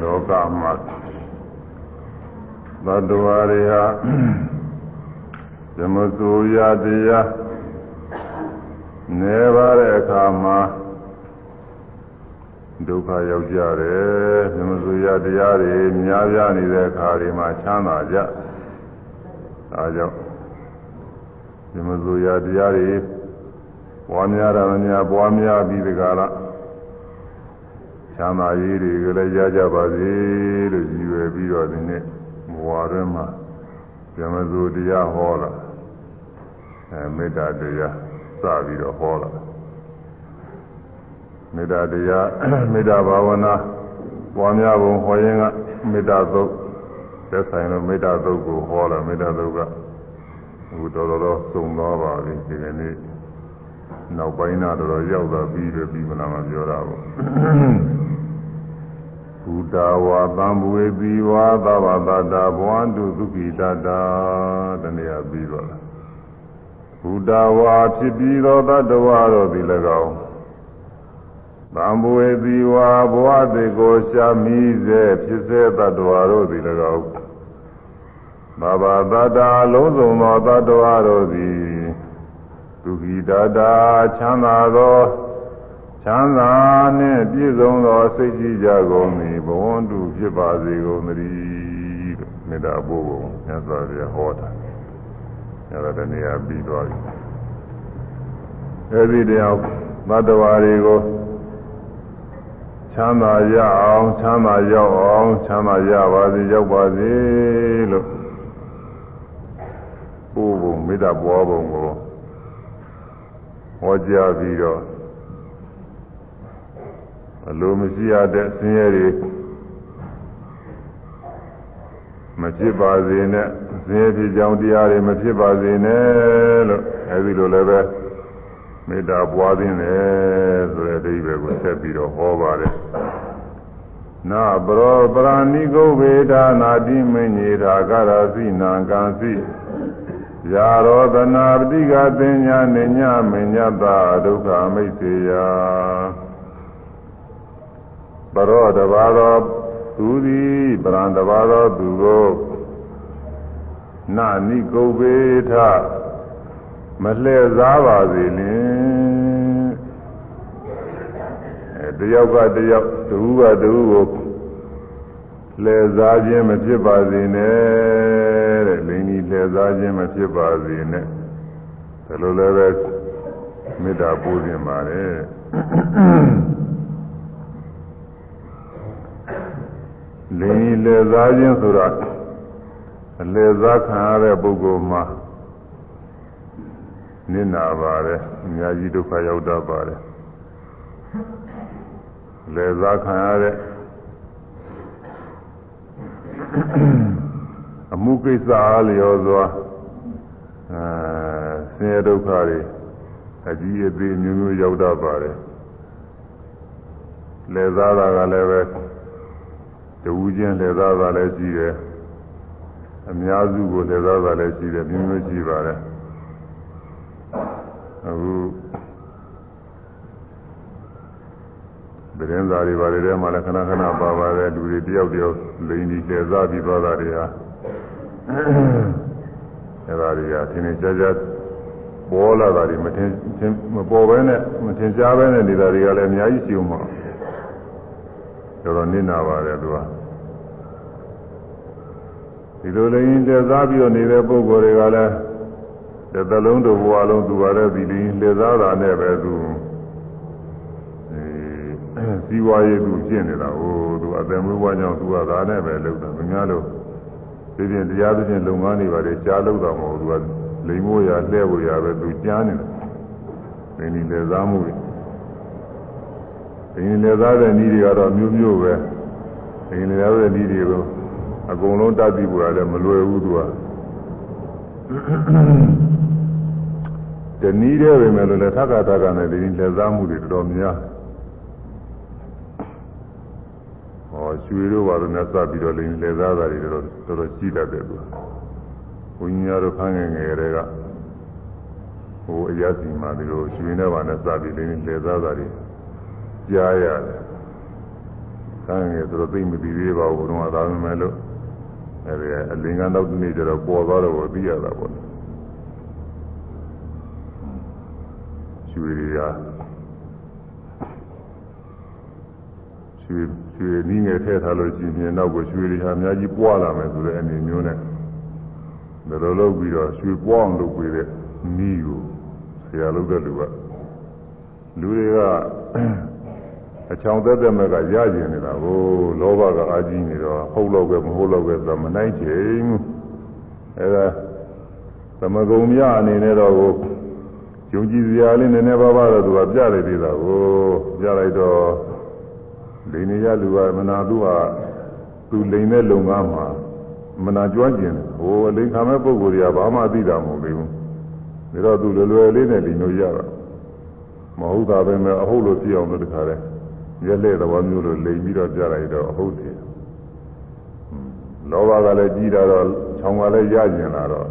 လောကမှာသတ္တဝါတွေဟာဇမဆိုရတရားနေပါတဲ့အခါမှာဒုက္ခရောက်ကြတယ်ဇမဆိုရတရားတွေများပြားနေတဲ့အခါတွေမှာချမ်းသာကြဒါကြောင့်ဇမဆိုရတရားတွေပွားများတာများပွားများပြီးဒီကရ ချမ်းသာရေးတွေကလည်းရကြပါစေလို့ရည်ရွယ်ပြီးတော့ဒီနေ့ဘဝတွင်းမှာဇမဆိုတရားဟောလာအဲမေတ္တာတရားစပြီးတော့ဟောလာမေတ္တာတရားမေတ္တာဘာဝနာပွားများပုံဟောရင်ကမေတ္တာသုတ်သက်ဆိုင်လို့မေတ္တာသုတ်ကိုဟောလာမေတ္တာသုတ်ကအခုတော်တော်စုံသွားပါပြီဒီကနေ့ နောက်ပိုင်းတော့တော်ရောက်သွားပြီးပြီပြီးမလားမပြောတာဘူးဘုဒ္ဓဝါသံဘဝေတိဝါသဗ္ဗတတာဘဝန္တုသုခိတတာတနည်းပြီးတော့ဘုဒ္ဓဝါဖြစ်ပြီးသောတတ္တဝါတို့သည်၎င်းသံဘဝေတိဝါဘဝတေကိုရှာမိစေဖြစ်စေတတ္တဝါတို့သည်၎င်းသဗ္ဗတတာလုံးစုံသောတတ္တဝါတို့သည် သုခိတတာချမ်းသာသောချမ်းသာနှင့်ပြည့်စုံသောစိတ်ကြည်ကြကုန်သည်ဘဝန္တုဖြစ်ပါစေကုန်သတည်းလို့မေတ္တာပို့ပုံမြတ်စွာဘုရားဟောတာအဲဒါတနည်းအားပြီးသွားပြီအဲဒီတရားသတ္တဝါတွေကိုချမ်းသာရအောင်ချမ်းသာရောက်အောင်ချမ်းသာရပါစေရောက်ပါစေလို့ပို့ပုံမေတ္တာပွားပုံကို ဟောကြားပြီးတော့အလိုမရှိရတဲ့ဆင်းရဲတွေမဖြစ်ပါစေနဲ့ဆင်းရဲဖြစ်ကြောင်းတရားတွေမဖြစ်ပါစေနဲ့လို့အဲဒီလိုလည်းပဲမေတ္တာပွားခြင်းတယ်ဆိုတဲ့အဓိပ္ပာယ်ကိုဆက်ပြီးတော့ဟောပါတယ်နာပရောပရာဏိကုဗေဒနာတိမညေတာကရာစိနာကံစိ ယာရောသနာပတိကသင်ညာနေညမညတာဒုက္ခမိတ်စေယပရောတဘာသောသူသည်ပရံတဘာသောသူကိုနာနိကုဗေထမလှည့်စားပါစေလင်အဲတယောက်ကတယောက်တူကတူကို လှည့်စားခြင်းမဖြစ်ပါစေနဲ့တဲ့လိင်ကြီးလှည့်စားခြင်းမဖြစ်ပါစေနဲ့ဒါလိုလည်းပဲမေတ္တာပို့ခြင်းပါတယ်လိင်ကြီးလှည့်စားခြင်းဆိုတာအလှည့်စားခံရတဲ့ပုဂ္ဂိုလ်မှာနစ်နာပါတယ်အများကြီးဒုက္ခရောက်တတ်ပါတယ်လှည့်စားခံရတဲ့ အမှုကိစ္စအားလျော်စွာအဲဆင်းရဲဒုက္ခတွေအကြီးအသေးမျိုးမျိုးရောက်တတ်ပါတယ်လှည့်စားတာကလည်းပဲတူချင်းလှည့်စားတာလည်းရှိတယ်အများစုကိုလှည့်စားတာလည်းရှိတယ်မျိုးမျိုးရှိပါတယ်အခု သတင်းစာတွေဘာတွေထဲမှာလည်းခဏခဏပါပါတယ်လူတွေတယောက်တယောက်လိန်ဒီလှည့်စားပြီးသွားတာတွေဟာအဲဒါတွေကသင်္ကြန်ကြပေါ်လာတာတွေမထင်မပေါ်ဘဲနဲ့မထင်ရှားဘဲနဲ့နေတာတွေကလည်းအများကြီးရှိအောင်ပါတော်တော်နစ်နာပါတယ်သူကဒီလိုလိန်လှည့်စားပြီးတော့နေတဲ့ပုံကိုယ်တွေကလည်းတစ်သလုံးတစ်ဘဝလုံးသူပါတဲ့ဒီလိန်လှည့်စားတာနဲ့ပဲသူ စီးပွားရေးသူကျင့်နေတာဟိုသူအသက်မွေးဝါကြောင့်သူကဒါနဲ့ပဲလုပ်တာမများလို့ဒီပြင်တရားသဖြင့်လုပ်ငန်းတွေပါတယ်ကြားလုပ်တာမဟုတ်သူကလိမ်မိုးရလှဲဖို့ရပဲသူကြားနေတာဒီနည်းလေသားမှုတွေဒီနည်းလေသားတဲ့နည်းတွေကတော့မျိုးမျိုးပဲဒီနည်းလေသားတဲ့နည်းတွေကိုအကုန်လုံးတတ်ပြီးပေါ်ရတယ်မလွယ်ဘူးသူကတနည်းတည်းပဲမယ်လို့လည်းသက္ကသက္ကနဲ့ဒီနည်းလေသားမှုတွေတော်တော်များ ရွှေတို့ဘာလို့နဲ့စပြီးတော့လိန်လေသားတာတွေတော့တော်တော်ရှိတတ်တယ်သူဘုန်းကြီးများတို့ခန်းငယ်ငယ်တွေကဟိုအရာစီမှာဒီလိုရွှေနဲ့ဘာနဲ့စပြီးလိန်လေသားတာတွေကြားရတယ်ခန်းငယ်ဆိုတော့သိမပြီးသေးပါဘူးတော့ဒါပေမဲ့လို့အဲဒီအလင်္ကာနောက်တစ်နေ့ကျတော့ပေါ်သွားတော့သိရတာပေါ့ရွှေတွေက ရွှေရွှေနည်းငယ်ထည့်ထားလို့ရှိရင်နောက်ကရွှေတွေဟာအများကြီးပွားလာမယ်ဆိုတဲ့အနေမျိုးနဲ့ဒါလိုလုပ်ပြီးတော့ရွှေပွားအောင်လုပ်ပေးတဲ့နည်းကိုဆရာလုပ်တဲ့လူကလူတွေကအချောင်သက်သက်မဲ့ကရကျင်နေတာကိုလောဘကအာကြီးနေတော့ဟုတ်လို့ပဲမဟုတ်လို့ပဲဆိုမနိုင်ချင်အဲဒါသမဂုံမြအနေနဲ့တော့ကိုယုံကြည်စရာလေးနည်းနည်းပါးပါးတော့သူကပြလိုက်သေးတာကိုပြလိုက်တော့ လိန်နေရလူကမနာသူကသူလိန်တဲ့လုံကားမှာမနာကြွကျင်တယ်ဟိုလိန်ခံမဲ့ပုံကိုယ်တွေကဘာမှသိတာမဟုတ်သေးဘူးဒါတော့သူလွယ်လွယ်လေးနဲ့လိန်လို့ရတာမဟုတ်တာပဲမဲ့အဟုတ်လို့ပြအောင်လို့တခါတည်းရက်လက်သဘောမျိုးလိုလိန်ပြီးတော့ပြလိုက်တော့အဟုတ်တယ်လောဘကလည်းကြီးတာတော့ခြောင်ကလည်းရကျင်လာတော့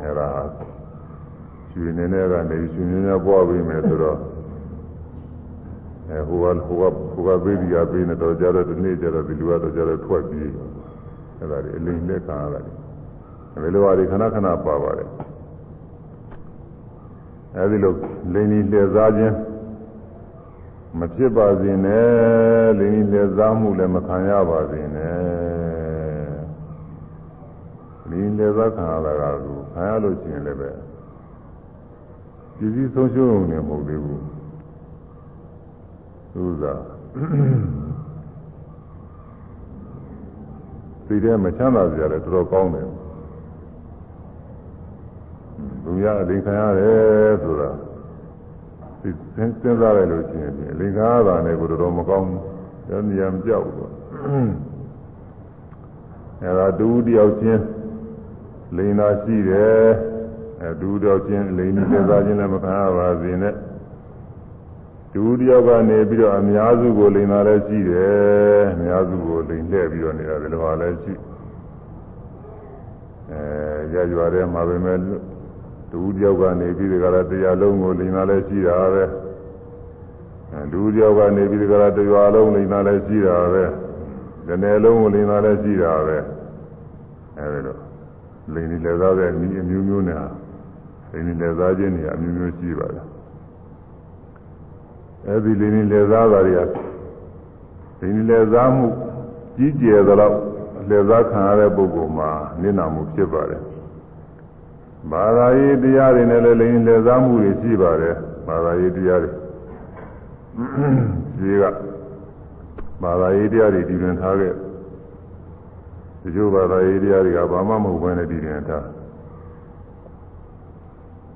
အဲဒါရွှေနေနေကနေရွှေနေနေပွားပြီးမယ်ဆိုတော့ အဲဟိုကဟိုကဟိုကပေးပြီးရပေးနေတော့ကြတော့ဒီနေ့ကျတော့ဒီလူကတော့ကြတော့ထွက်ပြေးအဲဒါတွေအလိမ်လက်ခံရတာဒီလိုပါဒီခဏခဏပါပါတယ်အဲဒီလိုလိန်ကြီးလှည့်စားခြင်းမဖြစ်ပါစေနဲ့လိန်ကြီးလှည့်စားမှုလည်းမခံရပါစေနဲ့လိန်လှည့်စားခံရတာကကိုခံရလို့ရှိရင်လည်းပဲပြည်စည်းဆုံးရှုံးနေမဟုတ်သေးဘူး သူကသိတဲ့မချမ်းသာကြတယ်တော်တော်ကောင်းတယ်လူရအလိခံရတယ်ဆိုတာသိစဉ်းစားရလို့ရှိရင်အလိခံရတာနဲ့ကိုတော်တော်မကောင်းဘူး။ဉာဏ်မပြောက်ဘူး။အဲဒါတူတယောက်ချင်းလိန်သာရှိတယ်။အဲတူတယောက်ချင်းလိန်နေစားခြင်းလည်းမခံရပါစေနဲ့။ တူတယောက်ကနေပြီးတော့အများစုကိုလိန်သာလည်းရှိတယ်။အများစုကိုလိန်လှည့်ပြီးတော့နေတာလည်းဟာလည်းရှိ။အဲရရွာထဲမှာပဲမဲ့တူတယောက်ကနေပြီးဒီကရာတရားလုံးကိုလိန်လာလဲရှိတာပဲလူတယောက်ကနေပြီးဒီကရာတရားလုံးလိန်လာလဲရှိတာပဲဒီနယ်လုံးကိုလိန်လာလဲရှိတာပဲအဲဒီလိုလိန်ဒီလက်သားတဲ့ဤအမျိုးမျိုးနဲ့လိန်ဒီလက်သားချင်းတွေအမျိုးမျိုးရှိပါတယ် အဲဒီလိန်ဒီလက်သားသားတွေကလိန်ဒီလက်သားမှုကြီးကျယ်သလောက်လက်သားခံရတဲ့ပုဂ္ဂိုလ်မှာနစ်နာမှုဖြစ်ပါတယ်ဘာသာရေးတရားတွေနဲ့လည်းလိင်လည်စားမှုတွေရှိပါတယ်ဘာသာရေးတရားတွေဒီကဘာသာရေးတရားတွေတည်တွင်ထားခဲ့ဒီလိုဘာသာရေးတရားတွေကဘာမှမဟုတ်ဘဲနဲ့တည်တွင်ထား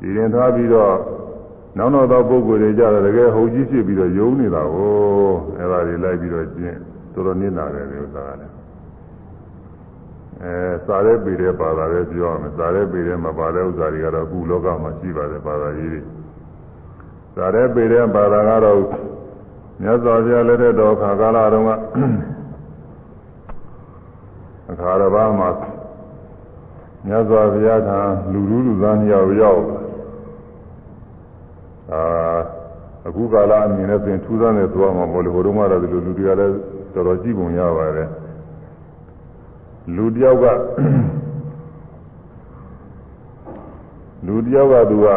တည်တွင်ထားပြီးတော့ နောက်နောက်သောပုဂ္ဂိုလ်တွေကြတော့တကယ်ဟုတ်ကြီးဖြစ်ပြီးတော့ယုံနေတာကိုအဲဒါတွေလိုက်ပြီးတော့ကျင့်တော်တော်နစ်နာတယ်ဒီဥစ္စာကလည်းအဲစာရဲပေတဲ့ဘာသာပဲပြောရမယ်စာရဲပေတဲ့မှာပါတဲ့ဥစ္စာတွေကတော့အခုလောကမှာရှိပါတယ်ဘာသာရေးတွေစာရဲပေတဲ့ဘာသာကတော့မြတ်စွာဘုရားလက်ထက်တော်ခါကာလတုန်းကအခါတော်ဘာမှာမြတ်စွာဘုရားကလူလူလူသားနှစ်ယောက်ရောက်အာ အခုကာလအမြင်နဲ့ပြင်ထူးဆန်းတဲ့သွားမှာပေါ့လေဟိုတုန်းကတော့ဒီလိုလူတွေကလည်းတော်တော်ကြည့်ပုံရပါတယ်လူတယောက်ကလူတယောက်ကသူက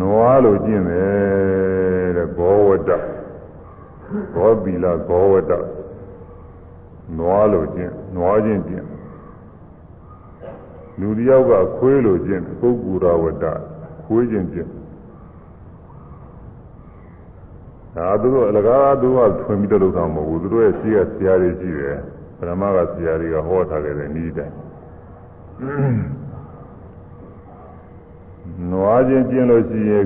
နွားလိုကျင့်တယ်တဲ့ဘောဝတ္တဘောပီလာဘောဝတ္တနွားလိုကျင့်နွားချင်းကျင့်လူတယောက်ကခွေးလိုကျင့်ပုဂ္ဂူရဝတ္တ ခွေးချင်းကျင့်ဒါသူတို့အလကားသူကထွင်ပြီးတော့လုပ်တာမဟုတ်ဘူးသူတို့ရဲ့ရှိရဆရာတွေရှိတယ်ပရမကဆရာတွေကဟောထားခဲ့တဲ့ဤတိုင်းနွားချင်းကျင့်လို့ရှိရင်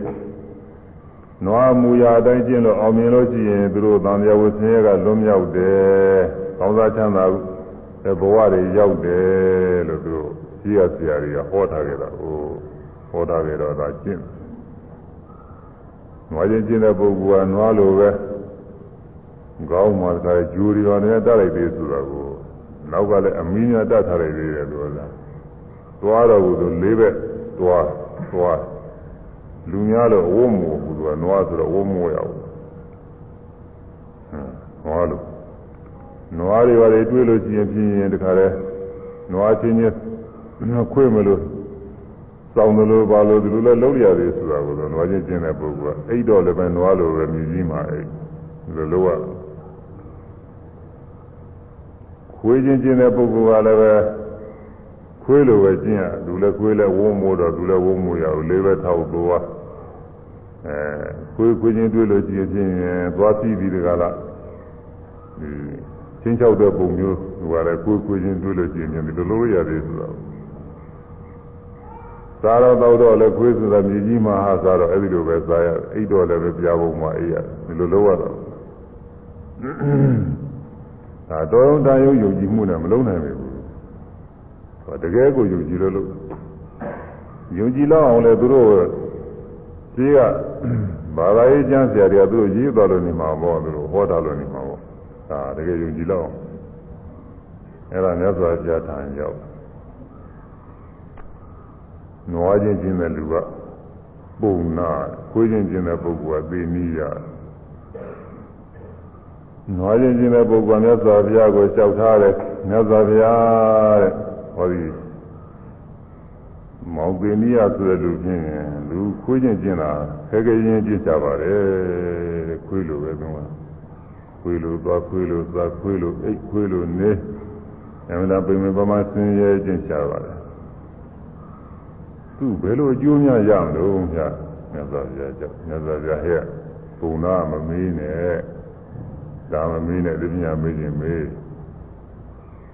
နွားမူရာအတိုင်းကျင့်လို့အောင်မြင်လို့ရှိရင်သူတို့သံဃာဝဆင်းရဲကလွတ်မြောက်တယ်။ကောင်းစားချမ်းသာတဲ့ဘဝတွေရောက်တယ်လို့သူတို့ရှိရဆရာတွေကဟောထားခဲ့တာဟို ဟောထားကြတော့ဒါကျင့်နွားချင်းကျင့်တဲ့ပုဂ္ဂိုလ်ကနွားလိုပဲကောင်းမှသာဂျူရီတော်နဲ့တတ်လိုက်သေးဆိုတာကိုနောက်ကလည်းအမီးများတတ်ထားလိုက်သေးတယ်လို့လားသွားတော့ဘူးသူလေးဘက်သွားသွားလူများတော့ဝုံးမို့ဘူးသူကနွားဆိုတော့ဝုံးမို့ရဘူးဟောလို့နွားတွေပါလေတွေးလို့ရှိရင်ပြင်းရင်တခါလဲနွားချင်းချင်းခွေးမလို့ စောင်းတယ်လို့ပါလို့ဒီလိုလဲလုံးရတယ်ဆိုတာကိုတော့နွားချင်းချင်းတဲ့ပုဂ္ဂိုလ်ကအိတ်တော့လည်းပဲနွားလိုပဲမြည်ကြီးမှာအိတ်ဒီလိုလို့ရခွေးချင်းချင်းတဲ့ပုဂ္ဂိုလ်ကလည်းပဲခွေးလိုပဲကျင့်ရသူလည်းခွေးလည်းဝုန်းမိုးတော့သူလည်းဝုန်းမိုးရအောင်လေးပဲထောက်သွားအဲခွေးခွေးချင်းတွေ့လို့ရှိရင်ဖြင့်သွားပြီးပြီးတကလားဒီချင်းချောက်တဲ့ပုံမျိုးဟိုကလည်းခွေးခွေးချင်းတွေ့လို့ရှိရင်ဒီလိုလိုရတယ်ဆိုတော့ စားတော့တော့တော့လည်းခွေးဆိုတာမြေကြီးမှာဟာစားတော့အဲ့ဒီလိုပဲစားရအိတ်တော့လည်းပဲပြားပုံမှာအေးရဒီလိုလိုရတော့ဒါတော်တော်တန်ရုပ်ယုံကြည်မှုနဲ့မလုံးနိုင်ဘူးတကယ်ကိုယုံကြည်လို့လို့ယုံကြည်လောက်အောင်လဲသူတို့ကြီးကဘာသာရေးကျမ်းဆရာတွေကသူတို့ရေးတော်လို့နေမှာပေါ့သူတို့ဟောတာလို့နေမှာပေါ့ဒါတကယ်ယုံကြည်လောက်အောင်အဲ့ဒါမြတ်စွာဘုရားထံရောက် နွားချင်းချင်းတဲ့လူကပုံနာခွေးချင်းချင်းတဲ့ပုဂ္ဂိုလ်ကသိနည်းရနွားချင်းချင်းတဲ့ပုဂ္ဂိုလ်ကမြတ်စွာဘုရားကိုလျှောက်ထားတယ်မြတ်စွာဘုရားတဲ့ဟောဒီမောင်ပင်နီးရဆိုတဲ့လူချင်းလူခွေးချင်းချင်းတာခဲခဲချင်းချင်းကြပါတယ်တဲ့ခွေးလိုပဲကွာခွေးလိုသွားခွေးလိုသွားခွေးလိုအိတ်ခွေးလိုနေအမှန်တရားပြင်ပမာဆင်းရဲချင်းရှာပါတယ် သူဘယ်လိုအကျိုးများရမလို့မြတ်မြတ်စွာဘုရားကြောင့်မြတ်စွာဘုရားဟဲ့ပုံနာမမေးနဲ့ဒါမမေးနဲ့ဒီပညာမေးခြင်းမေး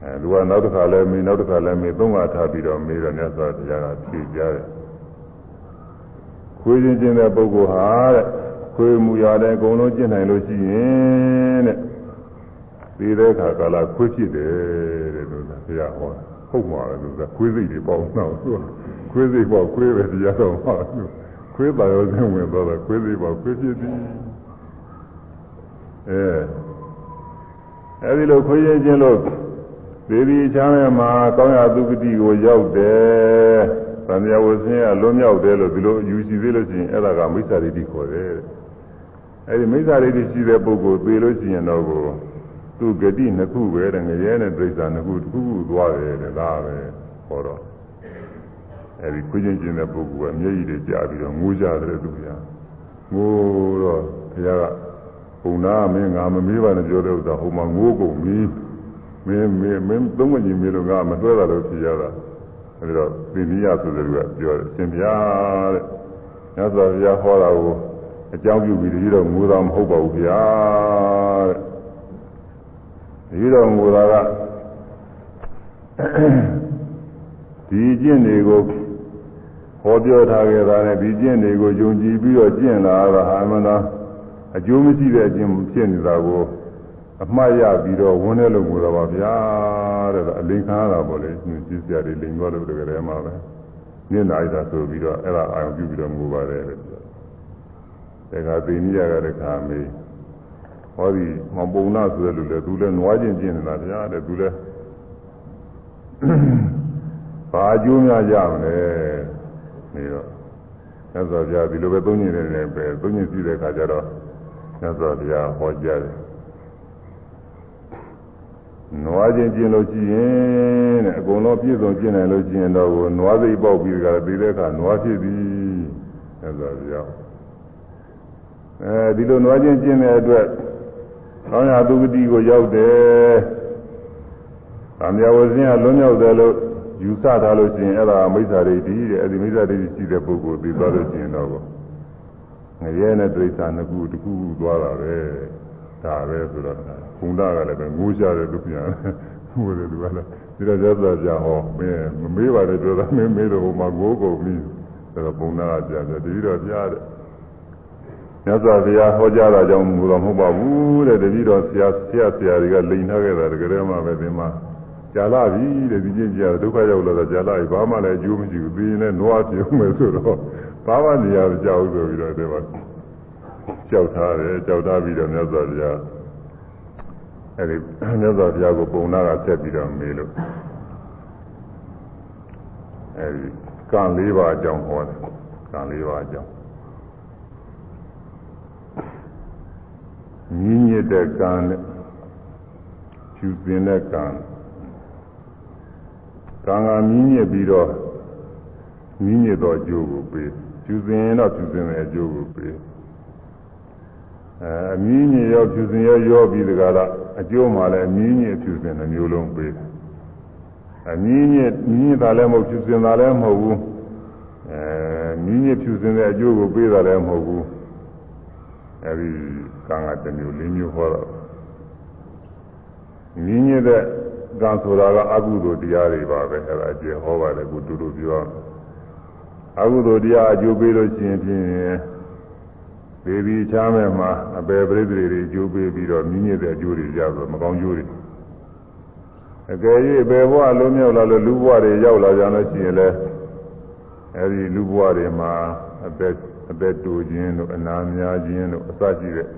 အဲသူကနောက်တစ်ခါလဲမေးနောက်တစ်ခါလဲမေးသုံးခါထားပြီးတော့မေးတော့မြတ်စွာဘုရားကဖြေကြတယ်ခွေးချင်းချင်းတဲ့ပုဂ္ဂိုလ်ဟာတဲ့ခွေးမူရတဲ့အကုန်လုံးကျင့်နိုင်လို့ရှိရင်တဲ့ဒီတဲ့အခါကာလခွေးဖြစ်တယ်တဲ့လို့ဘုရားဟော ဟုတ်မှာလေလို့ကခွေးစိတ်တွေပေါ့နော်သူကခွေးစိတ်ပေါ့ခွေးပဲတရားတော်မှာခွေးပါရောစင်းဝင်တော့ခွေးစိတ်ပေါ့ခွေးဖြစ်သည်အဲအဲဒီလိုခွေးချင်းချင်းလို့ဒေဝီချမ်းရဲ့မှာကောင်းရသုဂတိကိုရောက်တယ်။သံဃာဝဆင်းရလွတ်မြောက်တယ်လို့ဒီလိုယူရှိသေးလို့ရှိရင်အဲ့ဒါကမိစ္ဆာဒိဋ္ဌိခေါ်တယ်။အဲဒီမိစ္ဆာဒိဋ္ဌိရှိတဲ့ပုဂ္ဂိုလ်သိလို့ရှိရင်တော့ကို သူဂတိနှစ်ခုပဲတဲ့ငရဲနဲ့ဒိဋ္ဌာနှစ်ခုတစ်ခုခုသွားတယ်တဲ့ဒါပဲဟောတော့အဲဒီခွချင်းချင်းတဲ့ပုဂ္ဂိုလ်ကမျက်ရည်တွေကြာပြီးတော့ငိုးကြတယ်သူကငိုးတော့ဘုရားကဘုံနာမင်းငါမမေးပါနဲ့ပြောတဲ့ဥစ္စာဟိုမှာငိုးကုန်ပြီ။မင်းမင်းမင်းသုံးမကြီးမင်းတို့ကမတွဲတာလို့ဖြစ်ရတာအဲဒီတော့သင်္နိယဆိုတဲ့လူကပြောတယ်ရှင်ဗျာတဲ့ညသောဗျာဟောတာကိုအကြောင်းပြုပြီးတတိတော့ငိုတာမဟုတ်ပါဘူးဗျာတဲ့ ဒီတော့ငိုတာကဒီကျင့်တွေကိုဟောပြောထားခဲ့တာနဲ့ဒီကျင့်တွေကိုယုံကြည်ပြီးတော့ကျင့်လာတာဟာမှန်လားအကျိုးမရှိတဲ့အကျင့်ဖြစ်နေတာကိုအမှားရပြီးတော့ဝန်းထဲလို့ငိုတော့ပါဗျာတဲ့အလိန်ခံရတာပေါ့လေသူကြည့်စရာတွေလိန်သွားလို့တကယ်တည်းမှာပဲမျက်နှာရတာဆိုပြီးတော့အဲ့ဒါအာရုံပြုပြီးတော့ငိုပါတယ်တဲ့ခါသိနိယကတခါမေး ဟောဒီမပုံနာဆိုတဲ့လူလေသူလည်းနွားချင်းကျင်နေတာဗျာတဲ့သူလည်းဘာအကျိုးများရမလဲနေတော့သက်သော်ပြဒီလိုပဲသုံးညင်နေတယ်ပဲသုံးညင်စီးတဲ့ခါကျတော့သက်သော်ပြဟောကြားတယ်နွားချင်းကျင်လို့ရှိရင်တဲ့အကုန်လုံးပြည့်စုံကျင်နိုင်လို့ရှိရင်တော့နွားစိတ်ပေါက်ပြီးကြတဲ့တဲ့အခါနွားဖြစ်ပြီအဲဆိုပြောအဲဒီလိုနွားချင်းကျင်တဲ့အတွက် ကောင်းရာသူဂတိကိုရောက်တယ်။သံဃာဝဇင်းကလွံ့မြောက်တယ်လို့ယူဆထားလို့ရှိရင်အဲ့ဒါမိစ္ဆာဒိဋ္ဌိတဲ့အဲဒီမိစ္ဆာဒိဋ္ဌိရှိတဲ့ပုဂ္ဂိုလ်သိသွားလို့ရှိရင်တော့ငရဲနဲ့ဒိဋ္ဌာနှစ်ခုတစ်ခုသွားတာပဲဒါပဲဆိုတော့ဘုံသားကလည်းပဲငိုးကြတယ်သူပြန်ငိုတယ်သူကလည်းဒီတော့သက်သာကြဟောမင်းမမေးပါနဲ့ပြောတာမင်းမေးတော့ဟိုမှာငိုးကုန်ပြီဆိုတော့ဘုံသားကပြန်တယ်တတိတော့ကြားတယ် မြတ်စွာဘုရားဟောကြားတာကြောင့်မူတော့မဟုတ်ပါဘူးတဲ့တတိတော့ဆရာဆရာဆရာတွေကလိန်ထားခဲ့တာတကယ်မှပဲဒီမှာကြာလာပြီတဲ့ဒီချင်းကြာဒုက္ခရောက်လာတော့ကြာလာပြီဘာမှလည်းအကျိုးမရှိဘူးပြီးရင်လည်းနွားပြုံးမယ်ဆိုတော့ဘာမှနေရာမကြောက်ဘူးဆိုပြီးတော့ဒီမှာကြောက်ထားတယ်ကြောက်ထားပြီးတော့မြတ်စွာဘုရားအဲဒီမြတ်စွာဘုရားကိုပုံနာကဆက်ပြီးတော့မေးလို့အဲဒီကံ၄ပါးအကြောင်းဟောတယ်ကံ၄ပါးအကြောင်း မြင်းညစ်တဲ့ကံနဲ့ဖြူစင်တဲ့ကံကံကမြင်းညစ်ပြီးတော့မြင်းညစ်တော့အကျိုးကိုပေးဖြူစင်တော့ဖြူစင်တဲ့အကျိုးကိုပေးအဲအမြင်းညစ်ရောဖြူစင်ရောရောပြီးတကလားအကျိုးမှလည်းအမြင်းညစ်ဖြူစင်တဲ့မျိုးလုံးပေးအမြင်းညစ်မြင်းညစ်တာလည်းမဟုတ်ဖြူစင်တာလည်းမဟုတ်ဘူးအဲမြင်းညစ်ဖြူစင်တဲ့အကျိုးကိုပေးတာလည်းမဟုတ်ဘူးအဲဒီ ကံကတစ်မျိုးလေးမျိုးဟောတော့မြင်းညစ်တဲ့ကံဆိုတာကအကုသိုလ်တရားတွေပါပဲအဲဒါအကျေဟောပါတယ်ကိုတူတူပြောအကုသိုလ်တရားအကျိုးပေးလို့ရှိရင်ဖြင့်ဒေဝီချားမဲ့မှာအပေပရိသေတွေအကျိုးပေးပြီးတော့မြင်းညစ်တဲ့အကျိုးတွေရဆိုမကောင်းကျိုးတွေအကယ်၍ဘယ်ဘဝလုံးမြောက်လာလို့လူဘဝတွေရောက်လာကြလို့ရှိရင်လည်းအဲဒီလူဘဝတွေမှာအသက်အသက်တူခြင်းတို့အနာများခြင်းတို့အစရှိတဲ့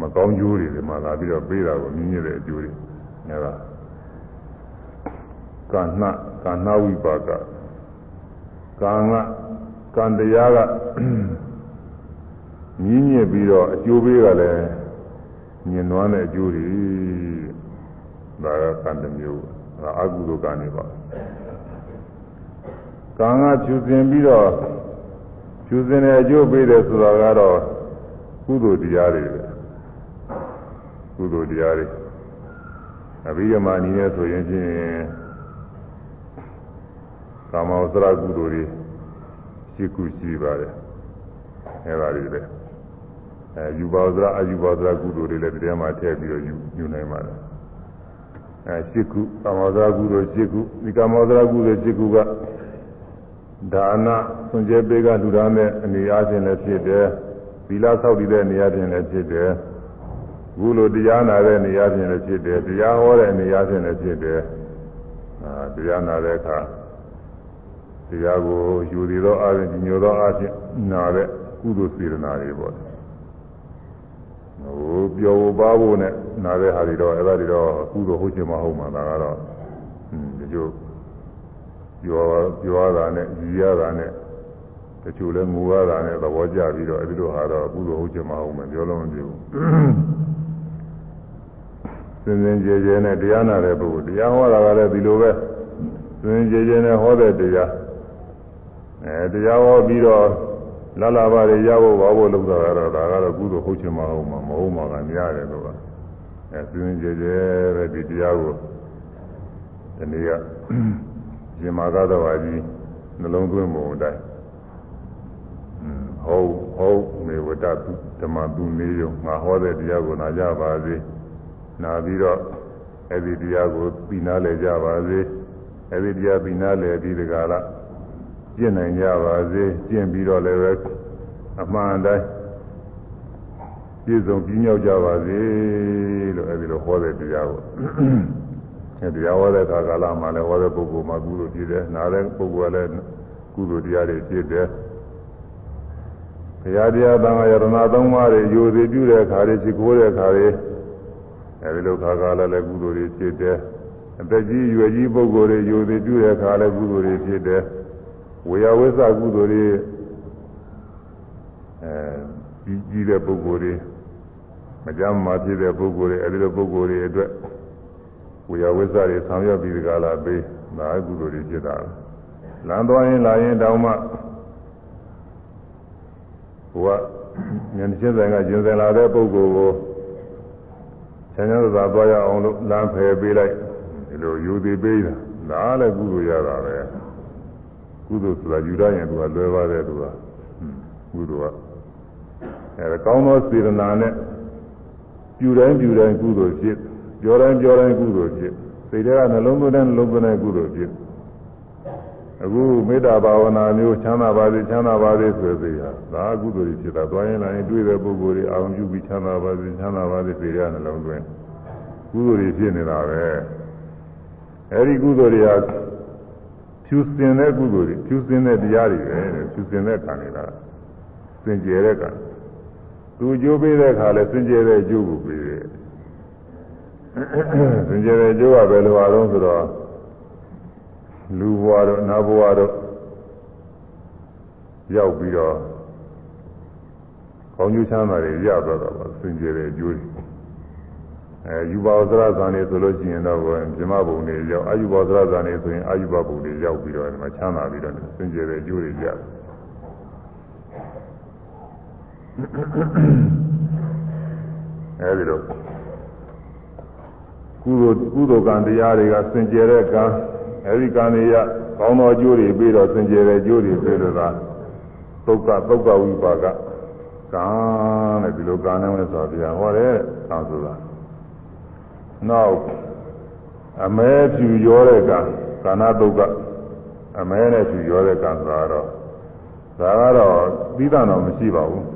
မကောင်းကျိုးတွေဒီမှာလာပြီးတော့ပေးတာကိုမြင်ရတဲ့အကျိုးတွေအဲဒါကာဏကာဏဝိပါကကာငကံတရားကမြင်းညစ်ပြီးတော့အကျိုးပေးကလည်းညင်နွမ်းတဲ့အကျိုးတွေဒါကကံတစ်မျိုးဒါအကုသိုလ်ကံတွေပါကံကဖြူစင်ပြီးတော့ဖြူစင်တဲ့အကျိုးပေးတယ်ဆိုတာကတော့ကုသိုလ်တရားတွေပဲ ကုသိုလ်တရားတွေအဘိဓမ္မာနည်းနဲ့ဆိုရင်ဖြင့်ကာမောသရကုသိုလ်တွေရှိခုရှိပါတယ်အဲပါလိမ့်ပဲအဲယူပါသရအယူပါသရကုသိုလ်တွေလည်းတရားမှာထည့်ပြီးတော့ယူယူနိုင်ပါတယ်အဲရှိခုကာမောသရကုသိုလ်ရှိခုဒီကာမောသရကုသိုလ်ရှိခုကဒါနဆွန်ကျဲပေးကလူသားနဲ့အနေအားဖြင့်လည်းဖြစ်တယ်သီလဆောက်တည်တဲ့နေရာဖြင့်လည်းဖြစ်တယ် ခုလိုတရားနာတဲ့နေရာဖြင့်လည်းဖြစ်တယ်တရားဟောတဲ့နေရာဖြင့်လည်းဖြစ်တယ်အာတရားနာတဲ့အခါတရားကိုယူသေးသောအားဖြင့်ညိုသောအားဖြင့်နာတဲ့ကုသိုလ်စေတနာတွေပေါ့ဟိုပျော်ဖို့ပါဖို့နဲ့နာတဲ့ဟာတွေတော့အဲ့ဒါတွေတော့ကုသိုလ်ဟုတ်ချင်မဟုတ်မှာဒါကတော့ဟွန်းဒီလိုပြောပြောတာနဲ့ရည်ရတာနဲ့တချို့လဲငိုရတာနဲ့သဘောကျပြီးတော့အဲဒီလိုဟာတော့ကုသိုလ်ဟုတ်ချင်မဟုတ်မယ်ပြောလို့မပြေဘူး စင်စင်ကြဲကြဲနဲ့တရားနာတဲ့ပုဂ္ဂိုလ်တရားဟောတာကလည်းဒီလိုပဲစင်စင်ကြဲကြဲနဲ့ဟောတဲ့တရားအဲတရားဟောပြီးတော့လလပါတွေရဖို့ဘာဖို့လုပ်တာကတော့ဒါကတော့ကုသိုလ်ဟုတ်ချင်မဟုတ်မှာမဟုတ်မှာကများတယ်လို့ကအဲစင်စင်ကြဲကြဲတဲ့ဒီတရားကိုဒီနေ့ကရှင်မာသာတော်ကြီးနှလုံးသွင်းပုံအတိုင်းဟုတ်ဟုတ်မေဝတ္တဓမ္မသူနေယုံငါဟောတဲ့တရားကိုနာကြပါစေ နာပြီးတော့အဲ့ဒီတရားကိုပြီးနာလဲကြပါစေအဲ့ဒီတရားပြီးနာလဲပြီးတကလားကျင့်နိုင်ကြပါစေကျင့်ပြီးတော့လည်းပဲအမှန်တိုင်းပြည့်စုံပြီးမြောက်ကြပါစေလို့အဲ့ဒီလိုဟောတဲ့တရားကိုတရားဟောတဲ့အခါကာလမှာလည်းဟောတဲ့ပုဂ္ဂိုလ်မှာကုသိုလ်ဖြစ်တယ်နားတဲ့ပုဂ္ဂိုလ်ကလည်းကုသိုလ်တရားတွေဖြစ်တယ်ဘုရားတရားသံဃာယရဏသုံးပါးတွေယူသည်ပြုတဲ့အခါတွေရှိခိုးတဲ့အခါတွေ အဲဒီလိုခါကာလလည်းကုသိုလ်တွေဖြစ်တယ်အသက်ကြီးရွယ်ကြီးပုဂ္ဂိုလ်တွေယူသည်ပြုတဲ့အခါလည်းကုသိုလ်တွေဖြစ်တယ်ဝေယဝိသကုသိုလ်တွေအဲဒီကြီးတဲ့ပုဂ္ဂိုလ်တွေမကြမ်းမာဖြစ်တဲ့ပုဂ္ဂိုလ်တွေအဲဒီလိုပုဂ္ဂိုလ်တွေအတွက်ဝေယဝိသတွေဆောင်ရွက်ပြီးဒီကလာပေးဒါကုသိုလ်တွေဖြစ်တာလမ်းသွားရင်လာရင်တောင်းမှဟိုကဉာဏ်ချင်းဆိုင်ကကျင်စင်လာတဲ့ပုဂ္ဂိုလ်ကို ဆန်းရသာသွားရအောင်လို့လမ်းဖယ်ပေးလိုက်ဒီလိုယူသည်ပေးတာဒါလည်းကုသိုလ်ရတာပဲကုသိုလ်ဆိုတာယူရရင်သူကလွယ်ပါတယ်သူကကုသိုလ်ကအဲကောင်းသောစေတနာနဲ့ပြုတိုင်းပြုတိုင်းကုသိုလ်ဖြစ်ပြောတိုင်းပြောတိုင်းကုသိုလ်ဖြစ်စိတ်ထဲကနှလုံးသွင်းတဲ့နှလုံးသွင်းတဲ့ကုသိုလ်ဖြစ် အခုမေတ္တာဘာဝနာမျိုးချမ်းသာပါစေချမ်းသာပါစေဆိုသေးတာဒါအကုသိုလ်တွေဖြစ်တာသွားရင်လည်းတွေ့တဲ့ပုဂ္ဂိုလ်တွေအာရုံပြုပြီးချမ်းသာပါစေချမ်းသာပါစေသိရနှလုံးသွင်းကုသိုလ်တွေဖြစ်နေတာပဲအဲဒီကုသိုလ်တွေဟာဖြူစင်တဲ့ကုသိုလ်တွေဖြူစင်တဲ့တရားတွေပဲဖြူစင်တဲ့ကံတွေလားစင်ကြယ်တဲ့ကံသူအကျိုးပေးတဲ့အခါလဲစင်ကြယ်တဲ့အကျိုးကိုပေးတယ်စင်ကြယ်တဲ့အကျိုးကဘယ်လိုအားလုံးဆိုတော့ လူဘဝတို့နတ်ဘဝတို့ရောက်ပြီးတော့ကောင်းကျိုးချမ်းသာတွေရသွားတာပါစင်ကြယ်တဲ့အကျိုးတွေအဲယူပါဝဇရဇာနေဆိုလို့ရှိရင်တော့ဇမဘုံတွေရောက်အာယူပါဝဇရဇာနေဆိုရင်အာယူပါဘုံတွေရောက်ပြီးတော့ဒီမှာချမ်းသာပြီးတော့စင်ကြယ်တဲ့အကျိုးတွေရတယ်အဲဒီတော့ကုသိုလ်ကုသိုလ်ကံတရားတွေကစင်ကြယ်တဲ့ကံ အဲဒီကံတွေကကောင်းသောအကျိုးတွေပြီးတော့စင်ကြယ်တဲ့အကျိုးတွေပြီးတော့သာသုတ်ကသုတ်ကဝိပါကကံတဲ့ဒီလိုကံနဲ့လဲဆိုပြဟောတယ်ကံဆိုတာနောက်အမဲဖြူရောတဲ့ကံကာဏသုတ်ကအမဲနဲ့ဖြူရောတဲ့ကံဆိုတာတော့ဒါကတော့သီးသန့်တော့မရှိပါဘူး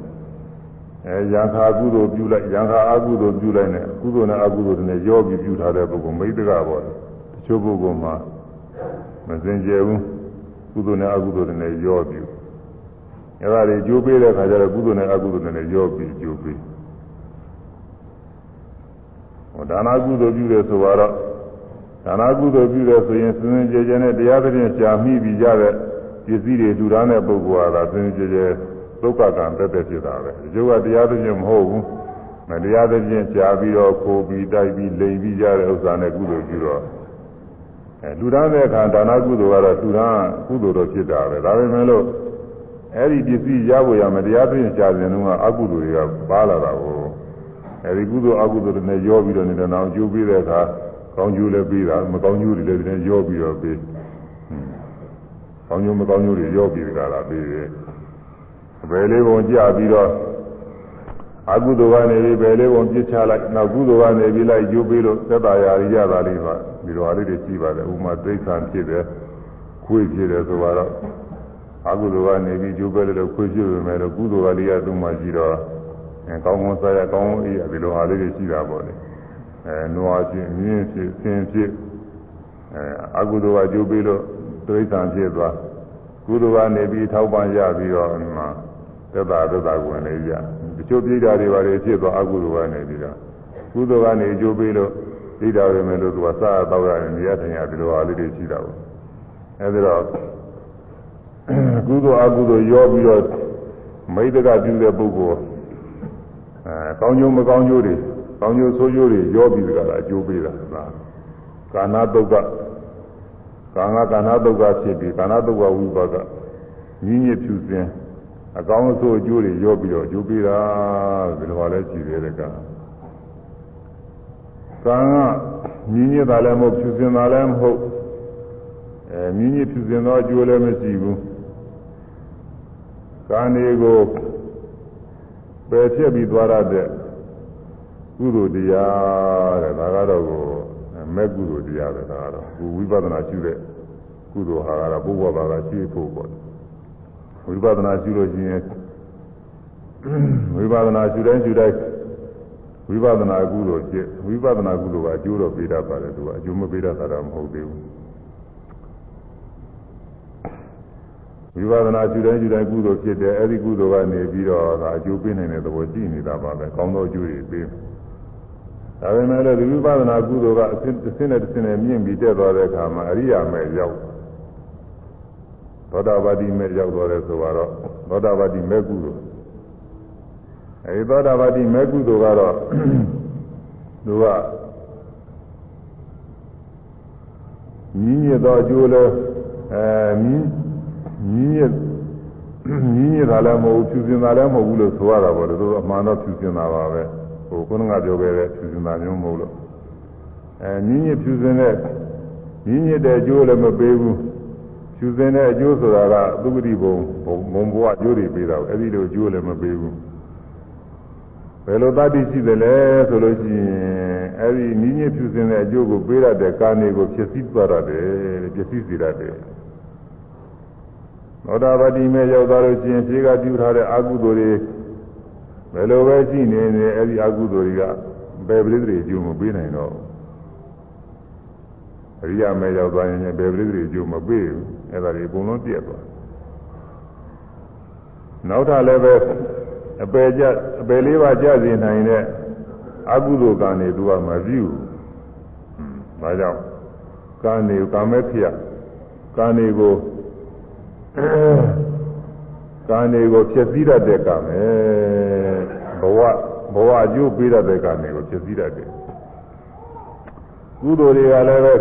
အဲရံခါကုသိုလ်ပြုလိုက်ရံခါအကုသိုလ်ပြုလိုက်နဲ့ကုသိုလ်နဲ့အကုသိုလ်တွေနဲ့ရောပြီးပြုထားတဲ့ပုဂ္ဂိုလ်မိတ္တကပေါ်တယ်တချို့ပုဂ္ဂိုလ်မှာ မစင်ကြယ်ဘူးကုသိုလ်နဲ့အကုသိုလ်တွေနဲ့ရောပြီးအဲဒါတွေကြိုးပေးတဲ့ခါကျတော့ကုသိုလ်နဲ့အကုသိုလ်တွေနဲ့ရောပြီးကြိုးပေးဟောဒါနာကုသိုလ်ပြုတယ်ဆိုတော့ဒါနာကုသိုလ်ပြုတယ်ဆိုရင်စင်စင်ကြယ်ကြယ်နဲ့တရားသဖြင့်ရှားမိပြီးကြတဲ့ပစ္စည်းတွေထူထားတဲ့ပုဂ္ဂိုလ်ဟာစင်စင်ကြယ်ကြယ်ဒုက္ခကံတက်တက်ဖြစ်တာပဲဒီကျုပ်ကတရားသဖြင့်မဟုတ်ဘူးမတရားသဖြင့်ရှားပြီးတော့ခိုးပြီးတိုက်ပြီးလိမ်ပြီးကြတဲ့ဥစ္စာနဲ့ကုသိုလ်ပြုတော့အဲ လူသားတဲ့အခါဒါနာကုသိုလ်ကတော့လူသားကုသိုလ်တော့ဖြစ်တာပဲဒါပေမဲ့လို့အဲ့ဒီပစ္စည်းရဖို့ရမတရားသဖြင့်ရှားခြင်းတုန်းကအကုသိုလ်တွေကပါလာတာကိုအဲဒီကုသိုလ်အကုသိုလ်တွေနဲ့ရောပြီးတော့နေတဲ့နောက်ကျိုးပေးတဲ့အခါကောင်းကျိုးလည်းပေးတာမကောင်းကျိုးတွေလည်းဒီနဲ့ရောပြီးတော့ပေးကောင်းကျိုးမကောင်းကျိုးတွေရောပြီးကြတာပေးတယ်ဘယ်လေးပုံကြပြီးတော့ အကုသိုလ်ကနေပြီးဘယ်လေးပုံပြစ်ချလိုက်နောက်ကုသိုလ်ကနေပြီးလိုက်ကျိုးပေးလို့သက်သာရာရတာလေးပါဒီလိုအားလေးတွေရှိပါတယ်ဥမာသိက္ခာဖြစ်တယ်ခွေးဖြစ်တယ်ဆိုတော့အကုသိုလ်ကနေပြီးကျိုးပေးလို့ခွေးဖြစ်ပေမဲ့လို့ကုသိုလ်ကလေးကသူ့မှာရှိတော့အဲကောင်းကောင်းစားရကောင်းကောင်းအေးရဒီလိုအားလေးတွေရှိတာပေါ့လေအဲနွားချင်းမြင်းဖြစ်ဆင်းဖြစ်အဲအကုသိုလ်ကကျိုးပေးလို့သိက္ခာဖြစ်သွားကုသိုလ်ကနေပြီးထောက်ပံ့ရပြီးတော့ဒီမှာသက်သာသက်သာဝင်လေးရ တချို့ပြိတာတွေပါလေဖြစ်သွားအကုသိုလ်ကနေပြီးတော့ကုသိုလ်ကနေအကျိုးပေးလို့ပြိတာတွေမယ်လို့သူကစားတော့ရတယ်နေရာထိုင်ရဒီလိုအားလေးတွေရှိတာပေါ့အဲဒီတော့ကုသိုလ်အကုသိုလ်ရောပြီးတော့မိတ္တကပြုတဲ့ပုဂ္ဂိုလ်အဲကောင်းကျိုးမကောင်းကျိုးတွေကောင်းကျိုးဆိုးကျိုးတွေရောပြီးကြတာအကျိုးပေးတာဒါကာနာတုတ်ကကာငါကာနာတုတ်ကဖြစ်ပြီးကာနာတုတ်ကဝိပါကညီညွတ်ဖြူစင် အကောင်းအဆိုးအကျိုးတွေရောပြီးတော့အကျိုးပေးတာဒီလိုပါလဲကြည့်ရဲတဲ့ကကာငါညီညွတ်တာလည်းမဟုတ်ဖြူစင်တာလည်းမဟုတ်အဲညီညွတ်ဖြူစင်သောအကျိုးလည်းမရှိဘူးကာနေကိုပယ်ဖြစ်ပြီးသွားရတဲ့ကုသိုလ်တရားတဲ့ဒါကတော့ကိုမဲ့ကုသိုလ်တရားပဲဒါကတော့ကိုဝိပဿနာရှုတဲ့ကုသိုလ်ဟာကတော့ဘုရားဘာသာရှိဖို့ပေါ့ ဝိပဿနာရှုလို့ရှိရင်ဝိပဿနာရှုတိုင်းရှုတိုင်းဝိပဿနာကုသိုလ်ဖြစ်ဝိပဿနာကုသိုလ်ကအကျိုးတော့ပေးတတ်ပါတယ်သူကအကျိုးမပေးတတ်တာတော့မဟုတ်သေးဘူးဝိပဿနာရှုတိုင်းရှုတိုင်းကုသိုလ်ဖြစ်တယ်အဲဒီကုသိုလ်ကနေပြီးတော့ဒါအကျိုးပေးနိုင်တဲ့သဘောရှိနေတာပါပဲကောင်းသောအကျိုးတွေပေးဒါပေမဲ့လည်းဒီဝိပဿနာကုသိုလ်ကအစစ်တစ်စင်းနဲ့တစ်စင်းနဲ့မြင့်ပြီးတက်သွားတဲ့အခါမှာအရိယာမဲ့ရောက် သောတာပတိမဲ့ရောက်သွားတယ်ဆိုတော့သောတာပတိမဲ့ကုသိုလ်အဲဒီသောတာပတိမဲ့ကုသိုလ်ကတော့သူကမြင့်ရသောအကျိုးလဲအဲမြင့်မြင့်ရမြင့်ရတာလည်းမဟုတ်ဘူးဖြူစင်တာလည်းမဟုတ်ဘူးလို့ဆိုရတာပေါ့လေသူအမှန်တော့ဖြူစင်တာပါပဲဟိုခုနကပြောခဲ့တဲ့ဖြူစင်တာမျိုးမဟုတ်လို့အဲမြင့်ရဖြူစင်တဲ့မြင့်ရတဲ့အကျိုးလည်းမပေးဘူး ဖြူစင်တဲ့အကျိုးဆိုတာကသုဂတိဘုံဘုံဘဝအကျိုးတွေပေးတာအဲ့ဒီလိုအကျိုးလည်းမပေးဘူးဘယ်လိုတတိရှိတယ်လဲဆိုလို့ရှိရင်အဲ့ဒီမြင့်ရဖြူစင်တဲ့အကျိုးကိုပေးရတဲ့ကာနေကိုဖြစ်စည်းသွားရတယ်ဖြစ်စည်းစေရတယ်သောတာပတိမေရောက်သွားလို့ရှိရင်ဖြေကပြုထားတဲ့အကုသိုလ်တွေဘယ်လိုပဲရှိနေနေအဲ့ဒီအကုသိုလ်တွေကဘယ်ပရိသေအကျိုးမပေးနိုင်တော့ အရိယာမေရောက်သွားရင်ဘယ်ပရိသေအကျိုးမပေးဘူးအဲ့ဒါတွေအကုန်လုံးပြည့်သွားနောက်ထပ်လည်းပဲအပယ်ကြအပယ်လေးပါးကြစေနိုင်တဲ့အကုသိုလ်ကံတွေသူကမပြုဘူး။ဒါကြောင့်ကံတွေကာမေဖြစ်ကံတွေကိုကာနေကိုဖြစ်စည်းတတ်တဲ့ကံပဲဘဝဘဝအကျိုးပေးတဲ့ကနေကိုဖြစ်စည်းတတ်တယ်ကုသိုလ်တွေကလည်းပဲ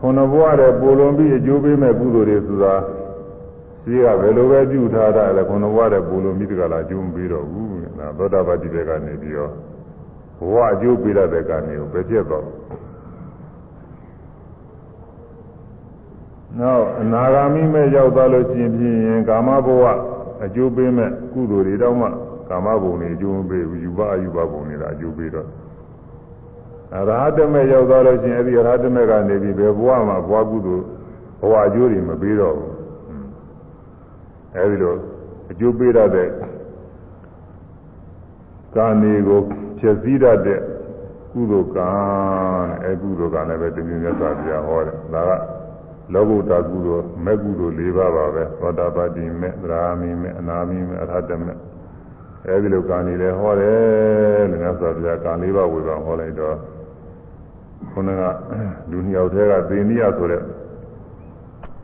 ခုနဘဝတဲ့ပိုလွန်ပြီးအကျိုးပေးမဲ့ကုသိုလ်တွေဆိုတာရှိကဘယ်လိုပဲပြုထားတာလဲခုနဘဝတဲ့ပိုလွန်ပြီးတကလားအကျိုးမပေးတော့ဘူးဒါသောတာပတိတွေကနေပြီးတော့ဘဝအကျိုးပေးတဲ့ကနေကိုပဲဖြစ်တော့နောက်အနာဂါမိမဲ့ရောက်သွားလို့ရှိရင်ဖြင့်ကာမဘဝအကျိုးပေးမဲ့ကုသိုလ်တွေတောင်းမှကာမဘုံတွေအကျိုးမပေးဘူးယူပအယူပဘုံတွေကအကျိုးပေးတော့ အရဟတမေရောက်သွားလို့ရှိရင်အဲ့ဒီအရဟတမေကနေပြီးဘယ်ဘဝမှာဘဝကုသိုလ်ဘဝအကျိုးတွေမပေးတော့ဘူးအဲ့ဒီလိုအကျိုးပေးရတဲ့ကာနေကိုဖြည့်စည်းရတဲ့ကုသိုလ်ကံအဲကုသိုလ်ကလည်းပဲတပြင်းမြတ်စွာဘုရားဟောတယ်ဒါကလောကုတ္တကုသိုလ်မဲ့ကုသိုလ်၄ပါးပါပဲသောတာပတိမဲ့သရာမိမဲ့အနာမိမဲ့အရဟတမဲ့အဲဒီလိုကံနေလဲဟောတယ်လို့မြတ်စွာဘုရားကံ၄ပါးဝေဘာဟောလိုက်တော့ ခုနကလူနှစ်ယောက်တည်းကသေနိယဆိုတဲ့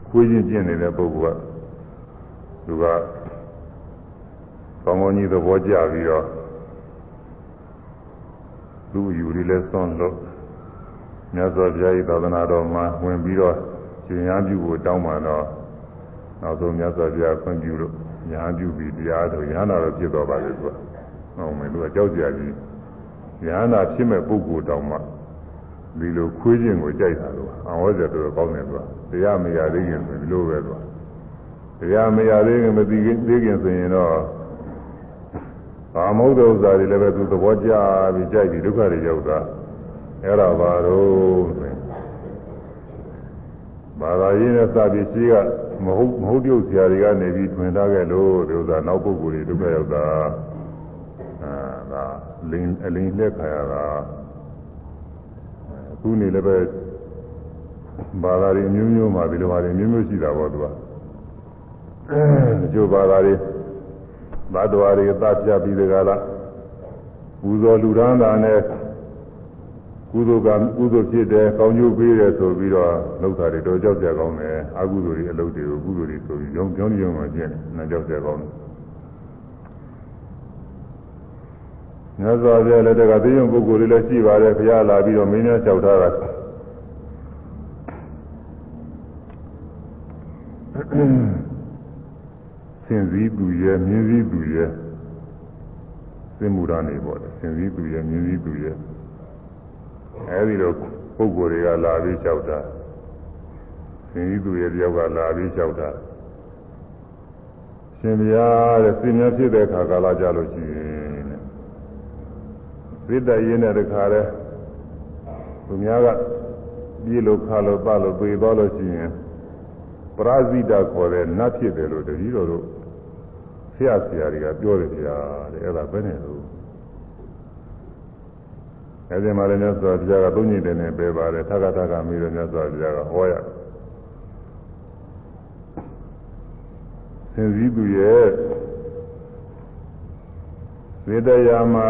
ခွေးချင်းကျင့်နေတဲ့ပုဂ္ဂိုလ်ကသူကကောင်းကောင်းကြီးသဘောကျပြီးတော့သူ့ယူလေးလဲစွန့်လို့မြတ်စွာဘုရား၏သာသနာတော်မှာဝင်ပြီးတော့ရှင်ရပြုကိုတောင်းပါတော့နောက်ဆုံးမြတ်စွာဘုရားခွင့်ပြုလို့ညာပြုပြီးတရားတော်ရဟနာတော်ဖြစ်တော်ပါလေသူကဟုတ်မယ်သူကကြောက်ကြကြီးရဟနာဖြစ်မဲ့ပုဂ္ဂိုလ်တောင်းမှ ဒီလိုခွေးခြင်းကိုကြိုက်တာလို့အဝေါ်စတော်ကောင်းတယ်သူကတရားမရသေးခင်ဆိုဒီလိုပဲသူကတရားမရသေးခင်မသိခင်သိခင်ဆိုရင်တော့ဘာမဟုတ်တဲ့ဥစ္စာတွေလည်းပဲသူသဘောကျပြီးကြိုက်ပြီးဒုက္ခတွေရောက်တာအဲ့ဒါပါတော့ဆိုရင်ဘာသာရေးနဲ့စပြီးရှိကမဟုတ်မဟုတ်ပြုတ်ဆရာတွေကနေပြီးထွင်ထားခဲ့လို့ဒီဥစ္စာနောက်ပုဂ္ဂိုလ်တွေဒုက္ခရောက်တာအာဒါလင်းအလင်းလက်ခါရတာအ ခုနေလည်းပဲဘာသာတွေမျိုးမျိုးမှာဒီလိုဟာတွေမျိုးမျိုးရှိတာပေါ့သူကကျိုးဘာသာတွေဘတ်တော်တွေသတ်ပြပြီးဒီကလာပူဇော်လူရန်တာနဲ့ကုသိုလ်ကကုသိုလ်ဖြစ်တယ်ကောင်းကျိုးပေးတယ်ဆိုပြီးတော့လောက်တာတွေတော့ကြောက်ကြကောင်းတယ်အကုသိုလ်တွေအလုပ်တွေကိုကုသိုလ်တွေဆိုပြီးကြောင်းကြောင်းကြောင်းမှကျင့်တယ်နာကြောက်ကြကောင်းတယ် မြတ်စွာဘုရားလက်ထက်ကသိရင်ပုဂ္ဂိုလ်တွေလည်းရှိပါတယ်ဘုရားလာပြီးတော့မင်းများလျှောက်ထားတာစင်စည်းသူရဲ့မြင်းစည်းသူရဲ့စင်မူရနေပေါ့လေစင်စည်းသူရဲ့မြင်းစည်းသူရဲ့အဲဒီလိုပုဂ္ဂိုလ်တွေကလာပြီးလျှောက်တာစင်စည်းသူရဲ့တယောက်ကလာပြီးလျှောက်တာရှင်ဘုရားတဲ့စင်များဖြစ်တဲ့အခါကာလကြလို့ရှိရင် တဲ့သစ်တရင်းတဲ့တခါလဲသူများကပြေလို့ခါလို့ပလို့ပေသွားလို့ရှိရင်ပရာဇိတခေါ်တဲ့နတ်ဖြစ်တယ်လို့တတိတော်တို့ဆရာဆရာတွေကပြောတယ်ဗျာတဲ့အဲ့ဒါပဲနဲ့လို့အဲ့ဒီမှာလည်းမြတ်စွာဘုရားကသုံးညင်တယ်နဲ့ပဲပါတယ်ထကထကမိတော့မြတ်စွာဘုရားကဟောရသင်စည်းသူရဲ့ဝေဒယာမှာ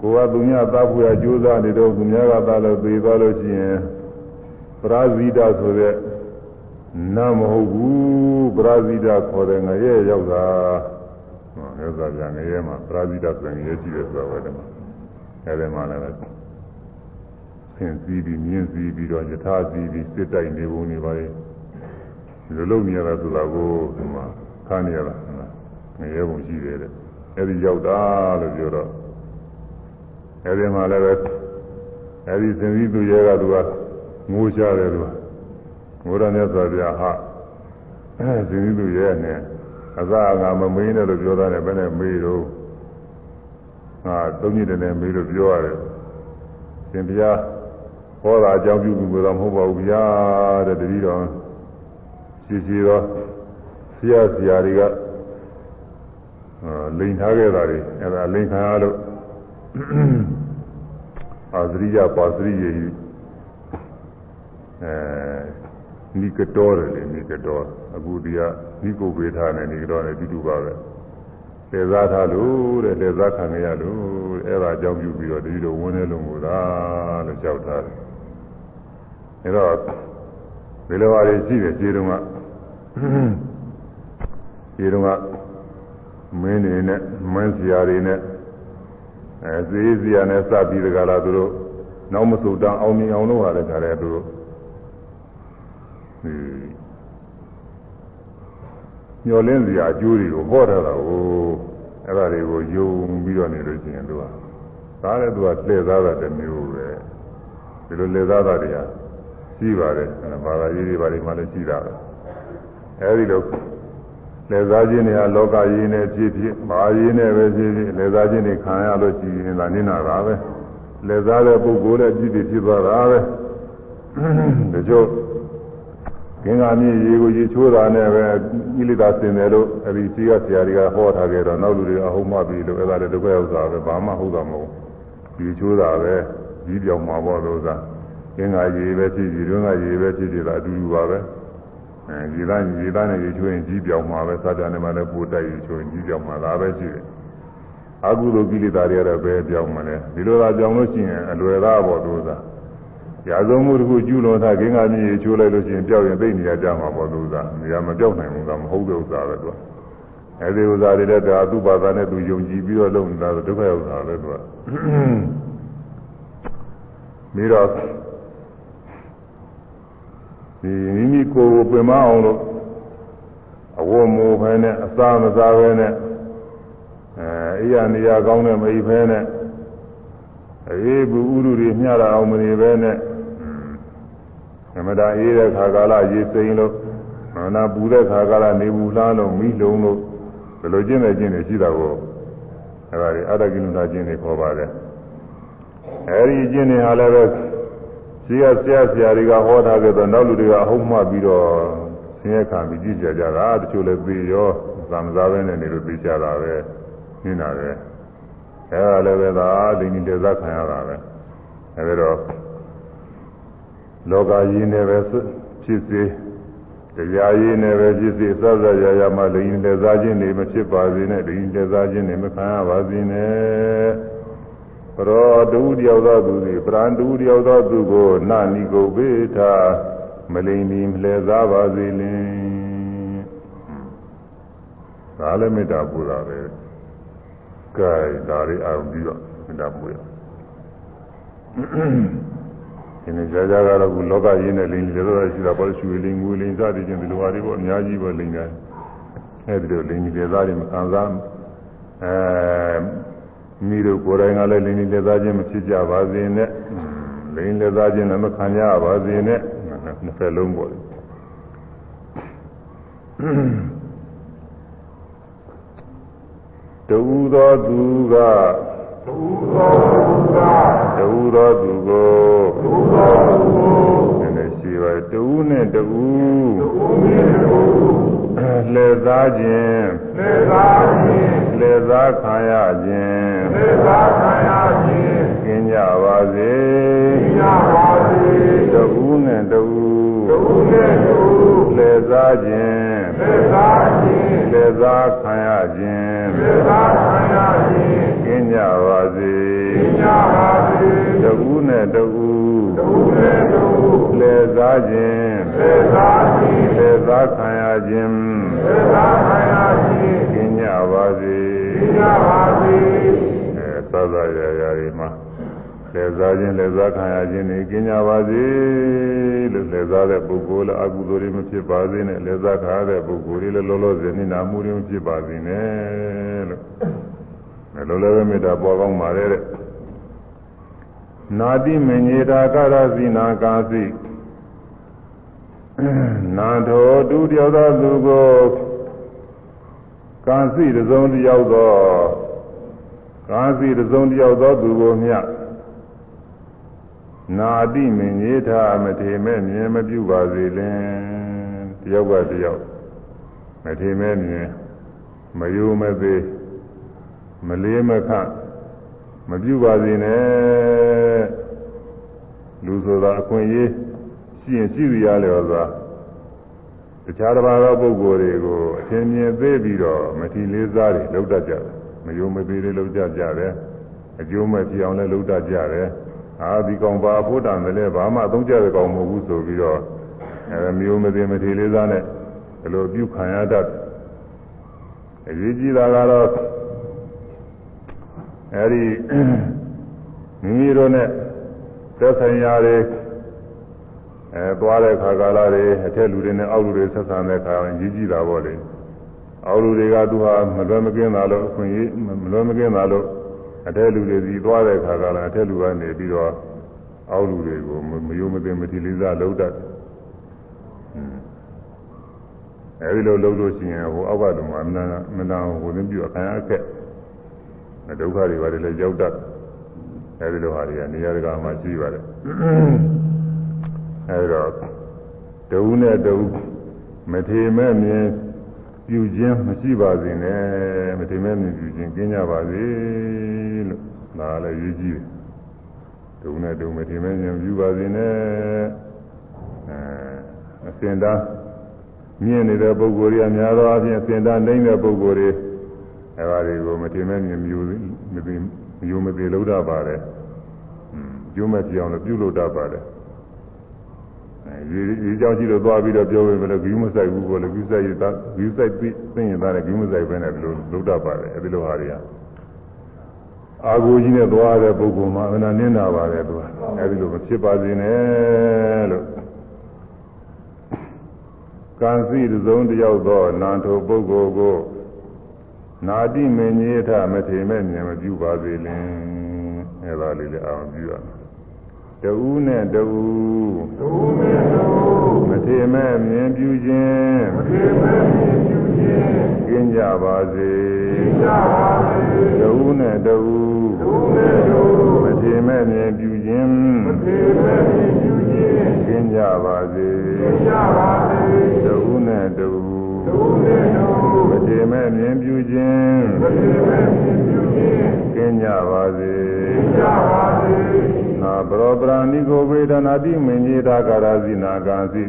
ကိုယ်ကသူများသတ်ဖို့ရကြိုးစားနေတော့သူများကသတ်လို့သေသွားလို့ရှိရင်ပရာဇိတဆိုတဲ့နာမဟုတ်ဘူးပရာဇိတခေါ်တဲ့ငရဲရောက်တာဟောမြတ်စွာဘုရားငရဲမှာပရာဇိတဆိုရင်ရရှိတယ်ဆိုတော့ပဲဒီမှာအဲဒီမှာလည်းဆင်စည်းပြီးမြင်းစည်းပြီးတော့ယထာစည်းပြီးစစ်တိုက်နေပုံနေပါလေဒီလိုလုပ်နေရတာဆိုတာကိုဒီမှာခါနေရတာငရဲပုံရှိတယ်တဲ့အဲဒီရောက်တာလို့ပြောတော့ အဲဒီမှာလည်းပဲအဲဒီဆင်စည်းသူရဲကသူကငိုရှားတယ်သူကဘုရားမြတ်စွာဘုရားဟာအဲဒီသူရဲ့နဲ့အသာငါမမေးနဲ့လို့ပြောတာနဲ့ဘယ်နဲ့မေးတော့ငါသုံးညတည်းနဲ့မေးလို့ပြောရတယ်ရှင်ဘုရားဟောတာအကြောင်းပြုပြီးတော့မဟုတ်ပါဘူးဗျာတဲ့တတိတော်ရှိရှိတော့ဆရာဆရာတွေကလိန်ထားခဲ့တာတွေအဲဒါလိန်ခံရလို့ အာသရိယပါသရိယကြီးအဲနိကတော်တယ်လေနိကတော်အခုဒီကနိကိုပေထားနဲ့နိကတော်နဲ့တူတူပါပဲလေစားထားလို့တဲ့လေစားခံရလို့အဲ့ဒါအကြောင်းပြုပြီးတော့တတိတော်ဝန်းနေလုံးကိုသာလို့ကြောက်ထားတယ်အဲ့တော့ဒီလိုပါလေရှိတယ်ခြေတုံးကခြေတုံးကမင်းတွေနဲ့မင်းစရာတွေနဲ့ အဲသေးစရာနဲ့စပြီးတကလားသူတို့နောက်မဆုတ်တန်းအောင်မြင်အောင်လုပ်ရတဲ့ခါလဲသူတို့ဒီညှော်လင်းစရာအကျိုးတွေကိုဟောထားတာကိုအဲ့ဒါတွေကိုယုံပြီးတော့နေလို့ရှိရင်သူကဒါလည်းသူကလှည့်သားတာတစ်မျိုးပဲဒီလိုလှည့်သားတာတွေကရှိပါတယ်ဘာသာရေးတွေဘာတွေမှလည်းရှိတာပဲအဲဒီလို လက်စားခြင်းတွေဟာလောကရင်းနဲ့ဖြစ်ဖြစ်မာရင်းနဲ့ပဲဖြစ်ဖြစ်လက်စားခြင်းတွေခံရလို့ရှိရင်ဒါနိနာတာပဲလက်စားတဲ့ပုဂ္ဂိုလ်နဲ့ကြည့်ပြီးဖြစ်သွားတာပဲတချို့ကင်္ဂါမြင့်ရေကိုရေချိုးတာနဲ့ပဲကိလေသာစင်တယ်လို့အဲဒီစီကဆရာတွေကဟောထားခဲ့တော့နောက်လူတွေအဟုတ်မှပြီလို့အဲ့ဒါလည်းဒုက္ခဥစ္စာပဲဘာမှဟုတ်တာမဟုတ်ဘူးရေချိုးတာပဲကြီးပြောင်မှာပေါ့လို့သာကင်္ဂါရေပဲဖြစ်ဖြစ်တွင်းကရေပဲဖြစ်ဖြစ်တာအတူတူပါပဲ အဲရေသားရေသားနဲ့ရေချိုးရင်ကြီးပြောင်မှာပဲသတ္တနဲ့မှလည်းပို့တိုက်ရေချိုးရင်ကြီးပြောင်မှာဒါပဲရှိတယ်အကုသိုလ်ကိလေသာတွေကတော့ဘယ်ပြောင်းမလဲဒီလိုသာပြောင်းလို့ရှိရင်အလွယ်သားပေါ့သူသာရာဇုံမှုတစ်ခုကျူးလွန်တာဂင်္ဂါမြေချိုးလိုက်လို့ရှိရင်ပြောက်ရင်သိနေရကြမှာပေါ့သူသာနေရာမပြောက်နိုင်ဘူးကမဟုတ်တဲ့ဥစ္စာပဲသူကအဲဒီဥစ္စာတွေလည်းဒါသူ့ဘာသာနဲ့သူယုံကြည်ပြီးတော့လုပ်နေတာဒုက္ခဥစ္စာပဲသူကပြီးတော့ ဒီမိမိကိုယ်ကိုပင်မအောင်လို့အဝတ်မိုးဖဲနဲ့အစာမစားဖဲနဲ့အဲအိယာနေရာကောင်းတဲ့မိဖဲနဲ့အေးဘူးဥရုတွေမျှတာအောင်မနေပဲနဲ့သမတာအေးတဲ့ခါကာလရေစိမ်လို့နာပူတဲ့ခါကာလနေဘူးလားလို့မိလုံးလို့ဘယ်လိုကျင့်တဲ့ကျင့်တွေရှိတာကိုအဲဒါတွေအတ္တကိလနာကျင့်တွေခေါ်ပါတယ်အဲဒီကျင့်တွေဟာလည်းပဲ ရှိရဆရာဆရာတွေကဟောထားကြတော့နောက်လူတွေကအဟုတ်မှပြီးတော့ဆင်းရဲခံပြီးကြည့်ကြကြတာတချို့လည်းသိရောသံသာပဲနဲ့နေလို့သိကြတာပဲနေတာပဲအဲဒါလည်းပဲသာဒိဋ္ဌိတေဇခံရတာပဲအဲဒီတော့လောကကြီးနဲ့ပဲဖြစ်စေတရားရည်နဲ့ပဲဖြစ်စေစသရရမှာဒိဋ္ဌိတေဇခြင်းတွေမဖြစ်ပါစေနဲ့ဒိဋ္ဌိတေဇခြင်းတွေမခံရပါစေနဲ့ ရောတူတယောက်သောသူသည်ပရန်တူတယောက်သောသူကိုနာနိကိုပေထာမလိမ္မီမလဲစားပါစေလင်ဒါလည်းမေတ္တာပူတာပဲကဲဒါလေးအောင်ပြီးတော့မေတ္တာပူရဒီနေ့ကြာကြာကတော့ခုလောကရင်းနဲ့လိန်တွေတော့ရှိတာပေါ့ရွှေလိန်ငွေလိန်စသည်ချင်းဒီလိုဟာတွေပေါ့အများကြီးပဲလိန်တယ်အဲဒီလိုလိန်တွေသားတွေမခံစားအဲ မိတို့ကိုယ်တိုင်ကလည်းလိန်လက်သားချင်းမဖြစ်ကြပါစေနဲ့လိန်လက်သားချင်းလည်းမခံကြပါစေနဲ့နှစ်ဖက်လုံးပေါ့တူသောသူကတူသောသူကတူသောသူကိုတူသောသူကိုလည်းရှိပါတူနဲ့တူတူနဲ့တူလှည့်သားခြင်းလှည့်သားခြင်း လှည့်သားခံရခြင်းလှည့်သားခံရခြင်းကျင်းကြပါစေကျင်းကြပါစေတူနဲ့တူတူနဲ့တူလှည့်သားခြင်းလှည့်သားခြင်းလှည့်သားခံရခြင်းလှည့်သားခံရခြင်းကျင်းကြပါစေကျင်းကြပါစေတူနဲ့တူတူနဲ့တူလှည့်သားခြင်းလှည့်သားခြင်းလှည့်သားခံရခြင်းလှည့်သားခံရခြင်းကျင်းကြပါစေ ကျင်းကြပါစေအဲသသရာရာတွေမှာလက်စားခြင်းလက်စားခံရခြင်းတွေကျင်းကြပါစေလို့လက်စားတဲ့ပုဂ္ဂိုလ်လည်းအကုသိုလ်တွေမဖြစ်ပါစေနဲ့လက်စားခါတဲ့ပုဂ္ဂိုလ်တွေလည်းလောလောဆယ်နိနာမှုတွေမဖြစ်ပါစေနဲ့လို့လည်းလည်းမေတ္တာပေါ်ကောင်းပါလေတဲ့နာတိမညေတာကရစီနာကာစီနာထောတူတယောက်သောသူကိုကာ စီတစုံတယောက်သောကာစီတစုံတယောက်သောသူကိုမြတ်နာတိမင်းကြီးထားမထေမဲ့မြင်မပြုပါစေလင်တယောက်ကတယောက်မထေမဲ့မြင်မယိုမသေးမလေးမခမပြုပါစေနဲ့လူဆိုတာအခွင့်အရေးရှိရင်ရှိရလေဆိုတာတ ခြားတစ်ပါးသောပုဂ္ဂိုလ်တွေကိုအထင်မြင်သေးပြီးတော့မထီလေးစားတွေလောက်တတ်ကြတယ်မယိုမသေးလေးလောက်ကြကြတယ်အကျိုးမဲ့ဖြစ်အောင်လည်းလောက်တတ်ကြတယ်အာဒီကောင်ပါဖို့တန်တယ်လေဘာမှအသုံးကျတဲ့ကောင်မဟုတ်ဘူးဆိုပြီးတော့အဲမျိုးမသိမထေလေးစားနဲ့ဘယ်လိုပြုခံရတတ်အရေးကြီးတာကတော့အဲဒီမိမိတို့နဲ့သက်ဆိုင်ရာတွေ အဲသွားတဲ့ခါကာလတွေအထက်လူတွေနဲ့အောက်လူတွေဆက်ဆံတဲ့ခါရင်ကြီးကြီးတာပေါ့လေအောက်လူတွေကသူဟာမလွယ်မကင်းတာလို့အခွင့်အရေးမလွယ်မကင်းတာလို့အထက်လူတွေစီသွားတဲ့ခါကာလအထက်လူကနေပြီးတော့အောက်လူတွေကိုမယုံမသိမတိလေးစားလုပ်တတ်အဲဒီလိုလုပ်လို့ရှိရင်ဟိုအောက်ကတုန်းကမနာမနာဟိုသိပြအခံအခက်ဒုက္ခတွေပါတယ်လည်းရောက်တတ်အဲဒီလိုဟာတွေကနေရာတကာမှာရှိပါတယ် အဲဒီတော့တဝုနဲ့တဝုမထေမဲ့မြင်ပြုခြင်းမရှိပါစေနဲ့မထေမဲ့မြင်ပြုခြင်းကျင်းကြပါစေလို့ဒါလည်းရေးကြည့်တယ်တဝုနဲ့တဝုမထေမဲ့မြင်ပြုပါစေနဲ့အဲအစင်သားမြင်နေတဲ့ပုဂ္ဂိုလ်တွေအများသောအားဖြင့်အစင်သားနိုင်တဲ့ပုဂ္ဂိုလ်တွေအဲပါတွေကိုမထေမဲ့မြင်ပြုမသိမျိုးမသိလို့တတ်ပါတယ်ကျိုးမဲ့ပြောင်းလို့ပြုလို့တတ်ပါတယ်အဲ ဒီဒီကြောင့်ရှိလို့သွားပြီးတော့ပြောပေမဲ့လည်းဂီးမဆိုင်ဘူးပေါ့လေဂီးဆိုင်ရတာဂီးဆိုင်ပြီးသိရင်သားလည်းဂီးမဆိုင်ပဲနဲ့ဒီလိုလုပ်တတ်ပါတယ်အဲဒီလိုဟာတွေကအာကိုကြီးနဲ့သွားတဲ့ပုဂ္ဂိုလ်မှာအနာနင်းတာပါတယ်သူကအဲဒီလိုမဖြစ်ပါစေနဲ့လို့ကံစီသုံးတယောက်သောနာထုပုဂ္ဂိုလ်ကိုနာတိမင်းကြီးထမထေမဲ့မြင်မပြုပါစေလင်အဲဒါလေးလည်းအောင်ပြုရမယ် တူနဲ့တူတူနဲ့တူမထေမဲ့မြင်ပြုခြင်းမထေမဲ့မြင်ပြုခြင်းကျင်းကြပါစေကျင်းကြပါစေတူနဲ့တူတူနဲ့တူမထေမဲ့မြင်ပြုခြင်းမထေမဲ့မြင်ပြုခြင်းကျင်းကြပါစေကျင်းကြပါစေတူနဲ့တူတူနဲ့တူမထေမဲ့မြင်ပြုခြင်းမထေမဲ့မြင်ပြုခြင်းကျင်းကြပါစေကျင်းကြပါစေ နာပရောပရာဏိကိုဝေဒနာတိမင်ကြီးတာကာရဇိနာကံစီ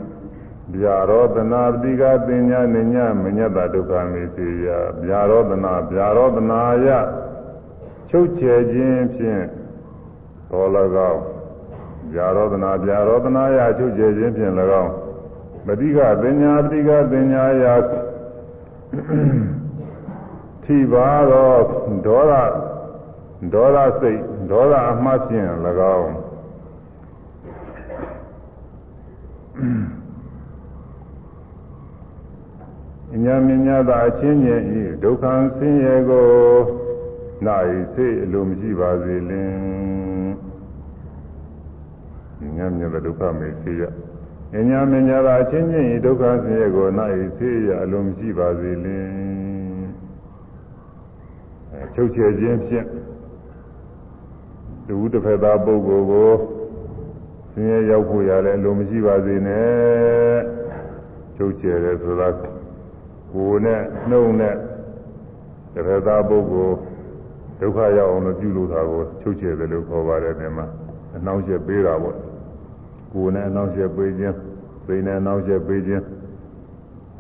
ဗျာရောတနာပတိကပညာနိညာမညတဒုက္ခမေစီယဗျာရောတနာဗျာရောတနာယချုပ်ချယ်ခြင်းဖြင့်တော်၎င်းဗျာရောတနာဗျာရောတနာယချုပ်ချယ်ခြင်းဖြင့်၎င်းပတိကပညာပတိကပညာယထိပါသောဒေါသဒေါသစိတ်ဒေါသအမှတ်ဖြင့်၎င်း ညမညတာအချင်းချင်းဤဒုက္ခဆင်းရဲကိုနိုင်စိတ်အလိုမရှိပါစေလင်ညမညတာဒုက္ခမေစေရညမညတာအချင်းချင်းဤဒုက္ခဆင်းရဲကိုနိုင်စိတ်အလိုမရှိပါစေလင်ချုပ်ချယ်ခြင်းဖြင့်တူတစ်ဖက်သားပုဂ္ဂိုလ်ကို ဆင်းရဲရောက်ဖို့ရတယ်လို့မရှိပါစေနဲ့ချုပ်ချယ်တယ်ဆိုတာကိုယ်နဲ့နှုတ်နဲ့တစ်ဖက်သားပုဂ္ဂိုလ်ဒုက္ခရောက်အောင်လို့ပြုလုပ်တာကိုချုပ်ချယ်တယ်လို့ခေါ်ပါတယ်ဒီမှာအနှောင့်အယှက်ပေးတာပေါ့ကိုယ်နဲ့အနှောင့်အယှက်ပေးခြင်းသိနဲ့အနှောင့်အယှက်ပေးခြင်း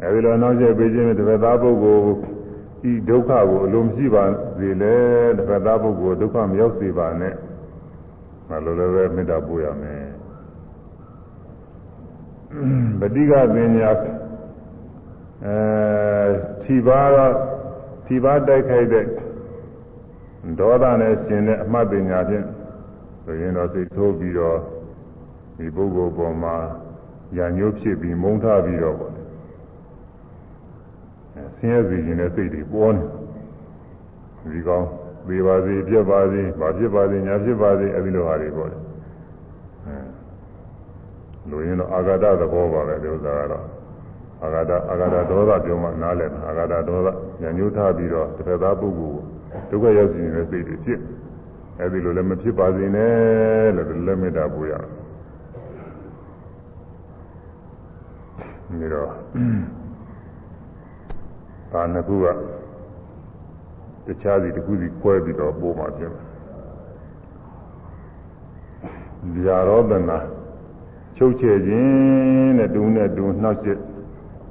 အဲဒီလိုအနှောင့်အယှက်ပေးခြင်းနဲ့တစ်ဖက်သားပုဂ္ဂိုလ်ဤဒုက္ခကိုအလိုမရှိပါစေလေတစ်ဖက်သားပုဂ္ဂိုလ်ဒုက္ခမရောက်စေပါနဲ့မလိုလည်းပဲမေတ္တာပို့ရမယ် ပဋိကပညာအဲထီပါတော့ထီပါတိုက်ခိုက်တဲ့ဒေါသနဲ့ရှင်တဲ့အမှတ်ပညာဖြင့်ဆိုရင်တော့စိတ်ဆိုးပြီးတော့ဒီပုဂ္ဂိုလ်ပေါ်မှာညာညိုးဖြစ်ပြီးမုန်းထားပြီးတော့ပေါ့ဆင်းရဲစေခြင်းနဲ့စိတ်တွေပေါ်နေဒီကောင်သေးပါစေပြက်ပါစေဘာဖြစ်ပါစေညာဖြစ်ပါစေအဲဒီလိုဟာတွေပေါ့လေအဲ လူရင်းတော့အာဂတသဘောပါပဲဒီဥစ္စာကတော့အာဂတအာဂတဒေါသပြောမှနားလည်မှာအာဂတဒေါသညာညှိုးထားပြီးတော့တစ်ဖက်သားပုဂ္ဂိုလ်ဒုက္ခရောက်ခြင်းနဲ့စိတ်တွေဖြစ်အဲဒီလိုလည်းမဖြစ်ပါစေနဲ့လို့လက်မေတ္တာပို့ရအောင်ဒီတော့ဒါနှစ်ခုကတခြားစီတစ်ခုစီခွဲပြီးတော့ပို့မှဖြစ်မယ်။ဇာရောဒနာ ချုပ်ချယ်ခြင်းနဲ့တူနဲ့တူနှောက်ချက်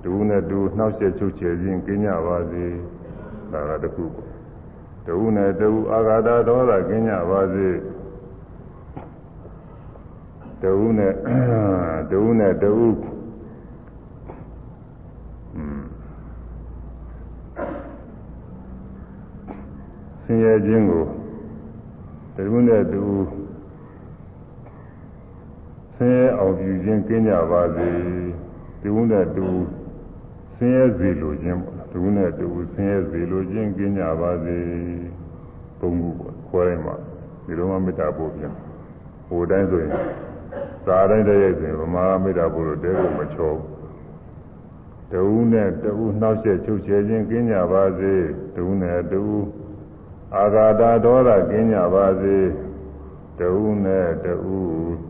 တူနဲ့တူနှောက်ချက်ချုပ်ချယ်ခြင်းကျင်းကြပါစေ။ဒါကတစ်ခုပေါ့။တူနဲ့တူအာဃာတဒေါသကျင်းကြပါစေ။တူနဲ့တူနဲ့တူင်ရဲခြင်းကိုတခုနဲ့တူဆင်းရဲ အောင်ပြုခြင်းကင်းကြပါစေတခုနဲ့တူဆင်းရဲစေလိုခြင်းပေါ့တခုနဲ့တူဆင်းရဲစေလိုခြင်းကင်းကြပါစေသုံးခုပေါ့ခေါ်ရမှာဒီလိုမှမေတ္တာပို့ပြန်ဟိုတိုင်းဆိုရင်သာတိုင်းတည်းရဲ့ဆိုရင်ဗမာမေတ္တာပို့လို့တဲကိုမချောဘူးတဝူနဲ့တဝူနှောက်ယှက်ချုပ်ချယ်ခြင်းကင်းကြပါစေတဝူနဲ့တဝူအာဂါတာဒေါသကင်းကြပါစေတဝူနဲ့တဝူဆ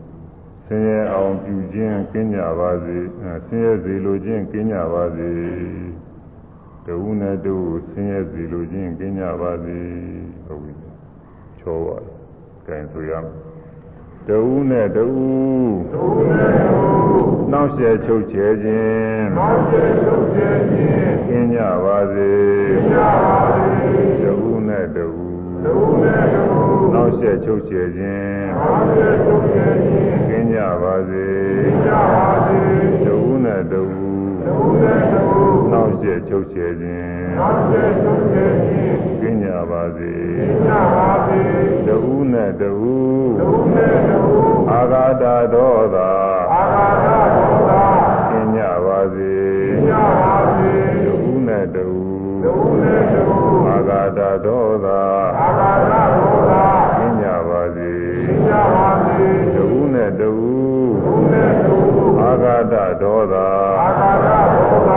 င်းရဲအောင်ပြုခြင်းကင်းကြပါစေဆင်းရဲစေလိုခြင်းကင်းကြပါစေတဝူနဲ့တဝူဆင်းရဲစေလိုခြင်းကင်းကြပါစေဟုတ်ပြီချောပါကဲဆိုရမယ်တဝူနဲ့တဝူတဝူနဲ့တဝူနှောက်ရှက်ချုပ်ချယ်ခြင်းနှောက်ရှက်ချုပ်ချယ်ခြင်းကျင်းကြပါစေကျင်းကြပါစေတဝူနဲ့တဝူတဝူနဲ့တဝူနှောက်ရှက်ချုပ်ချယ်ခြင်းနှောက်ရှက်ချုပ်ချယ်ခြင်း ကျင်းကြပါစေကျင်းကြပါစေတဝူနဲ့တဝူတဝူနဲ့တဝူနှောက်ရှက်ချုပ်ချယ်ခြင်းနှောက်ရှက်ချုပ်ချယ်ခြင်းကျင်းကြပါစေကျင်းကြပါစေတဝူနဲ့တဝူတဝူနဲ့တဝူအာဂါတဒေါသအာဂါတဒေါသကျင်းကြပါစေကျင်းကြပါစေတဝူနဲ့တဝူတဝူနဲ့တဝူအာဂါတဒေါသ ဝူနဲ့တဝူတဝူနဲ့တဝူအာဂါတဒေါသအာဂါတဒေါသ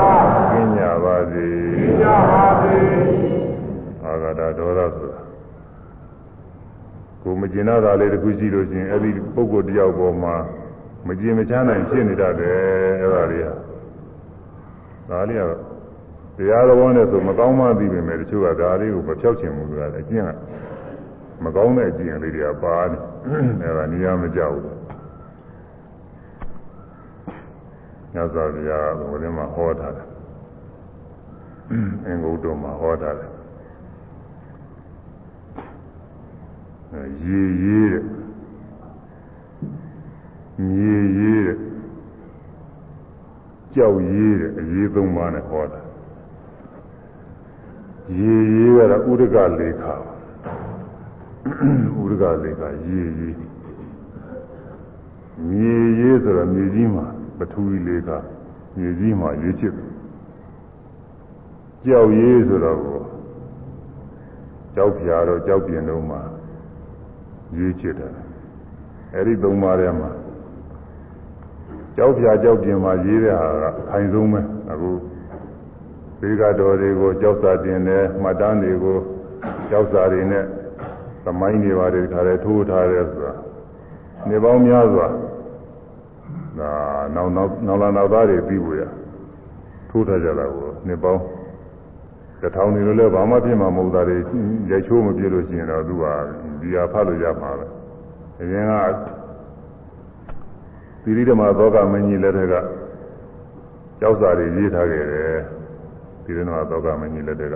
ကျင်းကြပါစေကျင်းကြပါစေအာဂါတဒေါသဆိုတာကိုမကျင်တာလေးတစ်ခုရှိလို့ရှိရင်အဲ့ဒီပုဂ္ဂိုလ်တယောက်ပေါ်မှာမကျင်မချမ်းနိုင်ဖြစ်နေတတ်တယ်အဲ့ဒါလေးဟာဒါလေးကတော့တရားတော်နဲ့ဆိုမကောင်းမှသိပေမဲ့တချို့ကဒါလေးကိုမဖြောက်ချင်ဘူးဆိုတာအကျင့်ကမကောင်းတဲ့အကျင့်လေးတွေကပါနေအဲ့ဒါနေရာမကြောက်ဘူး ညဇာဗျာကဘုရင်မှာဟောထားတယ်အင်္ဂုတ္တမှာဟောထားတယ်ရေရေးတဲ့မြေရေးတဲ့ကြောက်ရေးတဲ့အရေးသုံးပါးနဲ့ဟောတာရေရေးကတော့ဥဒကလေခာဥဒကလေခာရေရေးမြေရေးဆိုတော့မြေကြီးမှာ ပထဝီလေခာမြေကြီးမှာရေးချစ်ကြောက်ရေးဆိုတော့ကြောက်ဖြာတော့ကြောက်ပြင်းတော့မှာရေးချစ်တယ်အဲ့ဒီသုံးပါးထဲမှာကြောက်ဖြာကြောက်ပြင်းမှာရေးတဲ့ဟာကခိုင်ဆုံးပဲအခုသေကတော်တွေကိုကြောက်စာတင်တယ်မှတ်တမ်းတွေကိုကြောက်စာတွေနဲ့သမိုင်းတွေပါတယ်ခါတယ်ထိုးထားတယ်ဆိုတာနေပေါင်းများစွာ ဒါနောက်နောက်နောက်လာနောက်သားတွေပြီးဝရထိုးထားကြတာကိုနေပေါင်းတထောင်နေလို့လည်းဘာမှဖြစ်မှာမဟုတ်တာတွေရိုက်ချိုးမပြလို့ရှိရင်တော့သူကဒီဟာဖတ်လို့ရမှာပဲအရင်ကသီရိဓမ္မသောကမင်းကြီးလက်ထက်ကကြောက်စာတွေရေးထားခဲ့တယ်သီရိဓမ္မသောကမင်းကြီးလက်ထက်က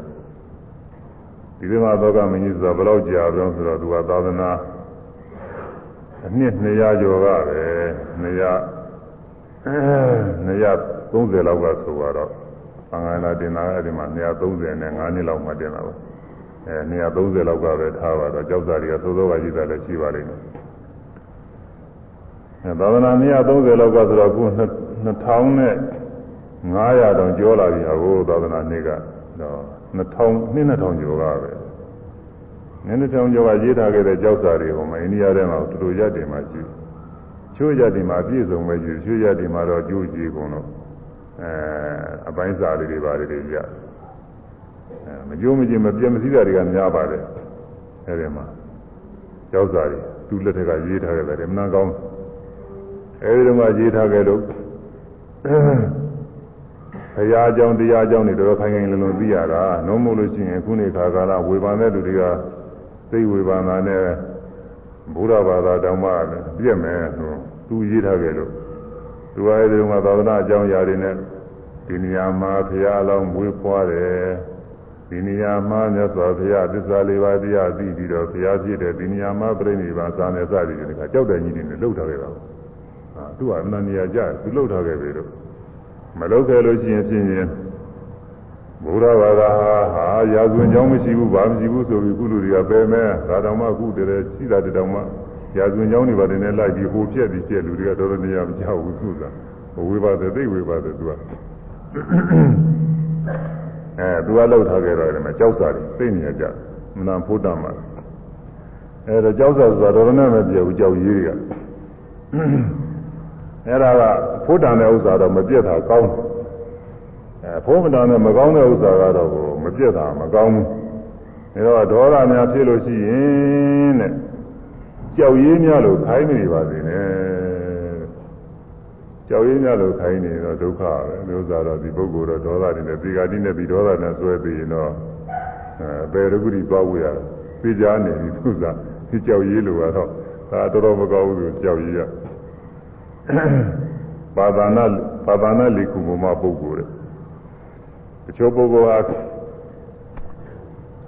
သီရိဓမ္မသောကမင်းကြီးဆိုတာဘယ်လောက်ကြာပြောဆိုတော့သူကသာသနာအနှစ်200ကျော်ကပဲ200 230လောက်ကဆိုတော့သံဃာနာတင်တာအဲ့ဒီမှာ230နဲ့5နှစ်လောက်မှတင်တာပါအဲ230လောက်ကပဲထားပါတော့ကြောက်စာတွေကသိုးသောကကြီးတာလည်းရှိပါလိမ့်မယ်အဲသာသနာ230လောက်ကဆိုတော့ခု2000နဲ့900တောင်ကျော်လာပြီဟိုသာသနာနှစ်ကတော့2000နှစ်2000ကျော်ကပဲနည်းနည်းတောင်ကျော်ကရေးထားခဲ့တဲ့ကြောက်စာတွေဟိုမှာအိန္ဒိယထဲမှာတူတူရက်တင်မှရှိ ချိုးရက်တင်မှာပြည့်စုံပဲရှိချိုးရက်တင်မှာတော့ကြိုးကြည့်ကုန်တော့အဲအပိုင်းစာလေးတွေပါတယ်တွေရအဲမကြိုးမကြည့်မပြတ်မစည်းတာတွေကများပါတယ်အဲဒီမှာကြောက်စာတွေသူ့လက်ထက်ကရေးထားခဲ့တယ်မနာကောင်းအဲဒီတော့မှရေးထားခဲ့လို့ဘုရားအကြောင်းတရားအကြောင်းတွေတော်တော်ခိုင်ခိုင်လုံလုံသိရတာနှုံးမို့လို့ရှိရင်ခုနေခါကာလဝေဘာတဲ့လူတွေကသိဝေဘာနာနဲ့ ဘုရားဘာသာတောင်းမှပြည့်မယ်ဆိုသူရေးထားခဲ့လို့သူအဲဒီတော့မှသာသနာအကြောင်းအရာတွေနဲ့ဒီနေရာမှာဘုရားအလောင်းမွေးဖွားတယ်ဒီနေရာမှာမြတ်စွာဘုရားသစ္စာလေးပါးတရားသိပြီးတော့ဘုရားဖြစ်တဲ့ဒီနေရာမှာပြိဋိဘံသာနေစသည်တွေကကြောက်တဲ့ကြီးတွေနဲ့လှုပ်ထားခဲ့တာဟာသူကအနန္တရာကြသူလှုပ်ထားခဲ့ပြီတော့မလှုပ်ခဲ့လို့ရှိရင်ဖြစ်ရင် ဘုရားဘာသာဟာရာဇဝင်ကြောင်းမရှိဘူးဘာမရှိဘူးဆိုပြီးကုလူတွေကပယ်မဲ့ဒါတောင်မှကုတည်းရှိတာတောင်မှရာဇဝင်ကြောင်းတွေပါတယ်နဲ့လိုက်ပြီးဟိုပြက်ပြီးပြက်လူတွေကတော်တော်နေရာမကြောက်ဘူးသူကဝေပါတယ်သိဝေပါတယ်သူကအဲသူကလောက်ထားခဲ့တော့တယ်မကြောက်စားတယ်သိနေကြမနာဖို့တမ်းမှာအဲတော့ကြောက်စားဆိုတာတော်တော်နဲ့မပြောဘူးကြောက်ရေးတွေကအဲ့ဒါကဖို့တမ်းတဲ့ဥစ္စာတော့မပြတ်တာကောင်းတယ် အဲဖုံးမတန်နဲ့မကောင်းတဲ့ဥစ္စာကတော့မပြတ်တာမကောင်းဘူးဒါတော့ဒေါသများဖြစ်လို့ရှိရင်တဲ့ကြောက်ရင်းများလို့ခိုင်းနေပါစေနဲ့ကြောက်ရင်းများလို့ခိုင်းနေတော့ဒုက္ခပဲဒီဥစ္စာတော့ဒီပုဂ္ဂိုလ်တော့ဒေါသတွေနဲ့ဒီကတိနဲ့ဒီဒေါသနဲ့ဆွဲပြီးရင်တော့အဲဘယ်ရကုတိသွားဝေရသိကြနေပြီသူကဒီကြောက်ရည်လို့ကတော့ဒါတော်တော်မကောင်းဘူးသူကြောက်ရည်ရပါဒနာပါဒနာလိခုမမပုဂ္ဂိုလ်တဲ့ တချို့ပုဂ္ဂိုလ်ဟာ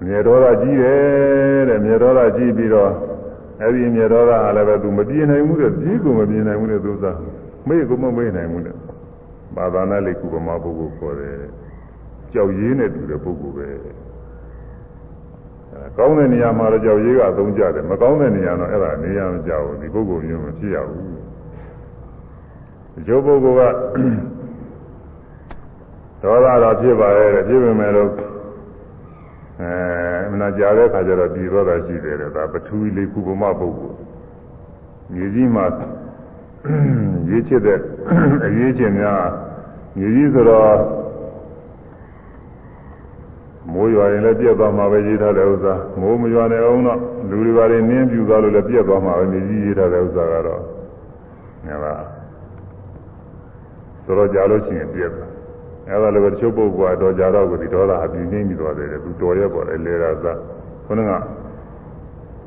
မြေတော်သာကြီးတယ်တဲ့မြေတော်သာကြီးပြီးတော့အဲ့ဒီမြေတော်သာကလည်းပဲသူမပြေနိုင်ဘူးတဲ့ကြီးကိုမပြေနိုင်ဘူးတဲ့သူစားမေ့ကိုမမေ့နိုင်ဘူးတဲ့ပါဒနာလိခုမမပုဂ္ဂိုလ်ခေါ်တယ်ကြောက်ရည်နဲ့တူတဲ့ပုဂ္ဂိုလ်ပဲကောင်းတဲ့နေရာမှာတော့ကြောက်ရေးကအသုံးကျတယ်မကောင်းတဲ့နေရာတော့အဲ့ဒါနေရာမကျဘူးဒီပုဂ္ဂိုလ်မျိုးမဖြစ်ရဘူးဒီလိုပုဂ္ဂိုလ်က ဒေါသတော့ဖြစ်ပါရဲ့ဖြစ်ပေမဲ့လို့အဲမနာကြတဲ့ခါကျတော့ဒီဒေါသရှိတယ်တဲ့ဒါပထူလေးခုပမပုဂ္ဂိုလ်မြေကြီးမှာရေးချစ်တဲ့အရေးချင်းများမြေကြီးဆိုတော့မိုးရွာရင်လည်းပြက်သွားမှာပဲရေးထားတဲ့ဥစ္စာမိုးမရွာနိုင်အောင်တော့လူတွေပါရင်နင်းပြူသွားလို့လည်းပြက်သွားမှာပဲမြေကြီးရေးထားတဲ့ဥစ္စာကတော့ငါလားဆိုတော့ကြာလို့ရှိရင်ပြက်သွား အဲဒါလည်းပဲတချို့ပုဂ္ဂိုလ်ကတော့ကြာတော့ကိုဒီဒေါသအပြင်းနေပြီးသွားတယ်သူတော်ရက်ပေါ်တယ်လေရာသာခုနက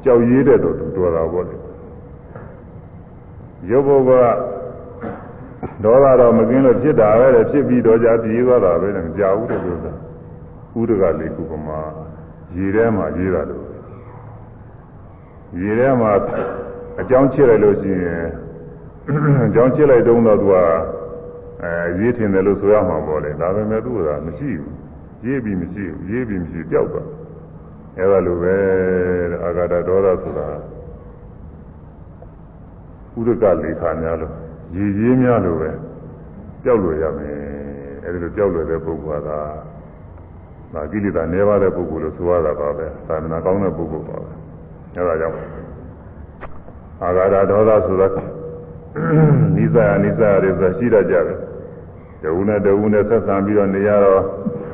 ကြောက်ရေးတဲ့တော့သူတော်တာပေါ့လေရုပ်ပုဂ္ဂိုလ်ကဒေါသတော့မကင်းလို့ဖြစ်တာပဲဖြစ်ပြီးတော့ကြာပြေးသွားတာပဲမကြောက်ဘူးတဲ့လို့ဆိုတာဥဒကလေးခုကမှရေထဲမှာရေးတာလို့ရေထဲမှာအကြောင်းချစ်လိုက်လို့ရှိရင်အကြောင်းချစ်လိုက်တုံးတော့သူက အဲရေးထင်တယ်လို့ဆိုရမှာပေါ့လေဒါပေမဲ့သူကမရှိဘူးရေးပြီးမရှိဘူးရေးပြီးမရှိပျောက်သွားအဲဒါလိုပဲအာဂါဒဒေါသဆိုတာဥဒကလေးခါများလို့ရေရေးများလို့ပဲပျောက်လို့ရမယ်အဲဒီလိုပျောက်လို့တဲ့ပုဂ္ဂိုလ်ကဒါကိလေသာနေပါတဲ့ပုဂ္ဂိုလ်လို့ဆိုရတာပါပဲသာမဏေကောင်းတဲ့ပုဂ္ဂိုလ်ပါပဲအဲဒါကြောင့်အာဂါဒဒေါသဆိုတာနိစ္စနိစ္စတွေဆိုရှိတတ်ကြတယ် တဝုနဲ့တဝုနဲ့ဆက်ဆံပြီးတော့နေရတော့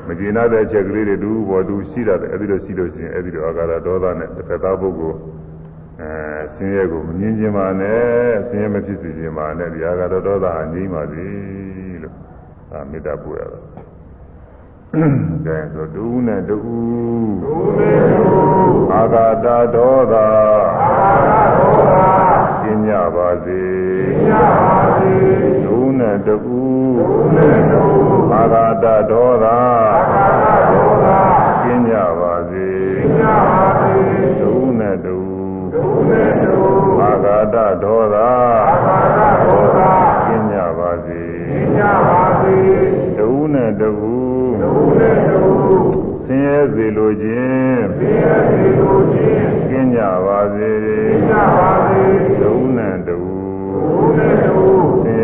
မကျေနပ်တဲ့အချက်ကလေးတွေတူဘောတူရှိတတ်တယ်အဲဒီလိုရှိလို့ရှိရင်အဲဒီလိုအာဂါဒဒေါသနဲ့တစ်ခါသားပုဂ္ဂိုလ်အဲဆင်းရဲကိုမမြင်ခြင်းပါနဲ့ဆင်းရဲမဖြစ်စေခြင်းပါနဲ့ဒီအာဂါဒဒေါသဟာငြိမ်းပါစေလို့ဒါမေတ္တာပို့ရတာကဲဆိုတူနဲ့တူတူနဲ့တူအာဂါတဒေါသအာဂါဒေါသကျင့်ကြပါစေကျင့်ကြပါစေတူ နဲ့တူတူနဲ့တူအာဂါတဒေါသအာဂါတဒေါသကျင့်ကြပါစေကျင့်ကြပါစေတူနဲ့တူတူနဲ့တူအာဂါတဒေါသအာဂါတဒေါသကျင့်ကြပါစေကျင့်ကြပါစေတူနဲ့တူဆင်းရဲစေလိုခြင်းဆင်းရဲစေလိုခြင်းကျင့်ကြပါစေကျင့်ကြပါစေဒုနဲ့တူဒုနဲ့တူ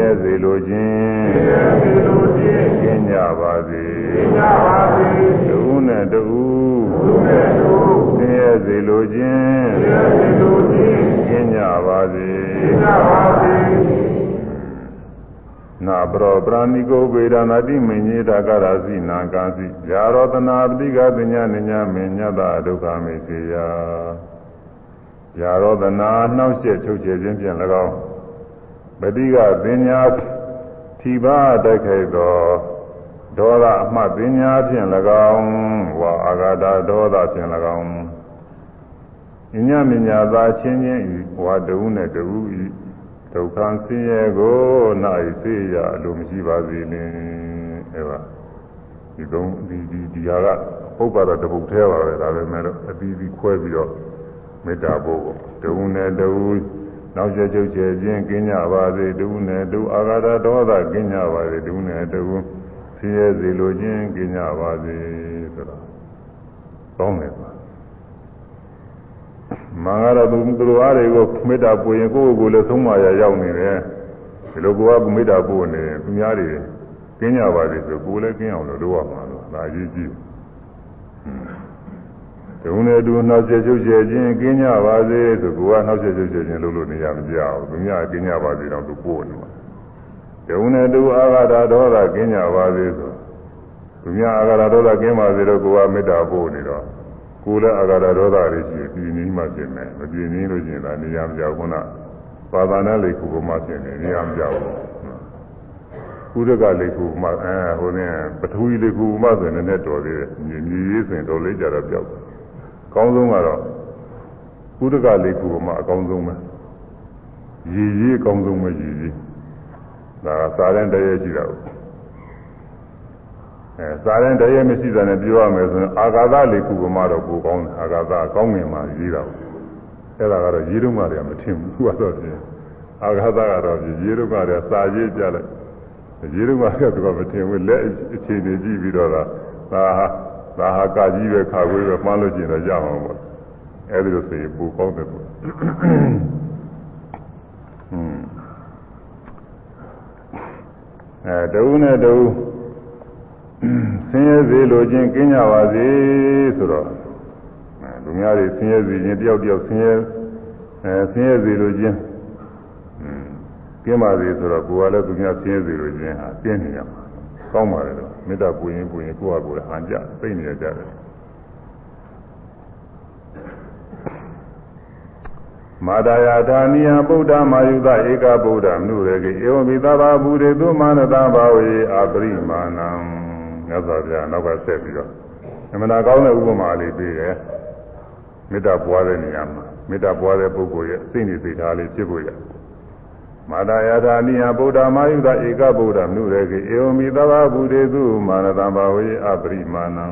ဆင်းရဲစေလိုခြင်းဆင်းရဲစေလိုခြင်းကျင့်ကြပါစေကျင့်ကြပါစေဒုနဲ့တူဒုနဲ့တူဆင်းရဲစေလိုခြင်းဆင်းရဲစေလိုခြင်းကျင့်ကြပါစေကျင့်ကြပါစေနာပရောပရာဏိကိုဗေဒနာတိမညေတာကရာစီနာကာစီယာရောတနာပတိကပညာနိညာမညတဒုက္ခမေစေယယာရောတနာနှောက်ရှက်ချုပ်ချယ်ခြင်းဖြင့်၎င်း ပတိကပညာထိပါတိုက်ခိုက်သောဒေါသအမှတ်ပညာဖြင့်၎င်းဝါအာဂါဒဒေါသဖြင့်၎င်းညညမညာသာချင်းချင်းဤဝါတုံးနဲ့တူဤဒုက္ခဆင်းရဲကိုနိုင်စေရလို့မရှိပါစေနဲ့အဲပါဒီကုန်းဒီဒီဒီဟာကပုပ္ပါဒတပုတ်သေးပါပဲဒါပဲမဲ့တော့အပြီးပြီးခွဲပြီးတော့မေတ္တာပို့ဒုနဲ့ဒု နောက်ကျချုပ်ချယ်ခြင်းကင်းကြပါစေဒုနဲ့ဒုအာဂါဒဒေါသကင်းကြပါစေဒုနဲ့ဒုဆင်းရဲစေလိုခြင်းကင်းကြပါစေဆိုတော့ကောင်းတယ်ကွာမင်္ဂလာသူသူတို့အားတွေကိုမေတ္တာပွေရင်ကိုယ့်ကိုယ်လည်းဆုံးမရရောက်နေတယ်ဒီလိုကိုကမေတ္တာပို့နေတယ်သူများတွေကင်းကြပါစေဆိုကိုယ်လည်းကင်းအောင်လို့လုပ်ရမှာလို့ဒါအရေးကြီးတယ် ဒုနဲ့ဒုနှောက်ဆက်ချုပ်ချက်ခြင်းကင်းကြပါစေဆိုကိုကနှောက်ဆက်ချုပ်ချက်ခြင်းလုပ်လို့နေရမကြဘူးသူများကင်းကြပါစေတော့သူပို့နေမှာဒုနဲ့ဒုအာဃာတဒေါသကင်းကြပါစေဆိုသူများအာဃာတဒေါသကင်းပါစေတော့ကိုကမေတ္တာပို့နေတော့ကိုယ်လည်းအာဃာတဒေါသတွေရှိပြည်နည်းမှဖြစ်မယ်မပြည်နည်းလို့ရှိရင်ဒါနေရာမကြောက်ခုနပါဒနာလေးခုကမှဖြစ်နေနေရာမကြောက်ဘူးကုရကလေးခုမှအဲဟိုနေပထဝီလေးခုမှဆိုရင်လည်းတော်သေးတယ်ညီညီရေးဆိုရင်တော်လေးကြတော့ပြောက်အ ကောင်းဆုံးကတော့ကုရကလေးခုမှအကောင်းဆုံးပဲရည်ရည်အကောင်းဆုံးပဲရည်ရည်ဒါကစားတဲ့တည်းရဲ့ရှိတာကိုအဲစားတဲ့တည်းရဲ့မရှိတာနဲ့ပြောရမယ်ဆိုရင်အာဂါသလေးခုမှတော့ကိုကောင်းတယ်အာဂါသကောင်းငင်မှရေးတာကိုအဲ့ဒါကတော့ရေးတော့မှလည်းမထင်ဘူးသူကတော့ပြင်အာဂါသကတော့ပြင်ရေးတော့မှလည်းစာရေးကြလိုက်ရေးတော့မှကတော့မထင်ဘူးလက်အခြေအနေကြည့်ပြီးတော့သာဒါဟာ ဒါဟာကကြီးပဲခါခွေးပဲမှန်းလို့ကျင်တော့ရအောင်ပေါ့အဲ့ဒီလိုဆိုရင်ပူကောင်းတယ်ပေါ့อืมအဲတဝုနဲ့တဝုဆင်းရဲစေလိုခြင်းကင်းကြပါစေဆိုတော့လူများတွေဆင်းရဲစေခြင်းတယောက်တယောက်ဆင်းရဲအဲဆင်းရဲစေလိုခြင်းကင်းပါစေဆိုတော့ကိုယ်ကလည်းသူများဆင်းရဲစေလိုခြင်းဟာပြင်းနေရမှာကောင်းပါတယ်တော့ မေတ္တာပူရင်ပူရင်ကိုယ့်ဟာကိုယ်လည်းဟန်ကြသိနေရကြတယ်မာတာယာဌာနိယဗုဒ္ဓမာယုသဧကဗုဒ္ဓမနုရေကေဧဝံမိသဘာဘူရေသုမာနတာဘာဝေအာပရိမာဏံမြတ်စွာဘုရားနောက်ကဆက်ပြီးတော့အမှန်တရားကောင်းတဲ့ဥပမာလေးပေးတယ်မေတ္တာပွားတဲ့နေရာမှာမေတ္တာပွားတဲ့ပုဂ္ဂိုလ်ရဲ့စိတ်နေစိတ်ထားလေးဖြစ်ဖို့ရ မာတာယာဌာနိယဗုဒ္ဓမာယုသဧကဗုဒ္ဓမနုရေကေဧဝံမိသဘာဘူရေသုမာနတာဘာဝေအာပရိမာဏံ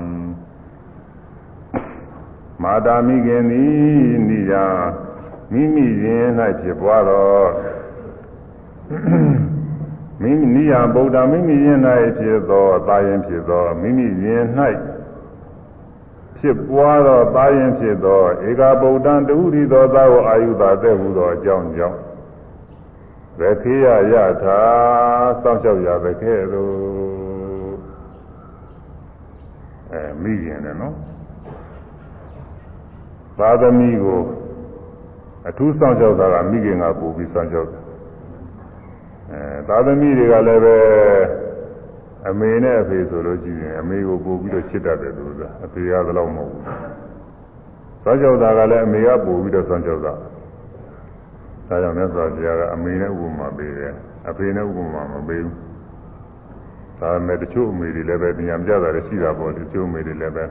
မာတာမိခင်သည်နိယာမိမိရင်၌ဖြစ်ပွားတော့မိမိနိယဗုဒ္ဓမိမိရင်၌ဖြစ်သောသာရင်ဖြစ်သောမိမိရင်၌ဖြစ်ပွားသောသာရင်ဖြစ်သောဧကဗုဒ္ဓံတူရီသောသာကိုအာယုသာတဲ့ဟုသောအကြောင်းကြောင့် ဗခေယယထာစောင့်ရှောက်ရဗခေသို့အဲမိရင်လည်းနော်သာသမီကိုအထူးဆောင်လျှောက်တာကမိခင်ကပူပြီးဆောင်လျှောက်တယ်အဲသာသမီတွေကလည်းပဲအမေနဲ့အဖေဆိုလို့ရှိရင်အမေကိုပူပြီးတော့ချစ်တတ်တယ်သူကအဖေကလည်းမဟုတ်ဘူးဆောင်လျှောက်တာကလည်းအမေကပူပြီးတော့ဆောင်လျှောက်တာ ဒါကြောင့်မြတ်စွာဘုရားကအမေနဲ့ဥပမာပေးတယ်အဖေနဲ့ဥပမာမပေးဘူးဒါပေမဲ့တချို့အမေတွေလည်းပဲဉာဏ်ပြတာလည်းရှိတာပေါ့တချို့အမေတွေလည်းပဲ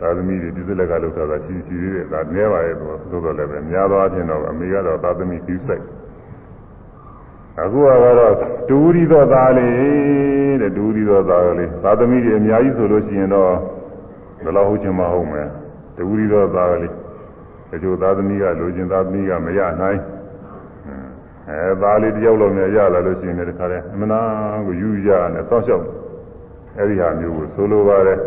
သာသမီတွေပြည့်စက်ကလောက်တာရှိရှိသေးတယ်ဒါနည်းပါရဲ့တော့သို့တော်လည်းပဲများသောအားဖြင့်တော့အမေကတော့သာသမီပြည့်စက်အခုကတော့တူရီသောသားလေးတဲ့တူရီသောသားလေးသာသမီတွေအများကြီးဆိုလို့ရှိရင်တော့ဘယ်လောက်ဟုတ်ချင်မဟုတ်မယ်တူရီသောသားလေးတချို့သာသမီကလိုချင်သာသမီကမရနိုင် အဲသားလေးတယောက်လုံးနဲ့ရလာလို့ရှိရင်လည်းတခါတည်းအမနာကိုယူရနဲ့စောင့်ရှောက်အဲဒီဟာမျိုးကိုဆိုလိုပါတယ်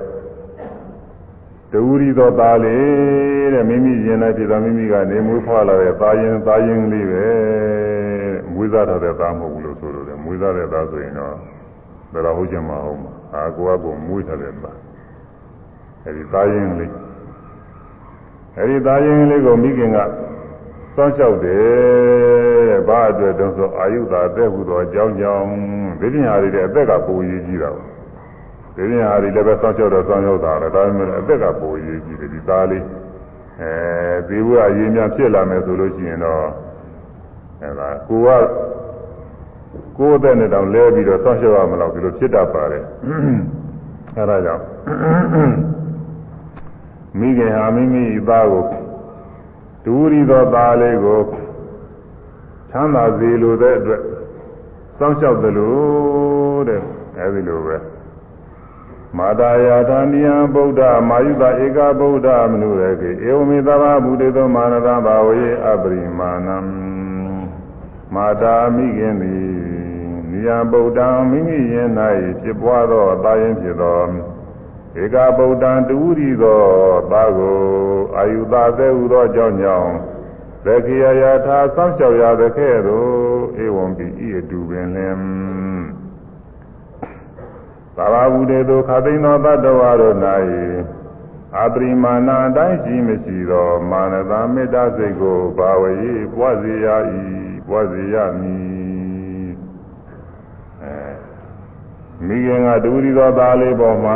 တူရီသောသားလေးတဲ့မိမိရင်နဲ့ပြည်တော်မိမိကနေမွေးဖွားလာတဲ့သားရင်သားရင်လေးပဲမွေးစားတဲ့သားမဟုတ်ဘူးလို့ဆိုလို့တယ်မွေးစားတဲ့သားဆိုရင်တော့ဘယ်တော့ဟုတ်ချင်မဟုတ်မှာအာကိုကကိုမွေးထားတဲ့သားအဲဒီသားရင်လေးအဲဒီသားရင်လေးကိုမိခင်က စောင့်ရှောက်တယ်ဘာအတွက်တုံးဆိုအာယုသာအသက်ဟူသောအကြောင်းကြောင့်ဒီပညာတွေတဲ့အသက်ကပုံရည်ကြီးတာပေါ့ဒီရင်ဟာဒီလည်းပဲစောင့်ရှောက်တော့စောင့်ရှောက်တာလည်းဒါပေမဲ့အသက်ကပိုရေးကြည့်တယ်ဒီသားလေးအဲသေဝအရေးများဖြစ်လာမယ်ဆိုလို့ရှိရင်တော့အဲဒါကိုကကိုယ်အသက်နဲ့တောင်လဲပြီးတော့စောင့်ရှောက်ရမလို့ဒီလိုဖြစ်တတ်ပါတယ်အဲဒါကြောင့်မိခင်ဟာမိမိသားကို ဒူရီသောသားလေးကိုချမ်းသာစေလိုတဲ့အတွက်စောင့်ရှောက်တယ်လို့တဲ့အဲဒီလိုပဲမာတာယာသန္တိယဗုဒ္ဓမာယုတဧကဗုဒ္ဓမနုရကေဧဝမေသဘာဘုတေသောမာနတာဘာဝေအပရိမာဏံမာတာမိခင်သည်နိနိယဗုဒ္ဓံမိမိရင်၌ဖြစ်ပွားသောသာရင်ဖြစ်သော ဧကဗုဒ္ဓံတူရီသောသာကိုအာယုသာသေးဟုသောကြောင့်ကြောင့်သကိယယထာဆောင်းလျှောက်ရသကဲ့သို့ဧဝံပိဤအတူပင်လင်သာဝဝုတေသောခသိန်းသောတတ္တဝါတို့၌အပရိမာဏအတိုင်းရှိမရှိသောမာနတာမေတ္တာစိတ်ကိုဘာဝေပွားစေရ၏ပွားစေရမည်အဲမိခင်ကတူရီသောသားလေးပေါ်မှာ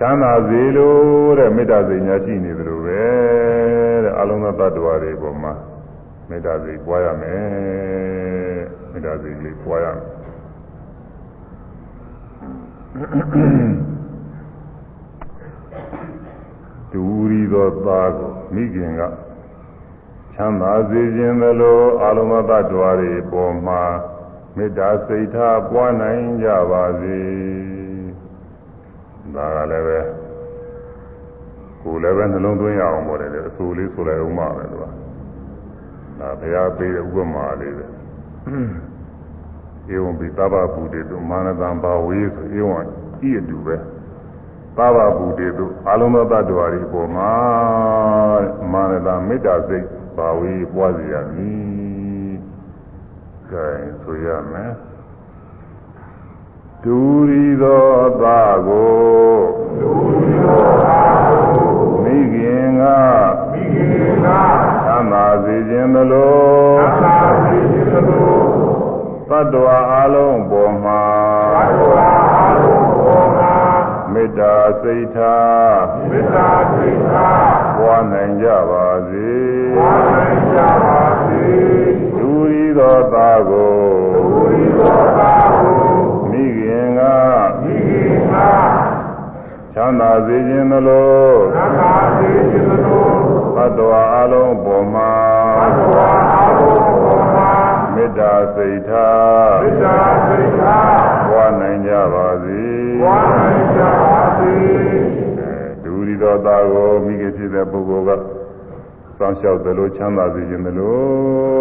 ချမ်းသာစေလို့တဲ့မေတ္တာစိတ်ညာရှိနေသလိုပဲတဲ့အလုံးစုံသတ္တဝါတွေပေါ်မှာမေတ္တာစိတ်ပွားရမယ်မေတ္တာစိတ်လေးပွားရမယ်တူရီသောသားကိုမိခင်ကချမ်းသာစေခြင်းသလိုအာလုံးသတ္တဝါတွေပေါ်မှာမေတ္တာစိတ်ထားပွားနိုင်ကြပါစေ ဒါကလည်းပဲကိုယ်လည်းပဲနှလုံးသွင်းရအောင်ပေါ့လေအဆိုလေးဆိုလိုက်အောင်ပါပဲသူကဒါဘုရားပေးတဲ့ဥပမာလေးပဲဧဝံပိသဗ္ဗဗုတေတုမာနတံဘာဝေဆိုဧဝံဤအတူပဲသဗ္ဗဗုတေတုအာလုံးသောတ attva တွေပေါ်မှာမာနတံမေတ္တာစိတ်ဘာဝေပွားစီရမည်ကဲဆိုရမယ် ဒူရီသောသာကိုဒူရီသောသာကိုမိခင်ကမိခင်ကသံသာစေခြင်းသလိုသံသာစေခြင်းသလိုသတ္တဝါအလုံးပေါ်မှာသတ္တဝါအလုံးပေါ်မှာမေတ္တာစိတ်ထားမေတ္တာစိတ်ထားပွားနိုင်ကြပါစေပွားနိုင်ကြပါစေဒူရီသောသာကိုဒူရီသောသာ ခင်ကချမ်းသာစေခြင်းသလိုချမ်းသာစေခြင်းသလိုသတ္တဝါအလုံးပေါ်မှာသတ္တဝါအလုံးပေါ်မှာမေတ္တာစိတ်ထားမေတ္တာစိတ်ထားပွားနိုင်ကြပါစေပွားနိုင်ကြပါစေဒူရီသောသားကိုမိခင်ဖြစ်တဲ့ပုဂ္ဂိုလ်ကစောင့်ရှောက်သလိုချမ်းသာစေခြင်းသလို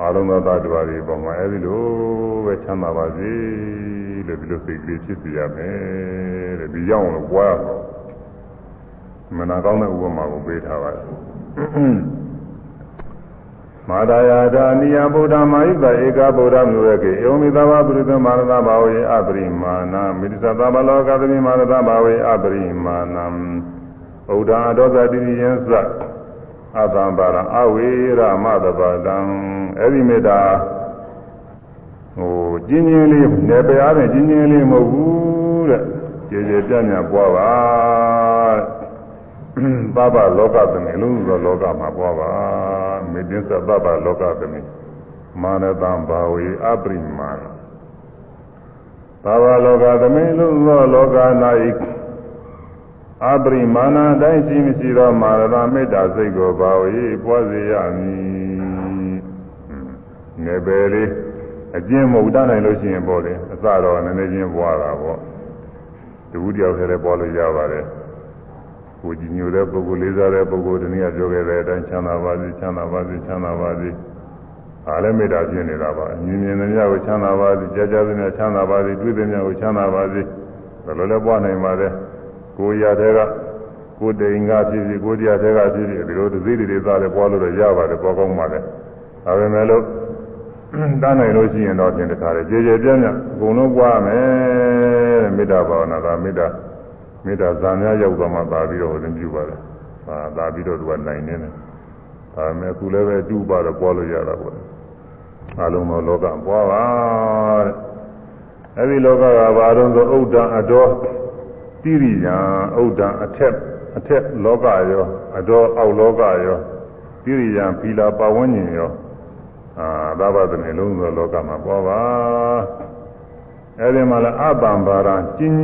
အာလုံးသောသားတော်တွေပေါ်မှာအဲဒီလိုပဲချမ်းသာပါစေ လို့ဒီလိုစိတ်ကလေးဖြစ်စီရမယ်တဲ့ဒီရောက်လို့ပွားရမနာကောင်းတဲ့ဥပမာကိုပေးထားပါတယ်မာဒယာဒာနိယဗုဒ္ဓမာယိတဧကဗုဒ္ဓမျိုးရဲ့ကေဧဝမိသဘာပုရိသမာရသဘာဝေအပရိမာဏမိစ္ဆသဗလောကသမိမာရသဘာဝေအပရိမာဏဗုဒ္ဓအဒောသတိယံသအသံပါရအဝေရမတပတံအဲ့ဒီမေတ္တာ ဟိုကျင်းချင်းလေးနေပြားတဲ့ကျင်းချင်းလေးမဟုတ်ဘူးတဲ့ကျေကျေပြန့်ပြန့်ပွားပါသဗ္ဗလောကသမိအလုံးစုံသောလောကမှာပွားပါမေတ္တသဗ္ဗလောကသမိမာနတံဘာဝေအပရိမာဏသဗ္ဗလောကသမိအလုံးစုံသောလောက၌အပရိမာဏတိုင်းရှိမရှိသောမာရတမေတ္တာစိတ်ကိုဘာဝေပွားစေရမည်ငယ်ပဲလေး အကျဉ်းမဟုတ်တတ်နိုင်လို့ရှိရင်ပေါ့လေအစတော့နည်းနည်းချင်းပွားတာပေါ့တဝူတယောက်တည်းလည်းပွားလို့ရပါတယ်ကိုကြည်ညိုတဲ့ပုဂ္ဂိုလ်လေးစားတဲ့ပုဂ္ဂိုလ်တနည်းပြောခဲ့တဲ့အတိုင်းချမ်းသာပါစေချမ်းသာပါစေချမ်းသာပါစေအားလည်းမေတ္တာဖြစ်နေတာပါမြင်မြင်သမျှကိုချမ်းသာပါစေကြားကြားသမျှချမ်းသာပါစေတွေ့သမျှကိုချမ်းသာပါစေဘယ်လိုလဲပွားနိုင်ပါလဲကိုရတဲ့ကကိုတိန်ကဖြစ်ဖြစ်ကိုတရားတဲ့ကဖြစ်ဖြစ်ဒီလိုသတိတွေသားလည်းပွားလို့ရပါတယ်ပွားကောင်းပါလေဒါပေမဲ့လို့ တန်းနိုင်လို့ရှိရင်တော့ပြင်တခါလေကြေကြေပြန့်ပြန့်အကုန်လုံးပွားမယ်တဲ့မေတ္တာဘာဝနာကမေတ္တာမေတ္တာဇာများရောက်သွားမှသာပြီးတော့ဟိုတင်ပြုပါတယ်။ဟာသာပြီးတော့သူကနိုင်နေတယ်။ဒါပေမဲ့အခုလည်းပဲတူပါတော့ပွားလို့ရတာပေါ့။အလုံးစုံလောကပွားပါတဲ့။အဲဒီလောကကဘာလို့ဆိုဥဒ္ဒံအတော်တိရိယံဥဒ္ဒံအထက်အထက်လောကရောအတော်အောက်လောကရောတိရိယံဖီလာပဝန်းကျင်ရော အာသာဘသနေလုံးစုံလောကမှာပွားပါ။အဲဒီမှာလည်းအပံပါရကျင်း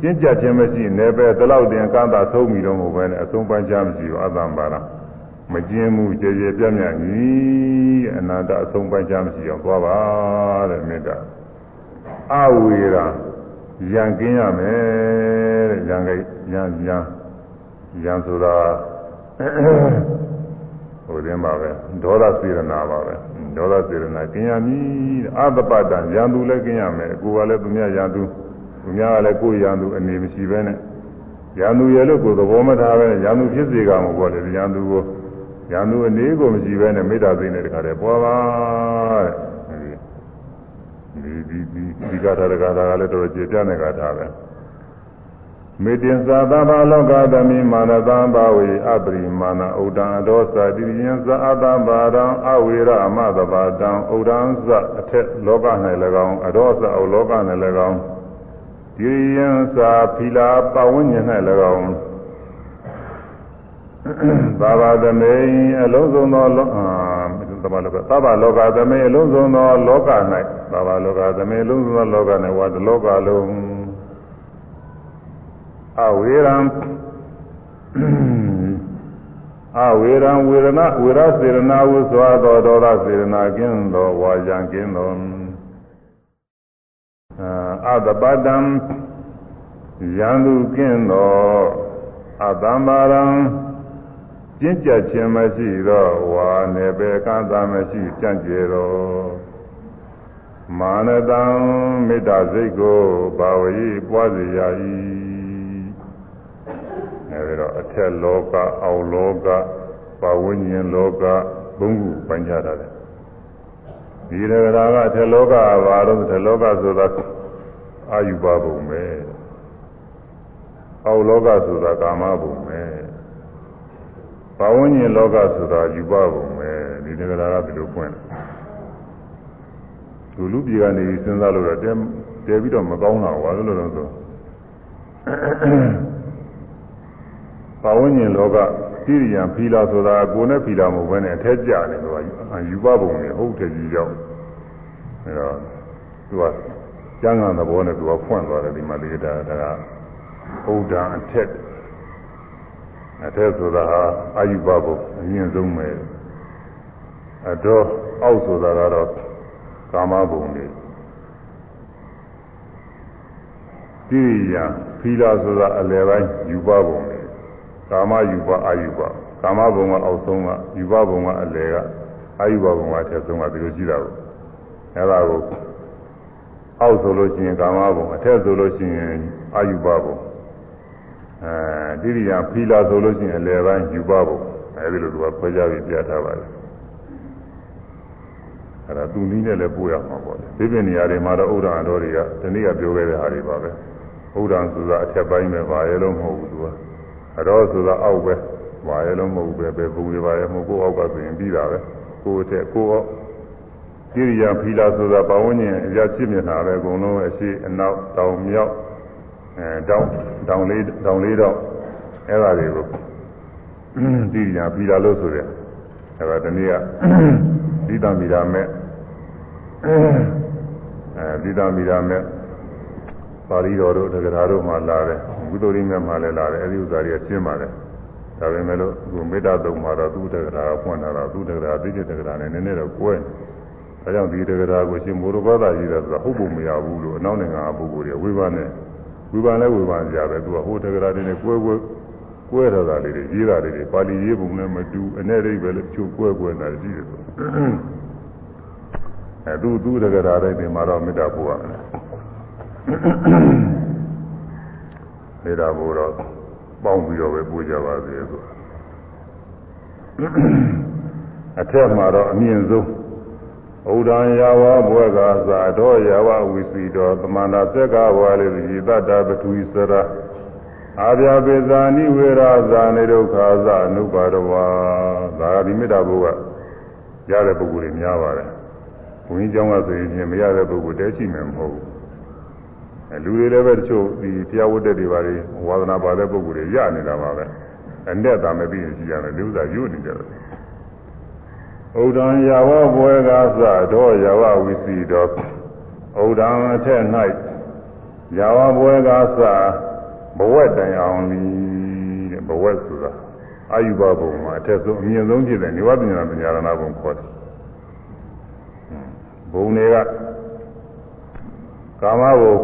ကြီးကျင့်ကြခြင်းမရှိနေပဲဒီလောက်တင်ကသာဆုံးပြီတော့မဟုတ်ပဲနဲ့အဆုံးပန်းချမရှိဘူးအတ္တပါရမကျင်းမှုကြည်ကြည်ပြတ်မြတ်ကြီးအနာတအဆုံးပန်းချမရှိအောင်သွားပါတဲ့မေတ္တာအဝေရာရံကင်းရမယ်တဲ့ရံကိရံရံရံဆိုတာဟိုတင်းပါပဲဒေါသစေရနာပါပဲ ဒေါသစေရနာကျင်ရမည်အသပတံရန်သူလည်းကျင်ရမယ်ကိုယ်ကလည်းသူများရန်သူသူများကလည်းကိုယ်ရန်သူအနေမရှိဘဲနဲ့ရန်သူရဲ့လို့ကိုယ်သဘောမထားပဲရန်သူဖြစ်စေကမှာပေါ့လေရန်သူကိုရန်သူအနေကိုမရှိဘဲနဲ့မေတ္တာစိတ်နဲ့တခါတည်းပွားပါတဲ့ဒီဒီဒီဒီကထာတကထာကလည်းတော်တော်ကျေပြတဲ့ကထာပဲ မေတ္တင်သာသဘာလောကသမိမာနတံဘာဝေအပရိမာဏဥဒံအဒောသတိယံသအတံဘာရံအဝေရအမသဘာတံဥဒံသအထက်လောက၌၎င်းအဒောသအလောက၌၎င်းဒီယံသာဖီလာပဝဉ္ဉ၌၎င်းသာဘာသမေအလုံးစုံသောလောအာသဘာလောကသဘာလောကသမေအလုံးစုံသောလောက၌သဘာလောကသမေအလုံးစုံသောလောက၌ဝါတလောကလုံး အဝေရံအဝေရံဝေရဏဝေရစေရနာဝုသောသောဒေါသစေရနာကင်းသောဝါယံကင်းသောအတပတံယံသူကင်းသောအတ္တမရံကျင့်ကြခြင်းမရှိသောဝါနေပေကံသာမရှိကြံ့ကျေသောမာနတံမေတ္တာစိတ်ကိုဘာဝေပွားစေရ၏ အဲဒီတော့အထက်လောကအောက်လောကပါဝိညာဉ်လောကဘုံခုပိုင်းခြားတာတယ်ဒီရကရာကအထက်လောကဘာလို့အထက်လောကဆိုတာအာယုဘဘုံပဲအောက်လောကဆိုတာကာမဘုံပဲပါဝိညာဉ်လောကဆိုတာယူဘဘုံပဲဒီရကရာကဒီလိုပွင့်တယ်လူလူပြည်ကနေစဉ်းစားလို့တော့တဲတဲပြီးတော့မကောင်းတာဘာလို့လဲဆို ပါဝန်းကျင်လောကတိရိယံဖီလာဆိုတာကိုယ်နဲ့ဖီလာမဟုတ်ဘဲနဲ့အထက်ကျနေတော့ယူပပုံနဲ့ဟုတ်တယ်ကြီးကြောက်အဲတော့သူကကျမ်းဂန်သဘောနဲ့သူကဖွင့်သွားတယ်ဒီမှာလေးတာဒါကဘုဒ္ဓအထက်အထက်ဆိုတာဟာအာယုပဘုအရင်ဆုံးပဲအတော့အောက်ဆိုတာကတော့ကာမဘုံတွေတိရိယံဖီလာဆိုတာအလယ်ပိုင်းယူပဘုံတွေ ကာမယူပအာယူပကာမဘုံကအောက်ဆုံးကယူပဘုံကအလယ်ကအာယူပဘုံကအထက်ဆုံးကဒီလိုရှိတာကိုအဲဒါကိုအောက်ဆိုလို့ရှိရင်ကာမဘုံအထက်ဆိုလို့ရှိရင်အာယူပဘုံအဲဒီရိယာဖီလာဆိုလို့ရှိရင်အလယ်ပိုင်းယူပဘုံအဲဒီလိုသူကခွဲခြားပြီးပြထားပါတယ်အဲဒါသူနည်းနဲ့လည်းပို့ရမှာပေါ့လေဒီပြနေရာတွေမှာတော့ဥဒ္ဒံတော်တွေကဒီနေ့ကပြောခဲ့တဲ့ဟာတွေပါပဲဥဒ္ဒံဆိုတာအထက်ပိုင်းပဲပါရဲလို့မဟုတ်ဘူးသူက အတော်ဆိုတာအောက်ပဲဘာရဲလုံးမဟုတ်ပဲပဲဘူးရပါရဲ့မဟုတ်ကိုအောက်ကဆိုရင်ပြီးတာပဲကိုအထက်ကိုအောက်ကိရိယာဖီလာဆိုတာပဝန်းကျင်အရာဖြစ်နေတာပဲအကုန်လုံးအရှိအနောက်တောင်မြောက်အဲတောင်တောင်လေးတောင်လေးတော့အဲ့ဒါတွေကိုကိရိယာဖီလာလို့ဆိုတယ်အဲ့ဒါတနည်းကဒီတံမီရာမဲ့အဲဒီတံမီရာမဲ့ ပါဠိတော်တို့တက္ကရာတို့မှလာတယ်ဝိသုရိမြတ်မှလည်းလာတယ်အဲဒီဥစ္စာတွေကရှင်းပါတယ်ဒါပေမဲ့လို့သူမေတ္တာတုံမှာတော့သူတက္ကရာကဖွင့်လာတော့သူတက္ကရာသိတဲ့တက္ကရာနဲ့နည်းနည်းတော့ကွဲဒါကြောင့်ဒီတက္ကရာကိုရှင်မောရဘာသာကြီးတယ်ဆိုတာဟုတ်ဖို့မရဘူးလို့အနောက်နိုင်ငံကပုဂ္ဂိုလ်တွေဝိပန်းနဲ့ဝိပန်းလဲဝိပန်းကြပဲသူကဟိုတက္ကရာတွေနဲ့ကွဲကွဲကွဲထားတာလေးတွေရေးတာလေးတွေပါဠိရေးပုံနဲ့မတူအနေအိဗယ်လည်းချုပ်ကွဲကွဲနေတာရှိတယ်ဆိုအဲသူသူတက္ကရာတိုင်းဒီမှာတော့မေတ္တာပို့ရတယ် နေတာဘိုးတော့ပေါင်းပြီးတော့ပဲပို့ကြပါစေဆိုအထက်မှာတော့အမြင့်ဆုံးဩဒံယာဝဘွဲကသာတော့ယာဝဝိစီတော်သမန္တာသက်ကဘွာလေးဒီတတ္တပထဝီစရအာဗျာပေဇာနိဝေရဇာနေဒုက္ခဇအနုပါဒဝါဒါကဒီမေတ္တာဘုရားရတဲ့ပုဂ္ဂိုလ်တွေများပါတယ်ဘုန်းကြီးကျောင်းကဆိုရင်မရတဲ့ပုဂ္ဂိုလ်တဲရှိမယ်မဟုတ်ဘူး လူတွေလည်းပဲတချို့ဒီတရားဝတ်တဲ့တွေပါလေဝါသနာပါတဲ့ပုဂ္ဂိုလ်တွေရနေတာပါပဲအနဲ့သာမပြီးရင်ရှိရတယ်လူစားရွတ်နေကြတယ်ဥဒံယာဝဘွယ်ကားစတော့ယာဝဝိစီတော်ဥဒံအထက်၌ယာဝဘွယ်ကားစဘဝက်တိုင်အောင်လီတဲ့ဘဝက်ဆိုတာအာယုဘဘုံမှာအထက်ဆုံးအမြင့်ဆုံးဖြစ်တဲ့နိဝတ္တညာပညာရဏဘုံခေါ်တယ်ဘုံတွေကကာမဘုံ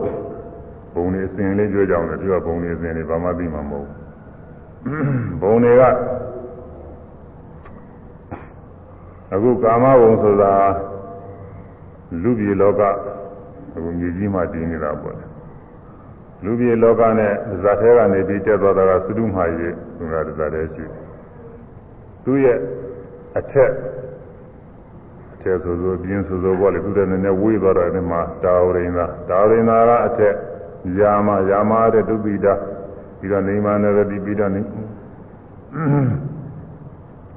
ဘုံနေအစဉ်လေးပြောကြအောင်လေဒီကဘုံနေအစဉ်လေးဘာမှသိမှာမဟုတ်ဘူးဘုံတွေကအခုကာမဘုံဆိုတာလူပြည်လောကအခုမြေကြီးမှာတည်နေတာပေါ့လူပြည်လောကနဲ့ဇာထဲကနေပြီးတက်သွားတာကသုဒ္ဓမာရေသူကဇာထဲရှိသူရဲ့အထက်အထက်ဆိုဆိုပြင်းဆိုဆိုပေါ့လေသူတဲ့နည်းနည်းဝေးသွားတော့ဒီမှာတာဝရိန္ဒာတာဝရိန္ဒာကအထက် ယာမယာမတဲ့ဒုပိတာပြီးတော့နေမနရတိပြီးတော့နေ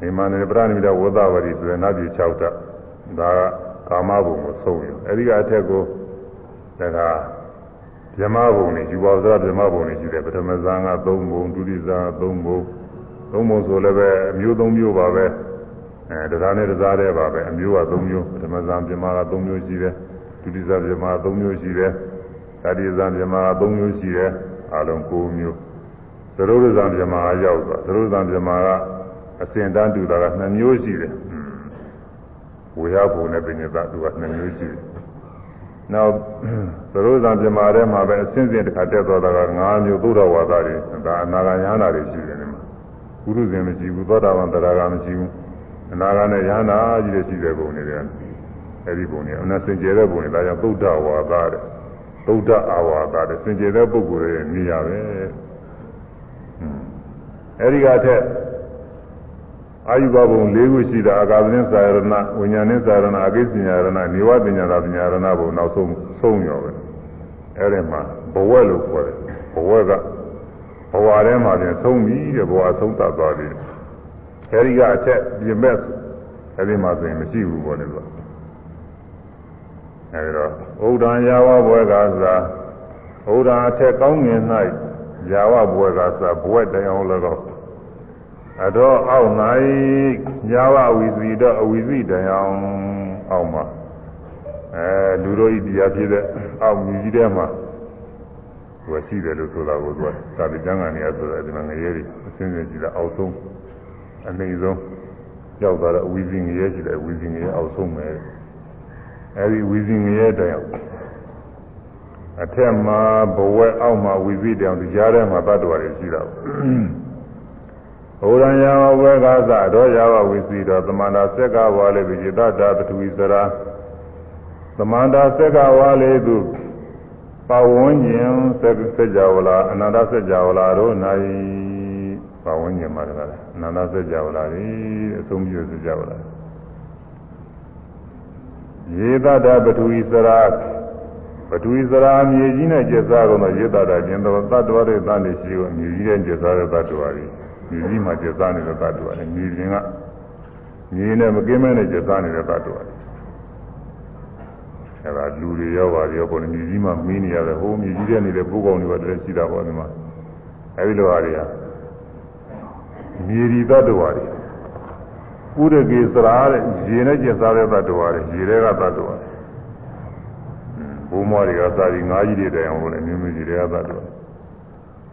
နေမနရပရဏိမဒဝသဝရီဆိုတဲ့နတ်ပြည်6တက်ဒါကကာမဘုံကိုဆုံးရအဲဒီကအထက်ကိုဒါကဗြဟ္မဘုံနဲ့ယူပါသောဗြဟ္မဘုံနဲ့ရှိတယ်ပထမဇန်က3ဘုံဒုတိယဇန်က3ဘုံ3ဘုံဆိုလည်းပဲအမျိုး3မျိုးပါပဲအဲတရားနဲ့တရားတဲ့ပါပဲအမျိုးက3မျိုးပထမဇန်ဗြဟ္မက3မျိုးရှိတယ်ဒုတိယဇန်ဗြဟ္မက3မျိုးရှိတယ် တတိယဇန်ဗြဟ္မက3မျိုးရှိတယ်အလုံး9မျိုးသရုပ်ဇန်ဗြဟ္မကရောက်သွားသရုပ်ဇန်ဗြဟ္မကအစဉ်တန်းတူတာက2မျိုးရှိတယ်ဝေယဘုံနဲ့ပညာသသူက2မျိုးရှိတယ်နောက်သရုပ်ဇံပြမာထဲမှာပဲအစဉ်စဉ်တစ်ခါတက်သွားတာက9မျိုးသုဒ္ဓဝါဒတွေဒါအနာဂါယဟနာတွေရှိတယ်ဒီမှာပုရုဇဉ်မရှိဘူးသောတာပန်တရားကမရှိဘူးအနာဂါနဲ့ယဟနာကြီးတွေရှိတဲ့ပုံတွေအဲဒီပုံတွေအနစင်ကြယ်တဲ့ပုံတွေဒါကြောင့်သုဒ္ဓဝါဒတဲ့ သုဒ္ဓအာဝါဒတဲ့စင်ကြယ်တဲ့ပုဂ္ဂိုလ်ရဲ့နေရာပဲအဲဒီကထက်အာယုဘဘုံ၄ခုရှိတာအာကာသနဲ့သာရဏဝိညာဉ်နဲ့သာရဏအကိစ္စညာရဏနေဝပညာသာပညာရဏဘုံနောက်ဆုံးဆုံးရောပဲအဲဒီမှာဘဝလို့ခေါ်တယ်ဘဝကဘဝထဲမှာပြင်ဆုံးပြီတဲ့ဘဝဆုံးသတ်သွားပြီအဲဒီကအချက်ပြင်မဲ့အဲဒီမှာဆိုရင်မရှိဘူးပေါ့လေလို့ အဲဒီတော့ဩဒံယာဝဘဝကသာဩဒံအထက်ကောင်းငင်၌ယာဝဘဝကသာဘဝတရားလည်းတော့အတော့အောက်၌ညာဝဝီစီတော့အဝီစီတရားအောက်မှာအဲလူတို့ဤတရားဖြစ်တဲ့အောက်မြည်ကြီးထဲမှာသူကရှိတယ်လို့ဆိုတာကိုသူကသာတိကျမ်းကနေရဆိုတာဒီမှာငရဲတွေအစင်းစင်းကြည့်တာအောက်ဆုံးအနေဆုံးရောက်သွားတော့အဝီစီငရဲရှိတယ်အဝီစီငရဲအောက်ဆုံးပဲ အဲဒီဝီစီငရဲတရားအထက်မှာဘဝအောက်မှာဝီစီတရားဒီကြားထဲမှာတတ်တော်တွေရှိတာဘုရားယာဝဝေကသတော်ယာဝဝိစီတော်သမန္တာစက်ကဝါလေပိจิตတာပထဝီစရာသမန္တာစက်ကဝါလေသူပဝန်းကျင်စက်စကြဝဠာအနန္တစကြဝဠာတို့၌ပဝန်းကျင်မှာတကားအနန္တစကြဝဠာဤအဆုံးပြုစကြဝဠာ ယေတတာပထဝီစရာပထဝီစရာမြေကြီးနဲ့ကျက်စားကုန်သောယေတတာကျင်သောတတ္တဝရတန်ရှိကိုမြေကြီးနဲ့ကျက်စားတဲ့တတ္တဝရည်မြေကြီးမှာကျက်စားနေတဲ့သတ္တဝါတွေမြေပြင်ကမြေနဲ့မကင်းမဲနဲ့ကျက်စားနေတဲ့သတ္တဝါတွေအဲဒါလူတွေရောပါရောပေါ်နေမြေကြီးမှာမင်းနေရတယ်ဟိုမြေကြီးထဲနေတဲ့ပုဂ္ဂိုလ်တွေပါတည်းရှိတာပေါ့ဒီမှာအဲဒီလိုဟာတွေကမြေဒီသတ္တဝါတွေ ပုရကေစရာတဲ့ရေနဲ့ကျက်စားတဲ့သတ္တဝါတွေရေတွေကသတ္တဝါတွေဘုံမောတွေကသာဒီငါးကြီးတွေတိုင်အောင်လို့လည်းမြင်းမြင်းကြီးတွေကသတ္တဝါ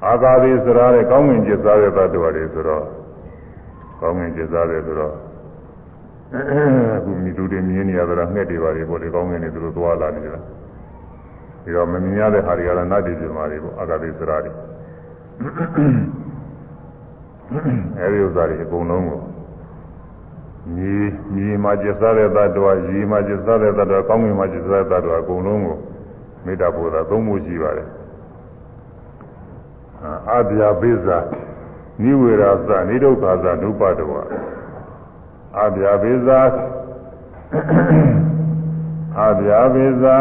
အာကာသေစရာတဲ့ကောင်းငင်ကျစားတဲ့သတ္တဝါတွေဆိုတော့ကောင်းငင်ကျစားတယ်ဆိုတော့အခုမိသူတွေမြင်နေရတာငှက်တွေပါတွေပေါ့လေကောင်းငင်တွေသူတို့သွားလာနေကြတာပြီးတော့မမြင်ရတဲ့ဟာတွေကတော့နတ်တွေပြမာတွေပေါ့အာကာသေစရာတွေအဲဒီဥစ္စာတွေအကုန်လုံးကို မြေမြေမှာကျစားတဲ့သတ္တဝါရေမှာကျစားတဲ့သတ္တဝါကောင်းငင်မှာကျစားတဲ့သတ္တဝါအကုန်လုံးကိုမေတ္တာပို့တာသုံးဖို့ရှိပါတယ်အာဗျာပိဇာနိဝေရသနိဒုက္ခသနုပတဝအာဗျာပိဇာအာဗျာပိဇာ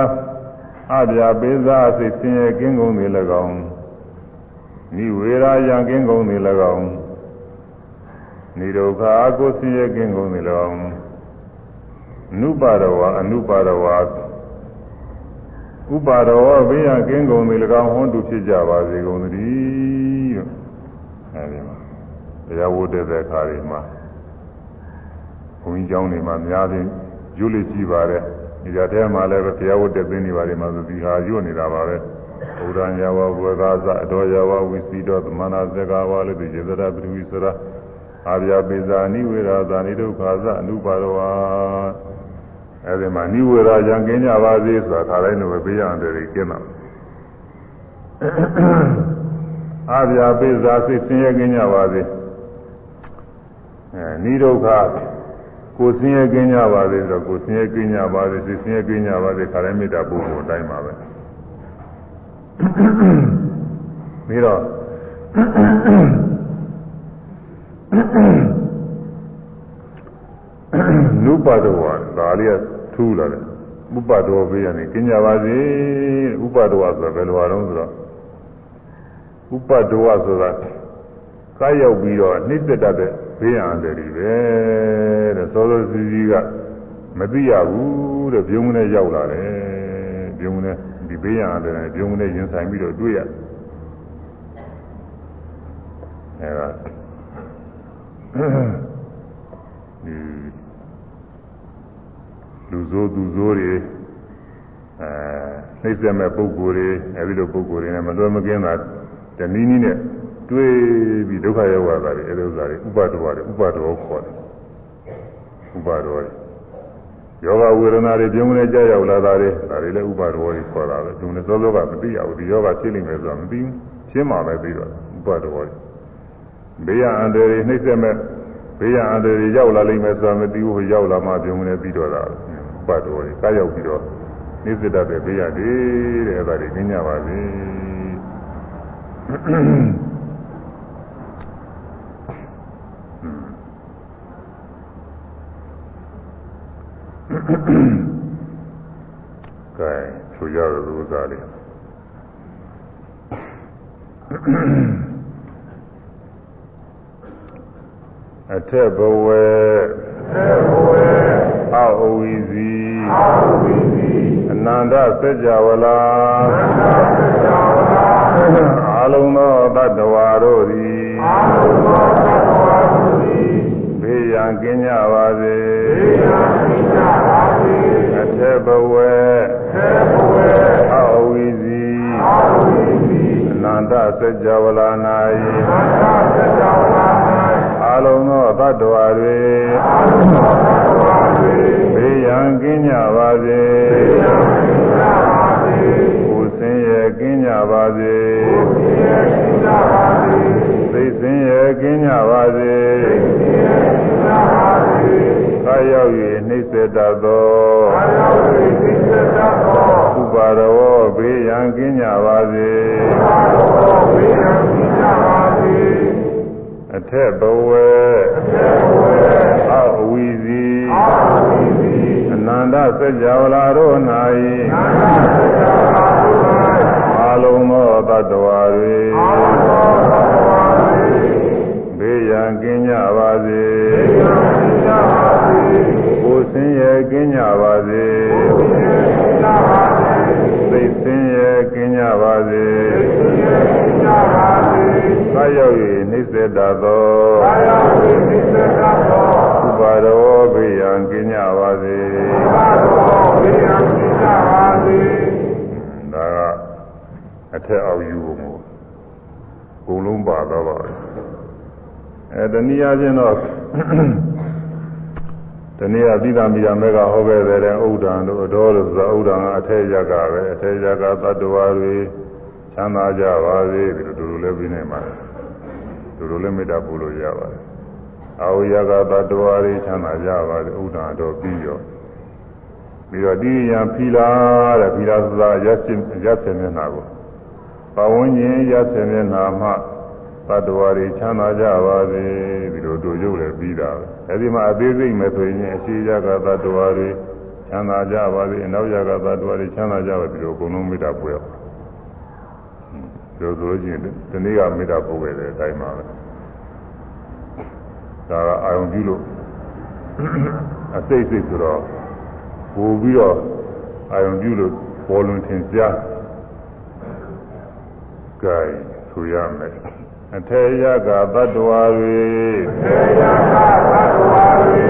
အာဗျာပိဇာစိတ်ဆင်းရဲကင်းကုန်သည်၎င်းနိဝေရယံကင်းကုန်သည်၎င်း နိဒုက္ခအကုသိယကင်းကုန်သည်လောနုပါရဝအနုပါရဝဥပါရဝဘေးရကင်းကုန်သည်၎င်းဟွန်းတူဖြစ်ကြပါစေကုန်သတည်းလို့အဲဒီမှာတရားဝတ်တဲ့အခါတွေမှာဘုန်းကြီးကျောင်းတွေမှာများတယ်ရွလိရှိပါတယ်ဒီကြတဲ့မှာလည်းတရားဝတ်တဲ့ပင်တွေပါတယ်မှာဆိုဒီဟာရွနေတာပါပဲဘုရားညာဝဘဝကာသအတော်ညာဝဝိစီတော်သမဏဇဂါဝလို့ဒီစေတရာပရိဝိစရာ အာဗျာပိဇာနိဝေရာဇာနိဒုက္ခသအနုပါရဝါအဲဒီမှာနိဝေရာရံကင်းကြပါစေဆိုတာခါတိုင်းလိုပဲပေးရတယ်ကျင်းတာအာဗျာပိဇာစိတ်ဆင်းရဲကင်းကြပါစေအဲနိဒုက္ခကိုဆင်းရဲကင်းကြပါစေဆိုတော့ကိုဆင်းရဲကင်းကြပါစေစိတ်ဆင်းရဲကင်းကြပါစေခါတိုင်းမေတ္တာပို့ဖို့အတိုင်းပါပဲပြီးတော့ နုပါဒဝါဒါလေးကထူးလာတယ်ဥပဒောဘေးကနေကင်းကြပါစေဥပဒောဆိုတာဘယ်လိုအားလုံးဆိုတော့ဥပဒောဆိုတာကားရောက်ပြီးတော့နှိစ္စတတ်တဲ့ဘေးရန်တယ်တွေပဲတဲ့စောစောစီစီကမသိရဘူးတဲ့ပြုံးနဲ့ရောက်လာတယ်ပြုံးနဲ့ဒီဘေးရန်တယ်ပြုံးနဲ့ရင်ဆိုင်ပြီးတော့တွေ့ရအဲဒါဒီ လူဆိုးသူဆိုးတွေအဲနှိမ့်ဆက်မဲ့ပုံကိုယ်တွေအဲဒီလိုပုံကိုယ်တွေနဲ့မလွယ်မကင်းတာတနည်းနည်းနဲ့တွေးပြီးဒုက္ခရောက်လာတာတွေအဲဒီဥစ္စာတွေဥပါဒဝါတွေဥပါဒဝခေါ်တယ်ဥပါဒဝါတွေယောဂဝေဒနာတွေပြုံးနေကြရောက်လာတာတွေဒါတွေလည်းဥပါဒဝါတွေခေါ်တာပဲသူနဲ့စောစောကမသိရဘူးဒီယောဂဖြစ်နေမယ်ဆိုတာမသိဘူးရှင်းမှာပဲပြီးတော့ဥပါဒဝါတွေ ဘေးရအန္တရာယ်နှိမ့်ဆက်မဲ့ဘေးရအန္တရာယ်ရောက်လာလိမ့်မယ်ဆိုတာမသိဘူးရောက်လာမှပြုံးနေပြီးတော့တာပတ်တော်တွေကားရောက်ပြီးတော့နိစ္စတတ်တဲ့ဘေးရတယ်တဲ့အဲ့ဒါတွေကျင်းကြပါစေကဲဆိုရတဲ့ဥစ္စာလေး အထက်ဘဝအထက်ဘဝအဝိဇီအနန္တစัจ java လာအာလုံးသောတတ္တဝါတို့သည်ဘေးရန်ကင်းကြပါစေအထက်ဘဝအဝိဇီအနန္တစัจ java လာ၌အာ လုံးသောတတ္တဝါတွေဘေးရန်ကင်းကြပါစေကိုယ်ဆင်းရဲကင်းကြပါစေသိဆင်းရဲကင်းကြပါစေကာရောက်၍နှိစ္စတတ်သောဥပါရောဘေးရန်ကင်းကြပါစေအထက်ဘဝ နန္တစัจ java လာတို့၌အာလုံးသောတတ္တဝါ အဲတနည်းအားဖြင့်တော့တနည်းအားသီတာမိယာမေကဟောခဲ့တဲ့ဥဒ္ဒံတို့အတော်လို့ဆိုတာဥဒ္ဒံကအထက်ရကပဲအထက်ရကသတ္တဝါတွေချမ်းသာကြပါစေဒီလိုတို့လည်းပြီးနေပါလေတို့လိုလည်းမေတ္တာပို့လို့ရပါတယ်အာဝရကသတ္တဝါတွေချမ်းသာကြပါစေဥဒ္ဒံတော်ပြီးရောပြီးတော့ဒီရန်ဖီလာတဲ့ဖီလာဆိုတာရက်စင်ရက်စင်မျက်နှာကိုပဝန်းကျင်ရက်စင်မျက်နှာမှာ သတ္တဝါတွေချမ်းသာကြပါစေဒီလိုတို့ရုပ်လည်းပြီးတာပဲအဲဒီမှာအသေးစိတ်မဲ့ဆိုရင်အရှိရကသတ္တဝါတွေချမ်းသာကြပါစေအနောက်ရကသတ္တဝါတွေချမ်းသာကြပါစေဒီလိုအကုန်လုံးမေတ္တာပို့ရအောင်ဒီလိုဆိုလို့ရှိရင်ဒီနေ့ကမေတ္တာပို့ခဲ့တဲ့အတိုင်းပါပဲဒါကအာယုံပြုလို့အစိတ်စိတ်ဆိုတော့ပို့ပြီးတော့အာယုံပြုလို့ပေါ်လွင်ထင်ရှားကြိုင်ဆိုရမယ် အထေယကသတ္တဝါတွေအထေယကသတ္တဝါတွေ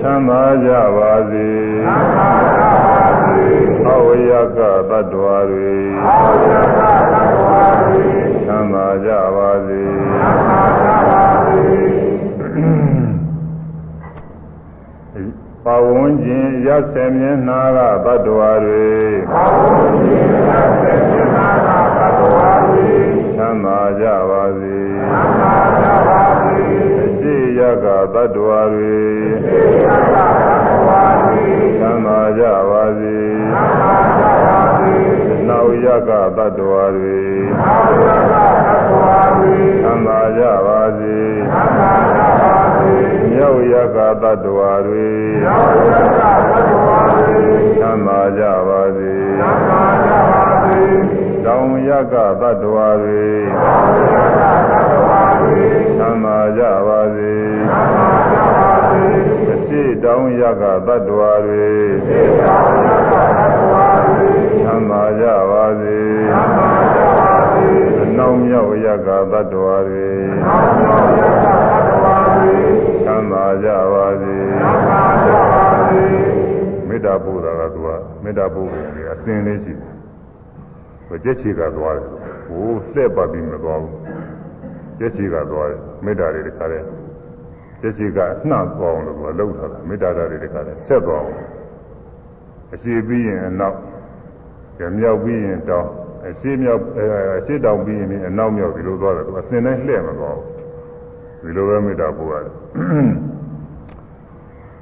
ချမ်းသာကြပါစေချမ်းသာကြပါစေအဝေယကသတ္တဝါတွေအဝေယကသတ္တဝါတွေချမ်းသာကြပါစေချမ်းသာကြပါစေပဝန်းကျင်ရဆေမျက်နာကသတ္တဝါတွေပဝန်းကျင်ရဆေမျက်နာကသတ္တဝါတွေချမ်းသာကြပါစေချမ်းသာကြပါစေအ ရှရှိယကတတ္တဝါတွေသံသာကြပါစေနောက်ယကတတ္တဝါတွေသံသာကြပါစေမြောက်ယကတတ္တဝါတွေသံသာကြပါစေတောင်ယကတတ္တဝါတွေ သံသာကြပါစေအရှိတောင်ယကတတ္တဝါတွေသံသာကြပါစေအနောက်မြောက်ယကတတ္တဝါတွေသံသာကြပါစေမေတ္တာပို့တာကသူကမေတ္တာပို့ပုံလေးအစဉ်လေးရှိတယ်ကြက်ချီကသွားတယ်ဟိုလှည့်ပတ်ပြီးမသွားဘူး ကျက်ချီကသွားတယ်မေတ္တာတွေတခါတည်းကျက်ချီကနှံ့သွားအောင်လို့ကလှုပ်ထားတာမေတ္တာဓာတ်တွေတခါတည်းဆက်သွားအောင်အရှိပြီးရင်အနောက်ကြမြောက်ပြီးရင်တောင်းအရှိမြောက်အရှိတောင်ပြီးရင်အနောက်မြောက်ဒီလိုသွားတယ်သူအစဉ်တိုင်းလှည့်မသွားဘူးဒီလိုပဲမေတ္တာပို့ရတယ်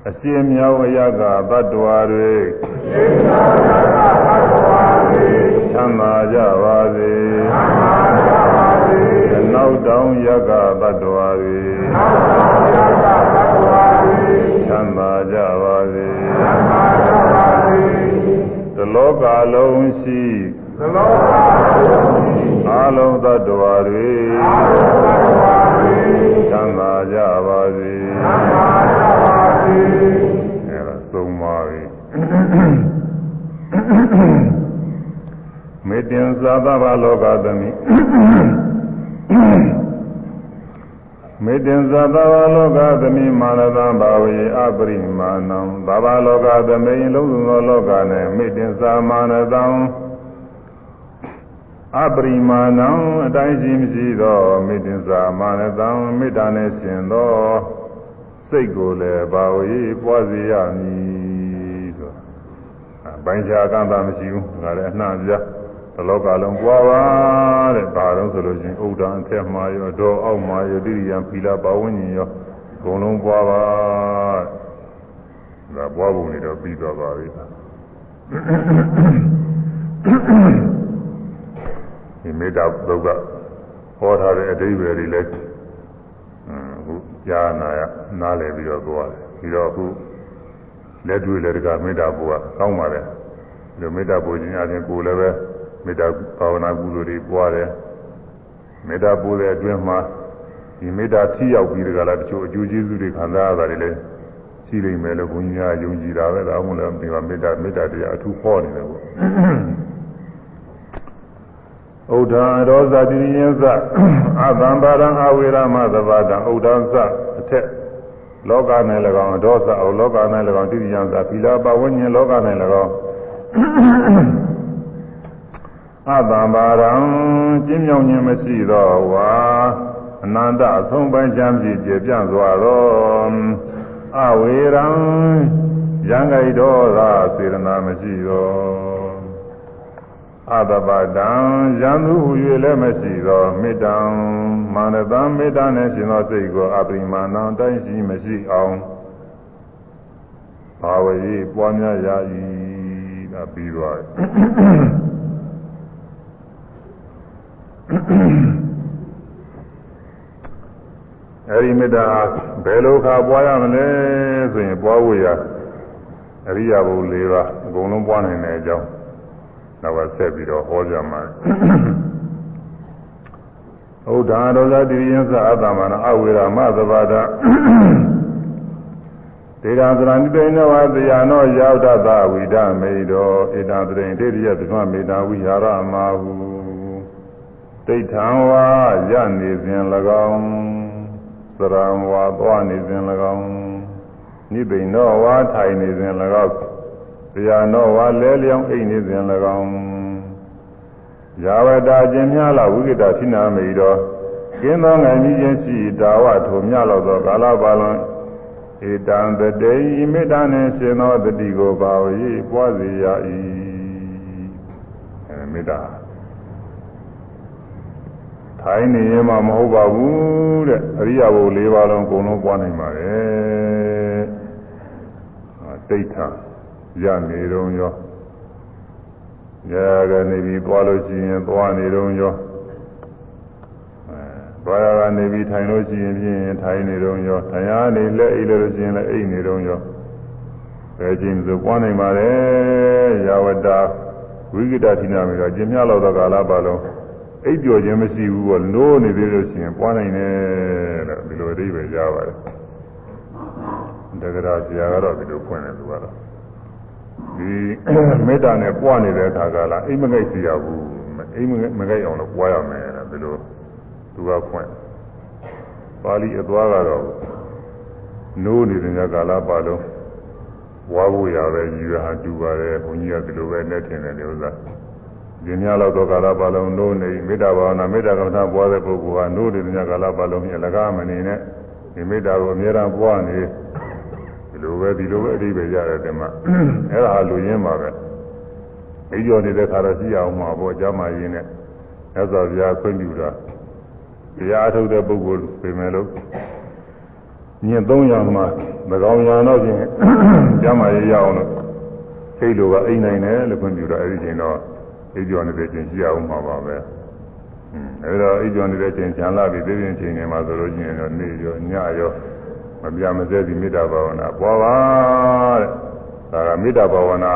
အရှိမြောက်အရကတတ္တဝါတွေချမ်းသာကြပါစေ နောက်တောင်ယကတတ္တဝါတွေချမ်းသာကြပါစေသလောကလုံးရှိအာလုံးတတ္တဝါတွေချမ်းသာကြပါစေအဲဒါသုံးပါပြီမေတ္တင်သာသဗ္ဗလောကသမီ မေတ္တင်သာသဗ္ဗလောကသမိမာနသံဘာဝေအပရိမာဏံဘာဝလောကသမိန်လုံးစုံသောလောက၌မေတ္တင်သာမာနသံအပရိမာဏံအတိုင်းရှိမရှိသောမေတ္တင်သာမာနသံမေတ္တာနှင့်ရှင်သောစိတ်ကိုလည်းဘာဝေပွားစေရမည်ဆိုဘိုင်းချာကံတာမရှိဘူးဒါလည်းအနှံ့ပြ လောကလုံးပွားပါတဲ့ဒါတော့ဆိုလို့ချင်းဥဒ္ဒံအထက်မှာရောဒေါအောက်မှာရောတိရိယံဖီလာပါဝဉ္ဉင်ရောအကုန်လုံးပွားပါဒါပွားပုံတွေတော့ပြီးသွားပါပြီဒီမေတ္တာသုတ်ကဟောထားတဲ့အဓိပ္ပာယ်တွေလည်းအခုကြားနာရနားလည်ပြီးတော့သွားတယ်ပြီးတော့အခုလက်တွေ့လည်းတကမေတ္တာဘုရားကောင်းပါလေဒီမေတ္တာဘုရားချင်းကိုယ်လည်းပဲ မေတ္တာဘာဝနာကုသိုလ်တွေပွားတယ်မေတ္တာပို့တဲ့အတွင်းမှာဒီမေတ္တာထိရောက်ပြီးတကလားတချို့အကျိုးကျေးဇူးတွေခံစားရတာတွေလည်းရှိလိမ့်မယ်လို့ဘုန်းကြီးကယုံကြည်တာပဲဒါမှမဟုတ်ဒီမှာမေတ္တာမေတ္တာတရားအထူးဟောနေတယ်ပေါ့ဥဒ္ဓံရောဇတိယင်းသအသံပါရံအဝေရမသဘာတံဥဒ္ဓံသအထက်လောက၌၎င်းဒေါသအောလောက၌၎င်းတိရိယံသဖီလာပဝဉ္ဉလောက၌၎င်း အတ္တဘာရံကျင်းမြောင်ခြင်းမရှိသောဝါအနန္တအဆုံးပိုင်းချမ်းဖြစ်ကျေပြန့်စွာသောအဝေရံရံဂိတောသာစေရနာမရှိသောအတ္တပတံရံသူဟူ၍လည်းမရှိသောမေတ္တံမာနတံမေတ္တာနှင့်ရှင်သောစိတ်ကိုအပရိမာဏံတိုင်းရှိမရှိအောင်ဘာဝေပွားများရ၏ဒါပြီးသွားတယ် အဲဒီမေတ္တာဘယ်လိုခါပွားရမလဲဆိုရင်ပွားဖို့ရအရိယာဘု၄ပါးအကုန်လုံးပွားနိုင်တဲ့အကြောင်းနောက်ကဆက်ပြီးတော့ဟောကြမှာဥဒ္ဒါရောဇတိရိယသအတ္တမနာအဝေရမသဘာဒဒေတာသရဏိတေနဝသယာနောရောက်တသဝိဒမေတောဣတံတရိတေရိယသမမေတာဝိဟာရမဟု တိဋ္ဌံဝါရနေစဉ်၎င်းသရံဝါသွားနေစဉ်၎င်းနိဗ္ဗိနောဝါထိုင်နေစဉ်၎င်းတရားနောဝါလဲလျောင်းအိတ်နေစဉ်၎င်းယာဝတာခြင်းများလာဝိကတာသိနာမေတော်ကင်းသောငါကြီးခြင်းရှိတာဝထိုမြလောက်သောကာလပါလွန်ဧတံတတေဤမေတ္တာနှင့်ရှင်သောတတိကိုပါဝေပွားစေရ၏အဲမေတ္တာ ထိုင်းနေရင်မှမဟုတ်ပါဘူးတဲ့အရိယာဘု၄ပါးလုံးအကုန်လုံးပွားနိုင်ပါတယ်တိဋ္ဌာရနေတော့ရောရကနေပြီးသွားလို့ရှိရင်သွားနေတော့ရောအဲသွားရကနေပြီးထိုင်လို့ရှိရင်ဖြင့်ထိုင်နေတော့ရောထိုင်ရနေလက်အိပ်လို့ရှိရင်လည်းအိပ်နေတော့ရောအဲချင်းဆိုပွားနိုင်ပါတယ်ယာဝတ္တဝိကတတိနာမြေတော့ကျင်မြလောက်သောကာလပါလုံး အိပ်ပျော်ခြင်းမရှိဘူးပေါ့နိုးနေသေးလို့ရှိရင်ပွားနိုင်တယ်လို့ဒီလိုအဓိပ္ပာယ်ရပါတယ်တက္ကရာဆရာကတော့ဒီလိုဖွင့်တယ်သူကတော့ဒီမေတ္တာနဲ့ပွားနေတဲ့အခါကလာအိမ်မကိတ်စီရဘူးအိမ်မကိတ်အောင်လို့ပွားရမယ်တဲ့ဒီလိုသူကဖွင့်ပါဠိအသွားကတော့နိုးနေတဲ့ကာလပါလုံးဝါဖို့ရပဲရည်ရဟာတူပါတယ်ဘုန်းကြီးကဒီလိုပဲနဲ့ထင်တယ်ဒီဥစ္စာ ဒီညလောက်တော့ကာလပါလုံးနိုးနေမေတ္တာဘာဝနာမေတ္တာကမ္မထာပွားတဲ့ပုဂ္ဂိုလ်ကနိုးနေတဲ့ကာလပါလုံးမြင်လကားမနေနဲ့ဒီမေတ္တာကိုအမြဲတမ်းပွားနေဒီလိုပဲဒီလိုပဲအဓိပ္ပာယ်ရတယ်ဒီမှာအဲ့ဒါဟာလူရင်းပါပဲအိကျော်နေတဲ့ခါတော့ကြည့်အောင်မှာပေါ့ကြားမှရင်းနဲ့သက်သာပြားခွင့်ပြုတာတရားအထုတ်တဲ့ပုဂ္ဂိုလ်ပြင်မယ်လို့ညင်300မှာမကောင်းရတော့ချင်းကြားမှရရအောင်လို့စိတ်လိုကအိမ်နိုင်တယ်လို့ခွင့်ပြုတော့အဲ့ဒီချိန်တော့ အိကျော်နေတဲ့ချိန်ကြည့်အောင်မှာပါပဲအဲဒါအိကျော်နေတဲ့ချိန်ခြံလာပြီးသိရင်ချိန်နေမှာဆိုလို့ရှိရင်တော့နေ့ရောညရောမပြမစဲဒီမေတ္တာဘာဝနာပွားပါတဲ့ဒါကမေတ္တာဘာဝနာ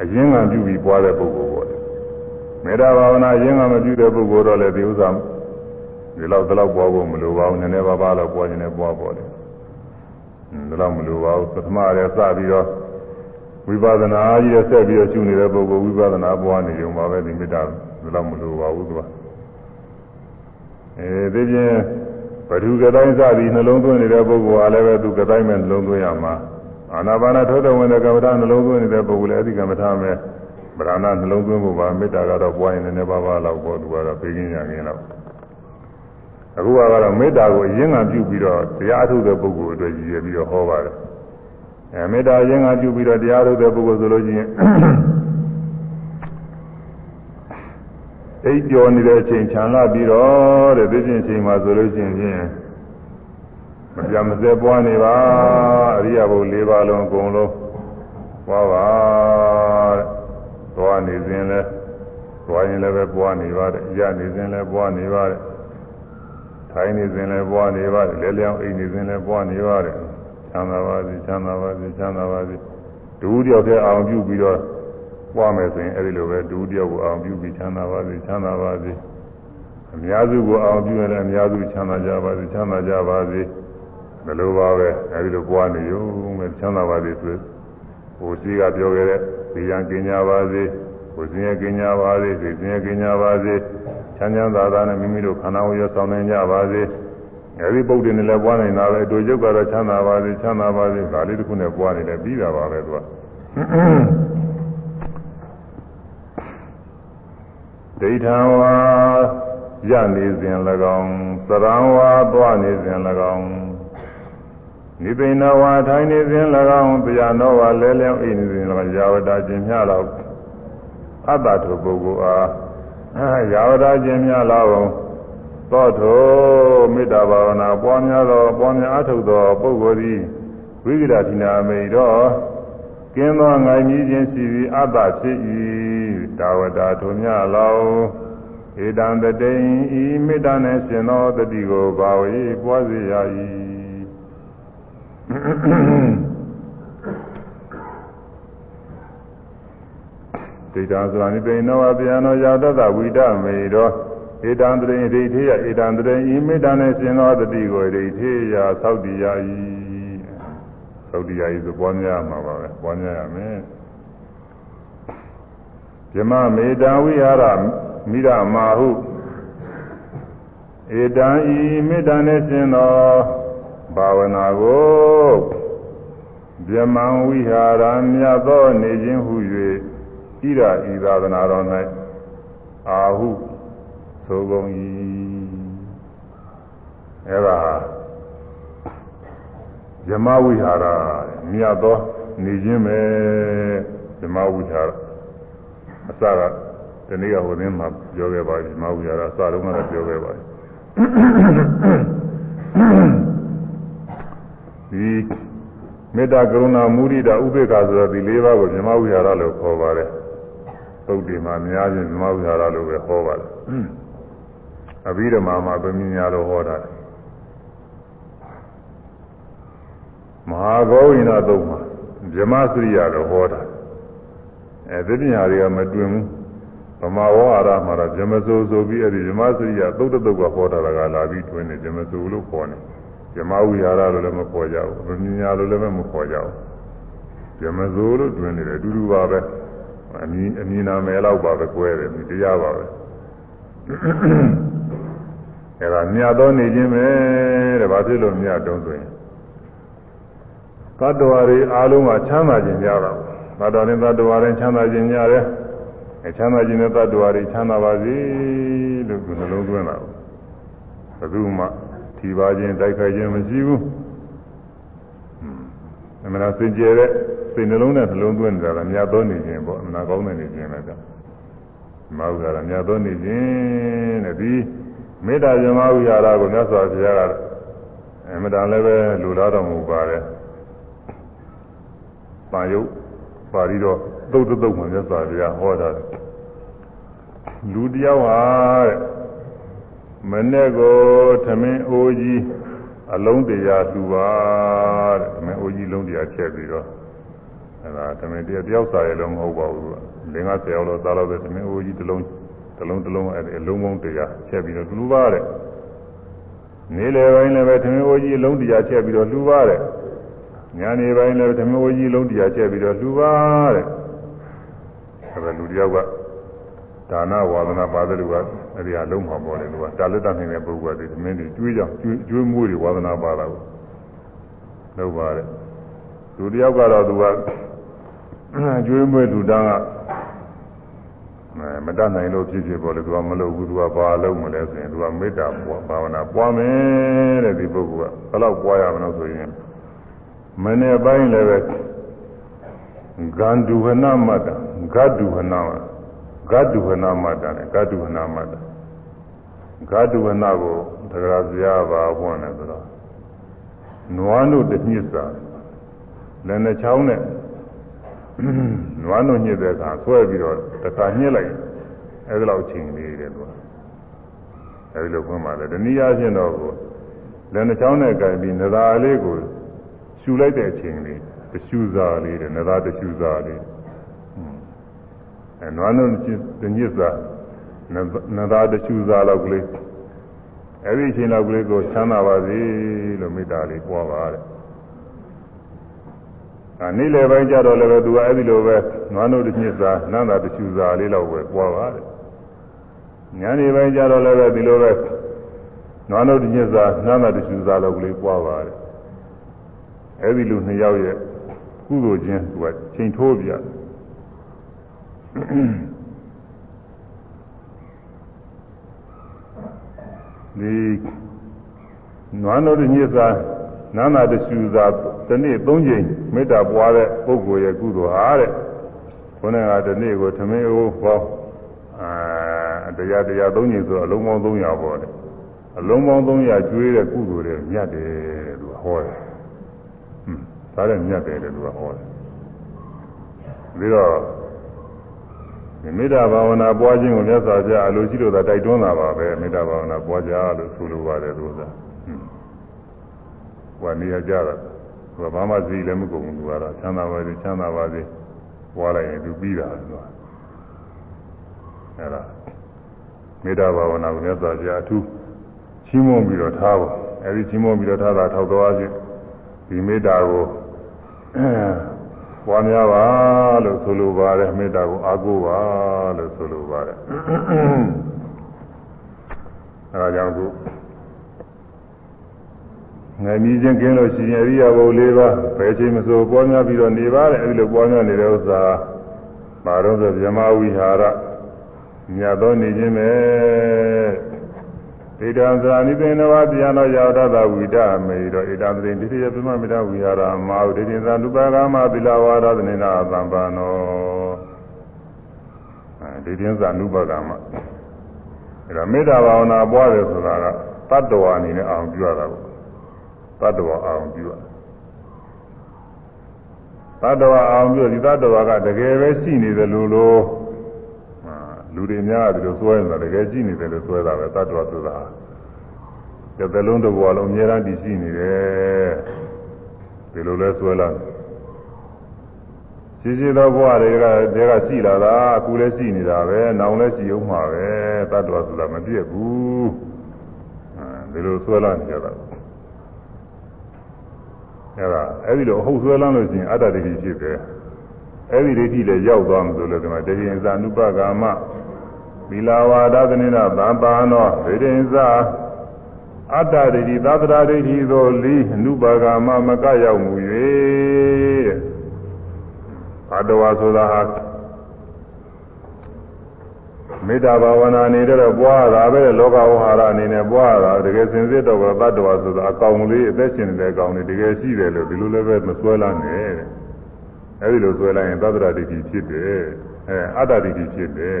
အရင်ကပြုပြီးပွားတဲ့ပုဂ္ဂိုလ်ပေါ့မေတ္တာဘာဝနာအရင်ကမပြုတဲ့ပုဂ္ဂိုလ်တော့လည်းဒီဥစ္စာဒီလောက်ဒီလောက်ပွားဖို့မလိုပါဘူးနည်းနည်းပါးပါးတော့ပွားခြင်းနဲ့ပွားပေါ့လေဒီလောက်မလိုပါဘူးပထမရဲစပြီးတော့ ဝိပဿနာကြီးနဲ့ဆက်ပြီးတော့ရှုနေတဲ့ပုဂ္ဂိုလ်ဝိပဿနာပွားနေကြမှာပဲဒီမေတ္တာဒီလောက်မလိုပါဘူးသူကအဲဒီပြင်ဘဒုကတိုင်းစသည်နှလုံးသွင်းနေတဲ့ပုဂ္ဂိုလ်ကလည်းပဲသူကတိုင်းမဲ့နှလုံးသွင်းရမှာအာနာပါနထိုးတော်ဝင်တဲ့ကမ္မထာနှလုံးသွင်းနေတဲ့ပုဂ္ဂိုလ်လည်းအဲဒီကမ္မထာမဲ့ဗရဏနှလုံးသွင်းဖို့ပါမေတ္တာကတော့ပွားရင်လည်းပါးပါးလောက်ပေါ်သူကတော့ပြေးခြင်းရခြင်းလောက်အခုကတော့မေတ္တာကိုအရင်ကပြုပြီးတော့တရားထုတ်တဲ့ပုဂ္ဂိုလ်အတွက်ရည်ရပြီးတော့ဟောပါတယ် အဲမေတ္တာအရင်ကပြုပြီးတော့တရားထုတ်တဲ့ပုဂ္ဂိုလ်ဆိုလို့ရှိရင်အိပ်ကျော်နေတဲ့အချိန်ခြံလာပြီးတော့တဲ့သိချင်းချိန်မှာဆိုလို့ရှိရင်မပြမစဲပွားနေပါအရိယဘု၄ပါးလုံးအကုန်လုံးပွားပါတဲ့သွားနေစဉ်လဲသွားရင်လည်းပဲပွားနေပါတယ်ရနေစဉ်လည်းပွားနေပါတယ်ထိုင်နေစဉ်လည်းပွားနေပါတယ်လဲလျောင်းအိမ်နေစဉ်လည်းပွားနေပါတယ်ချ မ်းသာပါစေချမ်းသာပါစေချမ်းသာပါစေဒုတိယတဲ့အောင်ပြုပြီးတော့ပွားမယ်ဆိုရင်အဲဒီလိုပဲဒုတိယကိုအောင်ပြုပြီးချမ်းသာပါစေချမ်းသာပါစေအများစုကိုအောင်ပြုရင်လည်းအများစုချမ်းသာကြပါစေချမ်းသာကြပါစေဘယ်လိုပါပဲအဲဒီလိုပွားနေရုံပဲချမ်းသာပါစေဆိုဟိုရှိကပြောခဲ့တဲ့ဒီရန်ကင်ညာပါစေကိုယ်စင်ရကင်ညာပါစေဒီစင်ရကင်ညာပါစေချမ်းချမ်းသာသာနဲ့မိမိတို့ခန္ဓာကိုယ်ရဆောင်နိုင်ကြပါစေ အဲဒီပုဒ်တွေနဲ့လည်းပွားနေတာပဲအတူရုပ်ကတော့ချမ်းသာပါစေချမ်းသာပါစေဒါလေးတစ်ခုနဲ့ပွားနေတယ်ပြီးတာပါပဲသူကဒိဋ္ဌံဝါရနေစဉ်၎င်းသရံဝါသွားနေစဉ်၎င်းနိဗ္ဗာန်ဝါထိုင်နေစဉ်၎င်းတရားတော်ဝါလဲလျောင်းအိနေစဉ်၎င်းယာဝတာခြင်းများတော့အတ္တထုပုဂ္ဂိုလ်အားယာဝတာခြင်းများလောက် သောထိုမေတ္တာဘာဝနာပွားများသောပွားများအထုတ်သောပုဂ္ဂိုလ်သည်ဝိကိတာသီနာမိတော်ကင်းသောငိုင်ကြီးခြင်းရှိပြီးအတ္တဖြစ်၏တာဝတာထုမြလောဧတံတတိံဤမေတ္တာနှင့်ရှင်သောတတိကိုဘာဝေပွားစေရ၏ဒိဋ္ဌာဆိုတာနိပိနောအပြန်တော်ယာတတဝိဒမေတော် ဧတံတရိဒိဋ္ဌိယဧတံတရိဤမေတ္တာနဲ့ရှင်သောတတိကိုဒိဋ္ဌိယသောက်တည်ရ၏သောက်တည်ရ၏ဆိုပွားများမှာပါပဲပွားများရမယ်ဇမမေတ္တာဝိဟာရမိရမာဟုဧတံဤမေတ္တာနဲ့ရှင်သောဘာဝနာကိုဗြဟ္မံဝိဟာရမြတ်သောနေခြင်းဟု၍ဣရာဤသာသနာတော်၌အာဟု ဆိုကုန်၏အဲဒါဗြဟ္မဝိဟာရမြတ်သောနေခြင်းပဲဗြဟ္မဝိဟာရအစကဒီနေ့ကဟိုသင်းမှာပြောခဲ့ပါပြီမဟုတ်ရတာစတော့ကတော့ပြောခဲ့ပါပြီဒီမေတ္တာကရုဏာမုဒိတာဥပေက္ခဆိုတော့ဒီ၄ပါးကိုမြမဝိဟာရလို့ခေါ်ပါတယ်သုတ်ဒီမှာအများချင်းမြမဝိဟာရလို့ပဲခေါ်ပါတယ် အဘိဓမ္မာမှာဗမြညာလို့ဟောတာမဟာဂောဝိနာသုတ်မှာဗြဟ္မစရိယလို့ဟောတာအဲဒီပညာတွေကမတွင်ဘူးဗမာဝါရမှာတော့ဗြဟ္မစိုးဆိုပြီးအဲဒီဗြဟ္မစရိယသုတ်တုတ်ကဟောတာကလာပြီးတွင်နေဗြဟ္မစိုးလို့ခေါ်နေဗြဟ္မဝိဟာရလို့လည်းမခေါ်ကြဘူးဗမြညာလို့လည်းမခေါ်ကြဘူးဗြဟ္မစိုးလို့တွင်နေတယ်အတူတူပါပဲအမည်အမည်နာမည်လောက်ပါပဲကွဲတယ်ဒီတရားပါပဲ အဲဒါမြတ်သောနေခြင်းပဲတဲ့ဘာဖြစ်လို့မြတ်တုံးဆိုရင်သတ္တဝါတွေအားလုံးကချမ်းသာခြင်းကြတာသတ္တဝါတွေသတ္တဝါတွေချမ်းသာခြင်းကြတယ်အဲချမ်းသာခြင်းနဲ့သတ္တဝါတွေချမ်းသာပါစေလို့ဒီနှလုံးသွင်းတာဘယ်သူမှထီပါခြင်းတိုက်ခိုက်ခြင်းမရှိဘူးအမှန်တရားစင်ကြယ်တဲ့စိတ်နှလုံးနဲ့နှလုံးသွင်းနေတာကမြတ်သောနေခြင်းပေါ့အမှန်ကောင်းတဲ့နေခြင်းပဲကြောင့် မဟုတ်တာမြတ်သောနေခြင်းတဲ့ဒီမေတ္တာဇမဝိဟာရကိုမြတ်စွာဘုရားကအမြဲတမ်းလည်းပဲလူလာတော်မူပါတယ်။ပါယုတ်ပါဠိတော်သုတ်တုတ်မှာမြတ်စွာဘုရားဟောတာလူတယောက်ဟာတဲ့မနဲ့ကိုသမင်းအိုးကြီးအလုံးတရားသူပါတဲ့သမင်းအိုးကြီးလုံးတရားချက်ပြီးတော့အဲဒါသမင်းတရားတယောက်စာရလည်းမဟုတ်ပါဘူးသူက ၄၅၀အောင်လို့စားလို့ပဲသမင်းအိုးကြီးတစ်လုံးတစ်လုံးတစ်လုံးအဲ့ဒီအလုံးပေါင်းတရားချက်ပြီးတော့လူပါတဲ့နေလေပိုင်းလည်းပဲသမင်းအိုးကြီးအလုံးတရားချက်ပြီးတော့လူပါတဲ့ညနေပိုင်းလည်းသမင်းအိုးကြီးအလုံးတရားချက်ပြီးတော့လူပါတဲ့အဲ့ဒါလူတယောက်ကဒါနဝါဒနာပါတဲ့လူကအဲ့ဒီအလုံးမှာပေါ်တယ်လူကတာလက်တနိုင်တဲ့ပုဂ္ဂိုလ်ကဒီသမင်းတွေကျွေးကြကျွေးမွေးတွေဝါဒနာပါတာကိုလုပ်ပါတဲ့လူတယောက်ကတော့သူကကျွေးမွေးလူတန်းက မတတ်နိုင်လို့ဖြစ်ဖြစ်ပေါ်လေသူကမလုပ်ဘူးသူကဘာလုပ်မလဲဆိုရင်သူကမေတ္တာဘာဝနာပွားမယ်တဲ့ဒီပုဂ္ဂိုလ်ကဘယ်တော့ပွားရမလို့ဆိုရင်မနေ့ပိုင်းလည်းပဲဂန္ဓုဝနမတ္တဂတ်တုဝနမဂတ်တုဝနမတ္တနဲ့ဂတ်တုဝနမတ္တဂတ်တုဝနကိုသဂရဇာပါဘွန်းတယ်ဆိုတော့နွားတို့တညစ်စာလည်းနှချောင်းနဲ့ နွားတို့ညစ်တဲ့အခါဆွဲပြီးတော့တခါညှစ်လိုက်အဲဒီလောက်ချိန်လေးတယ်သူကအဲဒီလိုဖွင့်ပါလေတနည်းအားဖြင့်တော့လည်းနှချောင်းနဲ့ကြိုင်ပြီးနသာလေးကိုရှူလိုက်တဲ့အချိန်လေးတရှူစားလေးတဲ့နသာတရှူစားလေးအဲနွားနုတညစ်စားနသာတရှူစားလောက်ကလေးအဲဒီအချိန်လောက်ကလေးကိုချမ်းသာပါစေလို့မေတ္တာလေးပွားပါတဲ့ အဲနေ့လယ်ပိုင်းကျတော့လည်းပဲသူကအဲဒီလိုပဲနွားနုတညစ်စားနန္တာတရှူစားလေးလောက်ပဲပွားပါတဲ့ညနေပိုင်းကျတော့လည်းပဲဒီလိုပဲနွားနုတညစ်စားနန္တာတရှူစားလောက်ကလေးပွားပါတဲ့အဲဒီလူနှစ်ယောက်ရဲ့ကုသိုလ်ချင်းသူကချိန်ထိုးပြဒီနွားနိုးညစ်စာ နာနာတရှူစာဒီနေ့၃ချိန်မေတ္တာပွားတဲ့ပုဂ္ဂိုလ်ရဲ့ကုသိုလ်ဟာတဲ့ခေါင်းကဒီနေ့ကိုသမင်းအိုးဟောအာတရားတရား၃ချိန်ဆိုအလုံးပေါင်း300ပေါ့လေအလုံးပေါင်း300ကျွေးတဲ့ကုသိုလ်တွေမြတ်တယ်သူဟောတယ်ဒါလည်းမြတ်တယ်လို့သူကဟောတယ်ပြီးတော့မေတ္တာဘာဝနာပွားခြင်းကိုမြတ်စွာဘုရားအလိုရှိလို့သာတိုက်တွန်းတာပါပဲမေတ္တာဘာဝနာပွားကြလို့ဆိုလိုပါတယ်သူက ဟွန်းနေရကြတာသူကဘာမှစီလည်းမကုန်ဘူးသူကတော့ချမ်းသာပါစေချမ်းသာပါစေပွားလိုက်ရင်သူပြီးတာသူကအဲ့ဒါမေတ္တာဘာဝနာကိုမြတ်စွာဘုရားအထူးချီးမွမ်းပြီးတော့ထားပါအဲဒီချီးမွမ်းပြီးတော့ထားတာထောက်သွားခြင်းဒီမေတ္တာကိုပွားများပါလို့ဆိုလိုပါတယ်မေတ္တာကိုအားကိုးပါလို့ဆိုလိုပါတယ်အဲဒါကြောင့်ခု ငယ်မြည်ခြင်းကင်းလို့ရှိရင်အရိယာဘုလေးပါဘယ်ချိန်မဆိုပွားများပြီးတော့နေပါတယ်အဲဒီလိုပွားများနေတဲ့ဥစ္စာမာတော့ဆိုဗြဟ္မဝိဟာရမြတ်သောနေခြင်းပဲဣဒံသာနိသေနဝတရားတော်ရောက်တတ်ဝိဒမေရောဣဒံသေဒိဋ္ဌိယပြမမိတဝိဟာရမာဝိဒိဋ္ဌိသာနုပါကမသီလဝါဒသနေနာသံပါနောအဲဒေသင်းစာနုပကမအဲဒါမေတ္တာဘာဝနာပွားတယ်ဆိုတာကတတ္တဝါအနေနဲ့အောင်ပြုရတာပေါ့ တတ္တဝါအောင်ပြုရတတ္တဝါအောင်ပြုဒီတတ္တဝါကတကယ်ပဲရှိနေတယ်လို့လို့လူတွေများတယ်လို့စွဲနေတာတကယ်ရှိနေတယ်လို့စွဲတာပဲတတ္တဝါဆိုတာကြတဲ့လုံးတစ်ဘဝလုံးအများအားတည်ရှိနေတယ်ဒီလိုလဲစွဲလာတယ်ရှိရှိသောဘဝတွေကတည်းကရှိလာတာအခုလည်းရှိနေတာပဲနောင်လည်းရှိအောင်မှာပဲတတ္တဝါဆိုတာမပြည့်ဘူးအဲဒီလိုဆွဲလာနေကြတာ အဲဒါအဲဒီလိုအဟုတ်ဆွဲလန်းလို့ရှိရင်အတ္တဒိဋ္ဌိဖြစ်တယ်အဲဒီဒိဋ္ဌိလည်းရောက်သွားမှဆိုလို့ဒီမှာတတိယဇာနုပကာမသီလာဝါဒသနိနာသံပါနောဒိဋ္ဌိဇာအတ္တဒိဋ္ဌိသတ္တရာဒိဋ္ဌိသို့လီအနုပါကာမမကရောက်မူ၍အတ္တဝါဆိုတာဟာ မေတ္တာဘာဝနာနေတဲ့ပွားတာပဲလောကဝဟာရအနေနဲ့ပွားတာတကယ်စင်စစ်တော့တတ္တဝါဆိုတာအကောင်လေးအသက်ရှင်နေတဲ့အကောင်လေးတကယ်ရှိတယ်လို့ဒီလိုလည်းပဲမစွဲလန်းနဲ့တဲ့အဲဒီလိုစွဲလိုက်ရင်သတ္တရာဒိဋ္ဌိဖြစ်တယ်အဲအတ္တဒိဋ္ဌိဖြစ်တယ်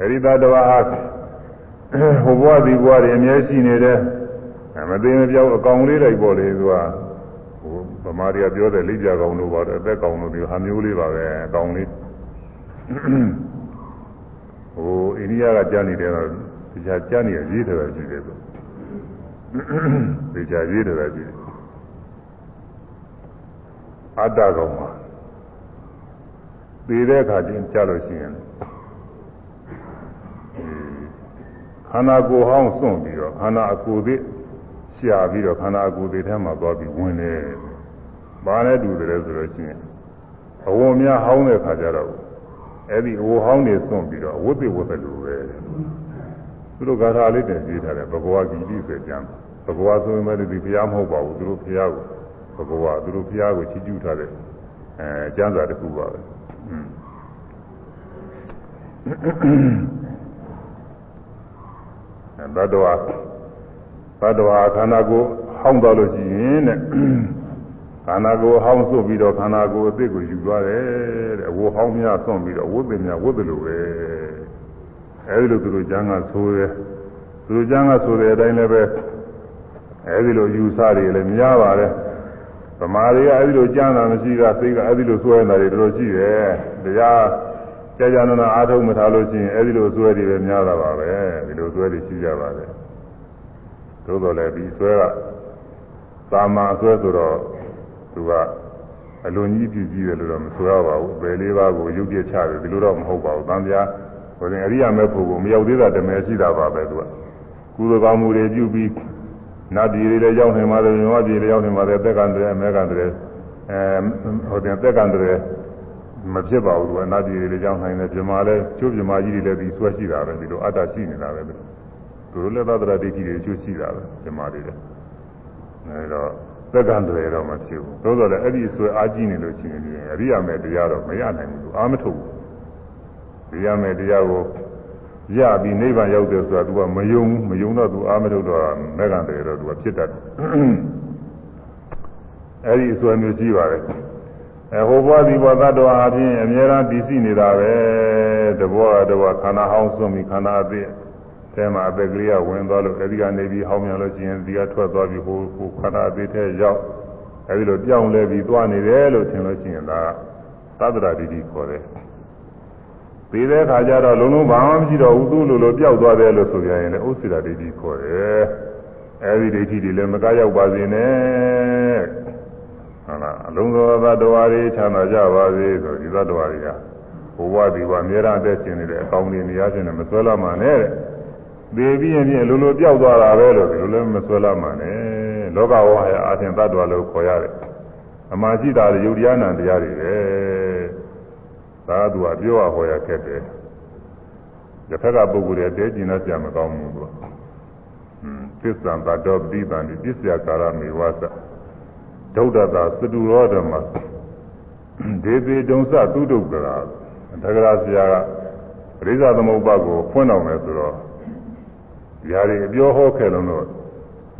အဲဒီတတ္တဝါဟာဟိုဘဝဒီဘဝတွေအမြဲရှိနေတဲ့မသိမပြောက်အကောင်လေးလိုက်ပေါ့လေသူကဟိုဗမာတွေကပြောတဲ့လိပ်ပြကောင်တို့ပါတယ်အသက်ကောင်တို့ဒီဟာမျိုးလေးပါပဲအကောင်လေး ဟိုအိန္ဒိယကကြားနေတယ်တော့ဒီချာကြားနေရရေးတယ်ပဲရှိတယ်ဆိုဒီချာရေးတယ်ပဲရှိတယ်အတ္တကောင်မှာသိတဲ့အခါချင်းကြားလို့ရှိရင်ခန္ဓာကိုယ်ဟောင်းစွန့်ပြီးတော့ခန္ဓာအကိုယ်သေးရှာပြီးတော့ခန္ဓာအကိုယ်သေးထဲမှာသွားပြီးဝင်တယ်။ဘာနဲ့တူတယ်ဆိုလို့ရှိရင်အဝုံများဟောင်းတဲ့ခါကျတော့ အဲ့ဒီအဝဟောင်းနေစွန့်ပြီးတော့ဝိသေဝတ်တယ်လို့ပဲ။သူတို့ဂါထာလေးတင်ရေးထားတယ်ဘဂဝါဂီတိဆိုကြမ်းဘဂဝါဆိုရင်လည်းဒီဘုရားမဟုတ်ပါဘူးသူတို့ဘုရားကိုဘဂဝါသူတို့ဘုရားကိုချီးကျူးထားတဲ့အဲကျမ်းစာတစ်ခုပါပဲ။อืมသတ္တဝါသတ္တဝါခန္ဓာကိုယ်ဟောင်းသွားလို့ရှိရင်တဲ့ ခန္ဓာကိုယ်ဟောင်းစွတ်ပြီးတော့ခန္ဓာကိုယ်အသစ်ကိုယူသွားတယ်တဲ့အဝဟောင်းများစွန့်ပြီးတော့ဝိသင်များဝိသလိုပဲအဲဒီလိုသူတို့ကျမ်းကဆိုရဲသူတို့ကျမ်းကဆိုတဲ့အတိုင်းလည်းပဲအဲဒီလိုယူဆတွေလည်းများပါတယ်ဗမာတွေကအဲဒီလိုကျမ်းတာမရှိတာစိတ်ကအဲဒီလိုစွဲနေတာတွေတော်တော်ရှိတယ်တရားကြာကြာနာနာအားထုတ်မထားလို့ရှိရင်အဲဒီလိုဆွဲတွေပဲများတာပါပဲဒီလိုဆွဲတွေရှိကြပါတယ်သို့တော်လည်းဒီဆွဲကသာမန်အဆွဲဆိုတော့ သူကအလွန်ကြီးပြည့်ကြီးတယ်လို့တော့မဆိုရပါဘူးဘယ်လေးပါးကိုရုပ်ပြချတယ်ဒီလိုတော့မဟုတ်ပါဘူးတန်ပြားဟိုရင်အရိယာမေဖို့ကိုမရောက်သေးတာတမယ်ရှိတာပါပဲသူကကုသိုလ်ကောင်းမှုတွေပြုပြီးနတ်ပြည်တွေလည်းရောက်နေပါတယ်မြတ်ပြည်တွေရောက်နေပါတယ်သက်ကံတွေအမေကံတွေအဲဟိုတင်သက်ကံတွေမဖြစ်ပါဘူးသူအနာပြည်တွေကြောင်းနိုင်တယ်ပြမာလဲကျိုးပြမာကြီးတွေလည်းဒီဆွဲရှိတာပဲဒီလိုအတ္တရှိနေတာပဲသူတို့လည်းသတ္တရာဒိဋ္ဌိတွေကျိုးရှိတာပဲပြမာတွေလည်းအဲတော့ သက်ကံတွေတော့မဖြစ်ဘူးသို့တော်လည်းအဲ့ဒီဆွဲအားကြီးနေလို့ရှိရင်အရိယာမေတရားတော့မရနိုင်ဘူးအာမထုတ်ဘူးအရိယာမေတရားကိုရပြီးနိဗ္ဗာန်ရောက်တယ်ဆိုတာ तू ကမယုံမယုံတော့ तू အာမထုတ်တော့မေကံတွေတော့ तू ကဖြစ်တတ်တယ်အဲ့ဒီအစွဲမျိုးရှိပါတယ်အဲဟိုဘဝဒီဘဝသတ္တဝါအပြင်အများအားတည်ရှိနေတာပဲတဘောတဘောခန္ဓာဟောင်းစွန့်ပြီးခန္ဓာအသ ည့်အဲမှာအပက်ကလေးကဝင်သွားလို့အဲဒီကနေပြီးဟောင်းမြန်လို့ရှိရင်ဒီကထွက်သွားပြီးဟိုဟိုခန္ဓာအသည့်ထဲရောက်အဲဒီလိုပြောင်းလဲပြီးသွားနေတယ်လို့ထင်လို့ရှိရင်ဒါသတ္တရာတိတိခေါ်တယ်ပြီးတဲ့အခါကျတော့လုံးလုံးဘာမှမရှိတော့ဘူးသူ့လိုလိုပျောက်သွားတယ်လို့ဆိုကြရင်လည်းဥစ္စေတာဒိဋ္ဌိခေါ်တယ်အဲဒီဒိဋ္ဌိတွေလည်းမကရောက်ပါစေနဲ့ဟုတ်လားအလုံးစုံသောတဝါတွေချမ်းသာကြပါစေဆိုဒီသတ္တဝါတွေကဘဝဒီဘဝအများအားအသက်ရှင်နေတဲ့အကောင်းတွေနေရာချင်းနဲ့မဆွဲလာမှနဲ့တဲ့ သေပြီးရင်ပြင်လိုလိုပျောက်သွားတာပဲလို့ဒီလိုလည်းမဆွဲလာမှနဲ့လောကဝဟယအာသင်သတ္တဝါလို့ခေါ်ရတယ်အမှန်ရှိတာယုတ်တရားနာတရားတွေပဲသာသူကပြောရဟောရခက်တယ်တစ်ဖက်ကပုဂ္ဂိုလ်ရဲ့တဲကျင်တော့ကြမကောင်းဘူးသူကသစ္စာတတော်ပိဋံဒီပစ္စယကာရမေဝါသဒုဒ္ဒတာစတုရောဓမဒေသေတုံစသူဒုက္ခရာတက္ကရာဆရာကပရိသသမုပ္ပါကိုဖွင့်တော်မယ်ဆိုတော့ ຢာရီအပြောဟောခဲ့လုံးတော့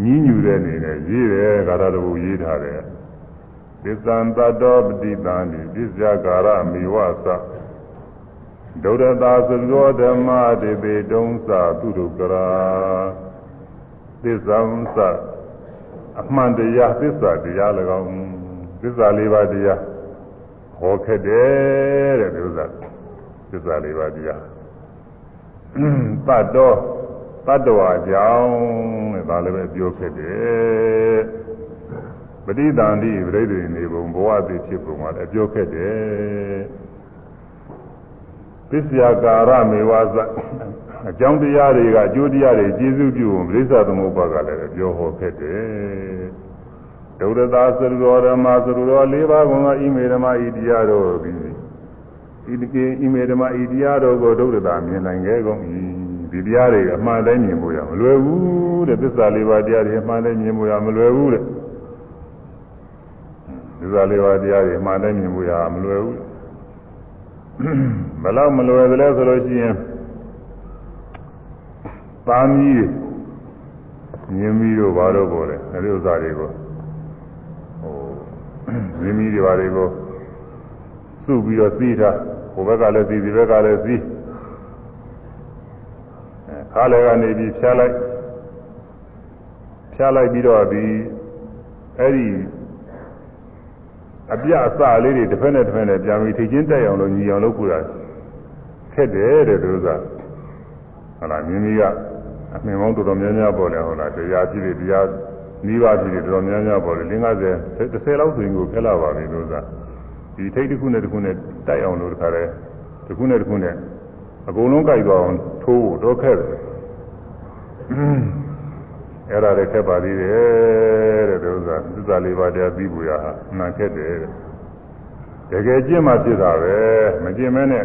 ညီးညူတဲ့အနေနဲ့ရေးတယ်ဂါရတဘူရေးထားတယ်သစ္ဆံတတောပတိတံဒီပစ္စယကာရမိဝသဒုရတာသရောဓမ္မတေပေတုံးသသူတုကရာသစ္စာသအမှန်တရားသစ္စာတရား၎င်းသစ္စာလေးပါးတရားဟောခဲ့တယ်တဲ့ဒီဥစ္စာသစ္စာလေးပါးတရားတတ်တော် တတ္တဝါကြောင့်တဲ့ဒါလည်းပဲပြောခဲ့တယ်ပဋိသန္တိပြိဋ္ဌိနေပုံဘဝသိဖြစ်ပုံမှာလည်းပြောခဲ့တယ်သစ္စာကာရမေဝသအကြောင်းတရားတွေကအကျိုးတရားတွေကျေစုပြုဖို့ပြိဿသမုပ္ပါကလည်းပြောဟောခဲ့တယ်ဒုရသာသရတော်ဓမ္မသရတော်၄ပါးကုန်သောဣမေဓမ္မဤတရားတော်သည်ဤတကေဣမေဓမ္မဤတရားတော်ကိုဒုရသာမြင်နိုင်ခဲ့ကုန်၏ ဒီတရားတွေအမှန်တိုင်းမြင်ဖို့ရမလွယ်ဘူးတဲ့သစ္စာလေးပါးတရားတွေအမှန်တိုင်းမြင်ဖို့ရမလွယ်ဘူးတဲ့သစ္စာလေးပါးတရားတွေအမှန်တိုင်းမြင်ဖို့ရမလွယ်ဘူးဘလောက်မလွယ်သလဲဆိုလို့ရှိရင်သာမီးမြင်ပြီးတော့ဘာတော့ပေါ်တယ်အဲဒီဥစ္စာတွေကိုဟိုမြင်ပြီးတွေဘာတွေကိုစုပြီးတော့စီးထားဟိုဘက်ကလည်းစီးဒီဘက်ကလည်းစီး ခါလည်းကနေပြီးဖြားလိုက်ဖြားလိုက်ပြီးတော့ဒီအဲ့ဒီအပြအစလေးတွေတစ်ဖက်နဲ့တစ်ဖက်နဲ့ပြန်ပြီးထိချင်းတက်အောင်လို့ညီအောင်လုပ်ကြတာခက်တယ်တဲ့သူကဟုတ်လားမြင်းကြီးကအမြင်ပေါင်းတော်တော်များများပေါ်တယ်ဟုတ်လားတရားကြည့်တယ်တရားနိဗ္ဗာန်ကြည့်တယ်တော်တော်များများပေါ်တယ်50 30လောက်ဆိုရင်ကိုခက်လာပါပြီလို့ကဒီထိတ်တစ်ခုနဲ့တစ်ခုနဲ့တိုက်အောင်လို့တခါတည်းတစ်ခုနဲ့တစ်ခုနဲ့အကုန်လုံးကြိုက်သွားအောင်ထိုးဖို့တော့ခက်တယ် အဲ့ဒါလည်းခက်ပါသေးတယ်တဲ့ဒီဥစ္စာသစ္စာလေးပါးတရားသိဖို့ရဟာအမှန်ခက်တယ်တဲ့တကယ်ကျင့်မှဖြစ်တာပဲမကျင့်မဲနဲ့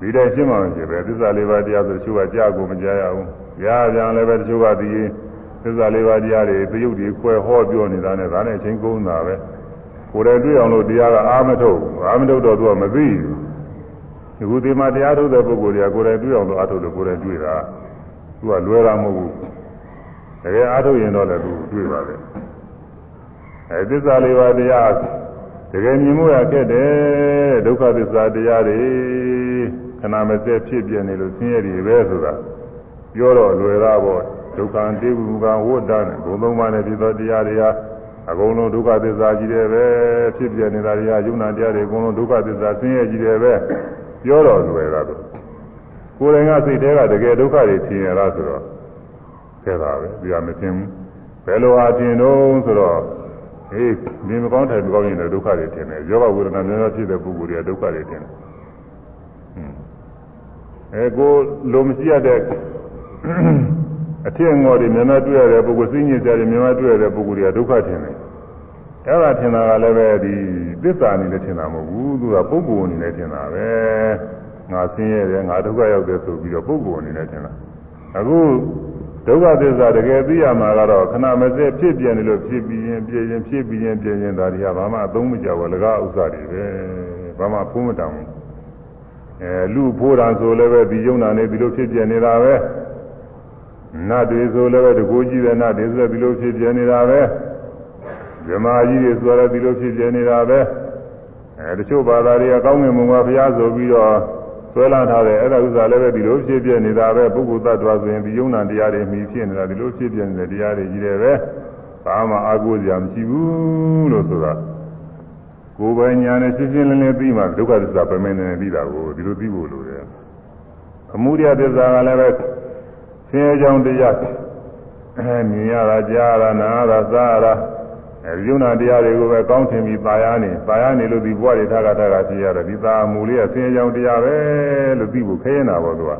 ဒီတိုင်းကျင့်မှမဖြစ်ပဲသစ္စာလေးပါးတရားဆိုတချို့ကကြားကိုမကြားရဘူးကြားပြန်လည်းပဲတချို့ကဒီသစ္စာလေးပါးတရားတွေသရုပ်တွေခွဲဟောပြောနေတာနဲ့ဒါနဲ့အချင်းကုန်တာပဲကိုယ်တိုင်တွေ့အောင်လို့တရားကအာမထုတ်အာမထုတ်တော့သူကမသိဘူးဒီခုဒီမှာတရားထုတ်တဲ့ပုဂ္ဂိုလ်တွေကကိုယ်တိုင်တွေ့အောင်လို့အာထုတ်လို့ကိုယ်တိုင်တွေ့တာ သူကလွယ်တာမဟုတ်ဘူးတကယ်အားထုတ်ရင်တော့လည်းသူတွေ့ပါလေအဲသစ္စာလေးပါးတရားတကယ်မြင်မှုရခဲ့တယ်ဒုက္ခသစ္စာတရားတွေခဏမစက်ဖြစ်ပြနေလို့ဆင်းရဲတွေပဲဆိုတာပြောတော့လွယ်တာပေါ့ဒုက္ခတေဝုကဝဋ္ဌနဲ့ဘုံသုံးပါးနဲ့ဖြစ်သောတရားတွေဟာအကုန်လုံးဒုက္ခသစ္စာကြီးတယ်ပဲဖြစ်ပြနေတာတွေကယုံနာတရားတွေအကုန်လုံးဒုက္ခသစ္စာဆင်းရဲကြီးတယ်ပဲပြောတော့လွယ်တာတော့ ကိုယ်တိုင်ကစိတ်ထဲကတကယ်ဒုက္ခတွေထင်ရတာဆိုတော့ခဲ့တာပဲဒီကမသိဘူးဘယ်လိုအားဖြင့်တော့ဆိုတော့ဟေးဒီမကောင်းတယ်မကောင်းရင်လည်းဒုက္ခတွေထင်တယ်ယောဂဝေဒနာများများဖြစ်တဲ့ပုဂ္ဂိုလ်တွေကဒုက္ခတွေထင်တယ်အဲကိုလိုမရှိရတဲ့အထက်ငေါ်တွေများများတွေ့ရတဲ့ပုဂ္ဂိုလ်စိတ်ညစ်ကြတယ်များများတွေ့ရတဲ့ပုဂ္ဂိုလ်တွေကဒုက္ခထင်တယ်အဲ့ဒါထင်တာကလည်းပဲဒီသစ္စာအနေနဲ့ထင်တာမဟုတ်ဘူးသူကပုဂ္ဂိုလ်အနေနဲ့ထင်တာပဲ ငါဆင်းရဲတယ်ငါဒုက္ခရောက်တယ်ဆိုပြီးတော့ပုဂ္ဂိုလ်အနေနဲ့ထင်တာအခုဒုက္ခသစ္စာတကယ်သိရမှာကတော့ခဏမစဲဖြစ်ပြနေလို့ဖြစ်ပြီးရင်ပြင်းရင်ဖြစ်ပြီးရင်ပြင်းရင်ဒါတွေကဘာမှအသုံးမကျဘူးလကားဥစ္စာတွေပဲဘာမှဖုံးမတောင်ဘူးအဲလူဖိုးတာဆိုလည်းပဲဒီယုံနာနေဒီလိုဖြစ်ပြနေတာပဲနတ်တွေဆိုလည်းပဲတကူကြီးတဲ့နတ်တွေဆိုဒီလိုဖြစ်ပြနေတာပဲဇမားကြီးတွေဆိုလည်းဒီလိုဖြစ်ပြနေတာပဲအဲတချို့ဘာသာတွေကကောင်းငင်မုံကဘုရားဆိုပြီးတော့ ဆွဲလာထားတယ်အဲ့ဒါဥစ္စာလည်းပဲဒီလိုဖြစ်ပြနေတာပဲပုဂ္ဂိုလ်တ attva ဆိုရင်ဒီယုံနာတရားတွေမှီဖြစ်နေတာဒီလိုဖြစ်ပြနေတဲ့တရားတွေကြီးတယ်ပဲဘာမှအာကိုးစရာမရှိဘူးလို့ဆိုတာကိုယ်ပိုင်ညာနဲ့ရှင်းရှင်းလင်းလင်းသိမှဒုက္ခသစ္စာပြမင်းနေပြီးတာကိုဒီလိုသိဖို့လိုတယ်အမှုရသစ္စာကလည်းပဲဆင်းရဲကြောင်းတရားအဲမြင်ရတာကြားရတာနားရတာစားရတာ အဲဒီယုံနာတရားတွေကိုပဲကောင်းထင်ပြီးပါရနေပါရနေလို့ဒီဘဝတွေထားတာထားတာဖြစ်ရတယ်ဒီသာမူလေးကဆင်းရဲကြောင်းတရားပဲလို့သိဖို့ခဲနေတာပေါ့သူက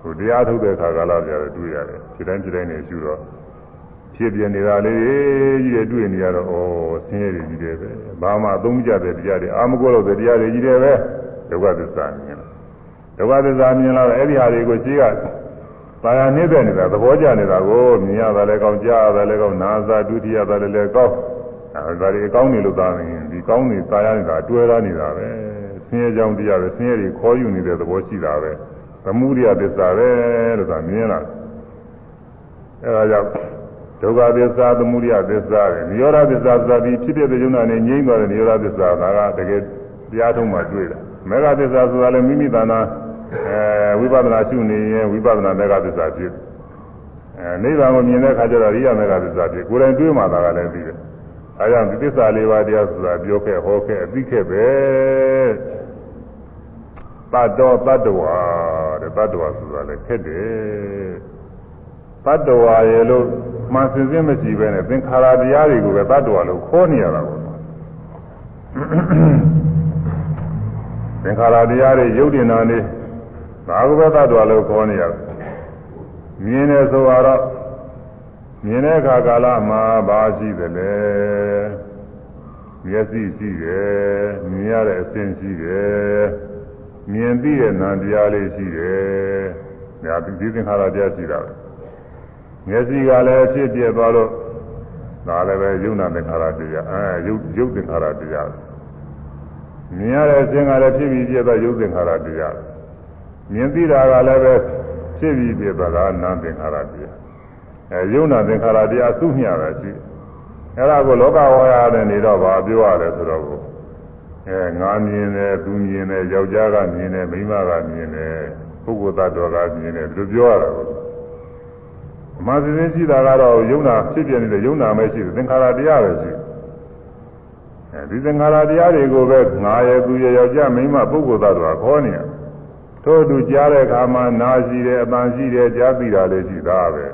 ဟိုတရားထုတ်တဲ့ခါကလာပြတယ်တွေ့ရတယ်ဒီတိုင်းဒီတိုင်းနေရှုတော့ဖြစ်ပြနေတာလေးကြီးတွေတွေ့နေရတော့ဩဆင်းရဲတွေကြီးတယ်ပဲဘာမှအသုံးမကျတဲ့တရားတွေအာမကိုလို့တဲ့တရားတွေကြီးတယ်ပဲဒုက္ခသစ္စာမြင်လားဒုက္ခသစ္စာမြင်လာတော့အဲ့ဒီဟာတွေကိုရှိက ပါရနေပဲနေတာသဘောကျနေတာကိုမြင်ရတာလည်းကောင်းကြားရတာလည်းကောင်းနားစားဒုတိယတာလည်းလည်းကောင်းအဲဒါတွေအကောင်းနေလို့သာနေဒီကောင်းနေသာရနေတာတွဲလာနေတာပဲဆင်းရဲကြောင်းတရားပဲဆင်းရဲတွေခေါ်ယူနေတဲ့သဘောရှိတာပဲသမုဒိယသစ္စာပဲလို့သာမြင်လာအဲဒါကြောင့်ဒုက္ခသစ္စာသမုဒိယသစ္စာပဲနိရောဓသစ္စာသာပြီးဖြစ်ဖြစ်ပြုံးတာနဲ့ငြိမ့်သွားတဲ့နိရောဓသစ္စာကတကယ်တရားထုံးမှတွေ့တာမေဃသစ္စာဆိုတာလည်းမိမိတဏ္ဍာ အဲဝိပဿနာရှုနေရင်ဝိပဿနာမေဃသစ္စာဖြစ်အဲနိဗ္ဗာန်ကိုမြင်တဲ့အခါကျတော့ရိယမေဃသစ္စာဖြစ်ကိုယ်တိုင်တွေးမှသာကလည်းသိတယ်အဲကြောင့်ဒီသစ္စာလေးပါးတရားဆိုတာပြောခဲ့ဟောခဲ့အသိခဲ့ပဲတတ္တောတတ္တဝါတဲ့တတ္တဝါဆိုတာလည်းခက်တယ်တတ္တဝါရဲ့လို့မှန်စင်စစ်မရှိပဲနဲ့သင်္ခါရတရားတွေကိုပဲတတ္တဝါလို့ခေါ်နေရတာပေါ့သင်္ခါရတရားတွေရုပ်တင်တာနေ ဘာကပဲတ attva လို့ခေါ်နေရတယ်မြင်တယ်ဆိုတော့မြင်တဲ့အခါကာလမှာဘာရှိသလဲမျက်စိရှိတယ်မြင်ရတဲ့အစဉ်ရှိတယ်မြင်သိတဲ့နာတရားလေးရှိတယ်ဒါဒီသင်္ခါရတရားရှိတာပဲမျက်စိကလည်းဖြစ်ပြသွားတော့ဒါလည်းပဲယုံနာသင်္ခါရတရားအဲယုတ်ယုတ်သင်္ခါရတရားမြင်ရတဲ့အစဉ်ကလည်းဖြစ်ပြီးပြသွားယုတ်သင်္ခါရတရား မြင်သိတာကလည်းပဲဖြစ်ပြီးပြသွားတာနာသင်္ခါရတရားအဲယုံနာသင်္ခါရတရားစုမျှတာရှိအဲဒါကိုလောကဝါရတဲ့နေတော့ဗာပြောရတယ်ဆိုတော့ကိုအဲငါမြင်တယ်သူမြင်တယ်ယောက်ျားကမြင်တယ်မိန်းမကမြင်တယ်ပုဂ္ဂိုလ်သတ္တဝါကမြင်တယ်ဒီလိုပြောရတာကိုအမှန်စင်းရှိတာကတော့ယုံနာဖြစ်ပြနေတဲ့ယုံနာပဲရှိတယ်သင်္ခါရတရားပဲရှိတယ်အဲဒီသင်္ခါရတရားတွေကိုပဲငါရဲ့သူရဲ့ယောက်ျားမိန်းမပုဂ္ဂိုလ်သတ္တဝါခေါ်နေရ ထို့သူကြားတဲ့အခါမှာနာရှိတယ်အပန်းရှိတယ်ကြားသိတာလည်းရှိတာပဲ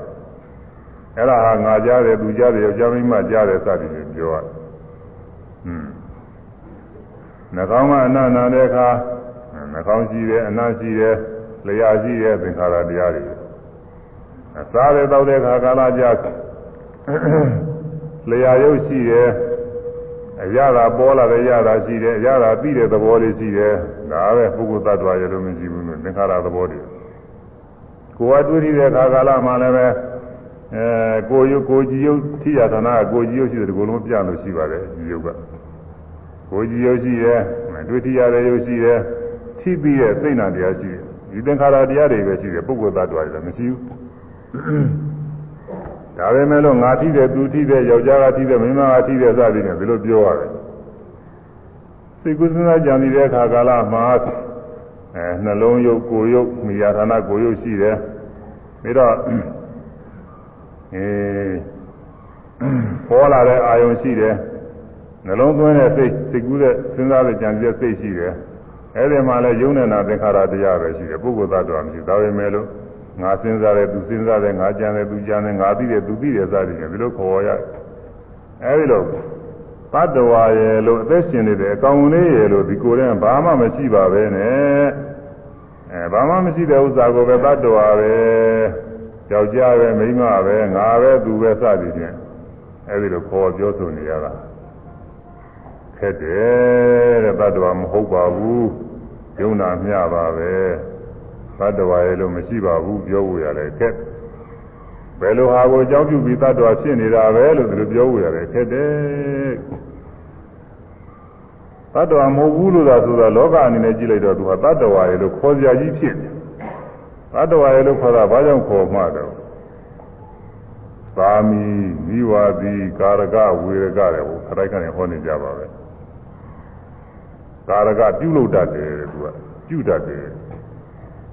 အဲ့ဒါဟာငါကြားတယ်သူကြားတယ်ယောက်ျားမိန်းမကြားတယ်စသည်ဖြင့်ပြောရတယ်ဟွန်းနှာခေါင်းကအနန္တတဲ့အခါနှာခေါင်းရှိတယ်အနတ်ရှိတယ်လျှာရှိတယ်သင်္ခါရတရားတွေအစားရတော့တဲ့အခါကာလကြာလျှာရုပ်ရှိတယ်အရသာပေါ်လာတဲ့အရသာရှိတယ်အရသာသိတဲ့သဘောလေးရှိတယ် ဒါပဲပုဂ္ဂိုလ်သတ္တဝါရလို့မရှိဘူးလို့သင်္ခါရသဘောတွေကိုယ်ကတွေ့တဲ့အခါကာလမှာလည်းပဲအဲကိုယုကိုကြည်ယုထိရသနာကိုကြည်ယုရှိတယ်ဒီကုလုံးပြလို့ရှိပါတယ်ဒီယုကကိုကြည်ယုရှိတယ်တွေ့ထိရတဲ့ယုရှိတယ်ထိပြီးတဲ့စိတ်နာတရားရှိတယ်ဒီသင်္ခါရတရားတွေပဲရှိတယ်ပုဂ္ဂိုလ်သတ္တဝါတွေမရှိဘူးဒါပဲမဲ့လို့ငါထိတယ်သူထိတယ်ယောက်ျားကထိတယ်မိန်းမကထိတယ်စသည်နဲ့ဒီလိုပြောရတယ် စိတ်ကူးစဉ်းစားကြံနေတဲ့အခါကာလမှာအဲနှလုံးယုတ်ကိုယ်ယုတ်မိယာဌာနကိုယ်ယုတ်ရှိတယ်ပြီးတော့အဲပေါ်လာတဲ့အာယုံရှိတယ်နှလုံးသွင်းတဲ့စိတ်စိတ်ကူးတဲ့စဉ်းစားတဲ့ကြံစည်တဲ့စိတ်ရှိတယ်အဲဒီမှာလည်းယုံနေတာသင်္ခါရတရားပဲရှိတယ်ပုဂ္ဂိုလ်သတ္တဝါမရှိဒါပဲမဲ့လို့ငါစဉ်းစားတယ်သူစဉ်းစားတယ်ငါကြံတယ်သူကြံတယ်ငါသိတယ်သူသိတယ်စသည်ဖြင့်ဒီလိုခေါ်ရအဲဒီလို တတ္တဝါရဲ့လို့အသက်ရှင်နေတယ်အကောင်လေးရဲ့လို့ဒီကိုယ်တည်းဘာမှမရှိပါပဲနဲ့အဲဘာမှမရှိတဲ့ဥစ္စာကိုပဲတတ္တဝါပဲယောက်ျားပဲမိန်းမပဲငါပဲသူပဲစသည်ဖြင့်အဲဒီလိုခေါ်ပြောဆိုနေရတာခက်တယ်တဲ့တတ္တဝါမဟုတ်ပါဘူးယုံနာမျှပါပဲသတ္တဝါရဲ့လို့မရှိပါဘူးပြောဖို့ရတယ်ခက်ဘယ်လိုဟာကိုအကြောင်းပြုပြီးသတ္တဝါဖြစ်နေတာပဲလို့ဒီလိုပြောဖို့ရတယ်ခက်တယ် သတ္တဝါမဟုတ်ဘူးလို့သာဆိုတာလောကအနေနဲ့ကြည့်လိုက်တော့သူဟာသတ္တဝါရဲ့လို့ခေါ်စရာကြီးဖြစ်တယ်သတ္တဝါရဲ့လို့ခေါ်တာဘာကြောင့်ခေါ်မှတော့သာမီမိဝါဒီကာရကဝေရကတဲ့ဟိုခရိုက်ကနေဟောနေကြပါပဲကာရကပြုလုပ်တတ်တယ်သူကပြုတတ်တယ်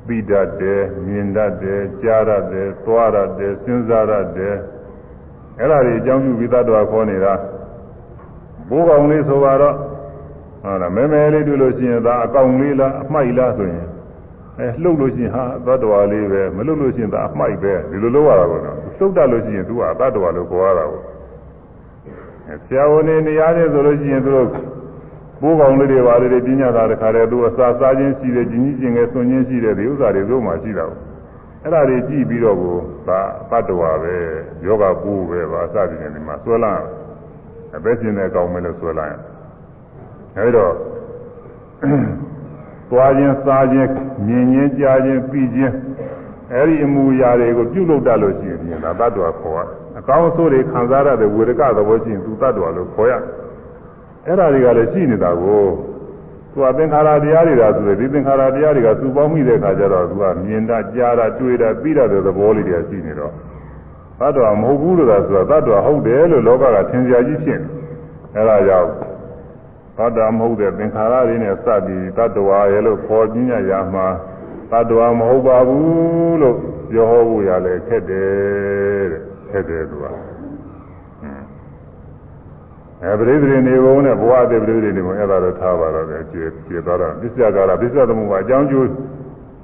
သိတတ်တယ်မြင်တတ်တယ်ကြားတတ်တယ်သွားတတ်တယ်စဉ်းစားတတ်တယ်အဲ့ဒါတွေအကြောင်းပြုပြီးသတ္တဝါခေါ်နေတာဘိုးကောင်လေးဆိုတော့ ဟုတ်လားမဲမဲလေးတွေ့လို့ရှိရင်ဒါအကောင်လေးလားအမှိုက်လားဆိုရင်အဲလှုပ်လို့ရှိရင်ဟာသတ္တဝါလေးပဲမလှုပ်လို့ရှိရင်ဒါအမှိုက်ပဲဒီလိုလုပ်ရတာပေါ့နော်လှုပ်တတ်လို့ရှိရင်သူကသတ္တဝါလို့ခေါ်ရတာပေါ့အဲဆရာဝန်တွေနေရာချင်းဆိုလို့ရှိရင်သူတို့ဘိုးကောင်လေးတွေပါလေပညာသာတခါတည်းသူအစာစားခြင်းရှိတယ်ကြီးကြီးကျင်ငယ်ဆွန်ခြင်းရှိတယ်ဒီဥစ္စာတွေတို့မှရှိတာပေါ့အဲ့ဒါတွေကြည့်ပြီးတော့ကိုဒါတတ္တဝါပဲယောဂပူပဲပါအစသည်နဲ့ဒီမှာဆွဲလာအပဲရှင်တဲ့ကောင်းမယ်လို့ဆွဲလာရင် အဲဒီတော့သွားခြင်းစားခြင်းမြင်ခြင်းကြားခြင်းပြီးခြင်းအဲဒီအမူအရာတွေကိုပြုလုပ်တတ်လို့ရှိရင်ဒါတတ္တဝါခေါ်ရအကောင်းအဆိုးတွေခံစားရတဲ့ဝေဒကသဘောရှိရင်သူတတ္တဝါလို့ခေါ်ရတယ်အဲ့ဒါတွေကလည်းရှိနေတာကိုသူကသင်္ခါရတရားတွေဒါဆိုရင်ဒီသင်္ခါရတရားတွေကစုပေါင်းမိတဲ့အခါကျတော့သူကမြင်တာကြားတာတွေ့တာသိတာတဲ့သဘောလေးတွေရှိနေတော့သတ္တဝါမဟုတ်ဘူးလို့သာဆိုတာသတ္တဝါဟုတ်တယ်လို့လောကကထင်ကြကြီးဖြစ်နေအဲ့ဒါကြောင့် သတ္တမဟုတ်တဲ့သင်္ခါရတွေနဲ့စပြီးသတ္တဝါရဲ့လို့ခေါ်ပြညာရာမှာတ attva မဟုတ်ပါဘူးလို့ပြောဟောဖို့ရလဲခက်တယ်တဲ့ခက်တယ်သူကအဲပရိသေနေဘုံနဲ့ဘဝအသေးပရိသေနေဘုံအဲ့ဒါတော့ထားပါတော့တယ်ကျေကျေသွားတာပစ္စယကာရပစ္စယသမုပ္ပါအကြောင်းကျိုး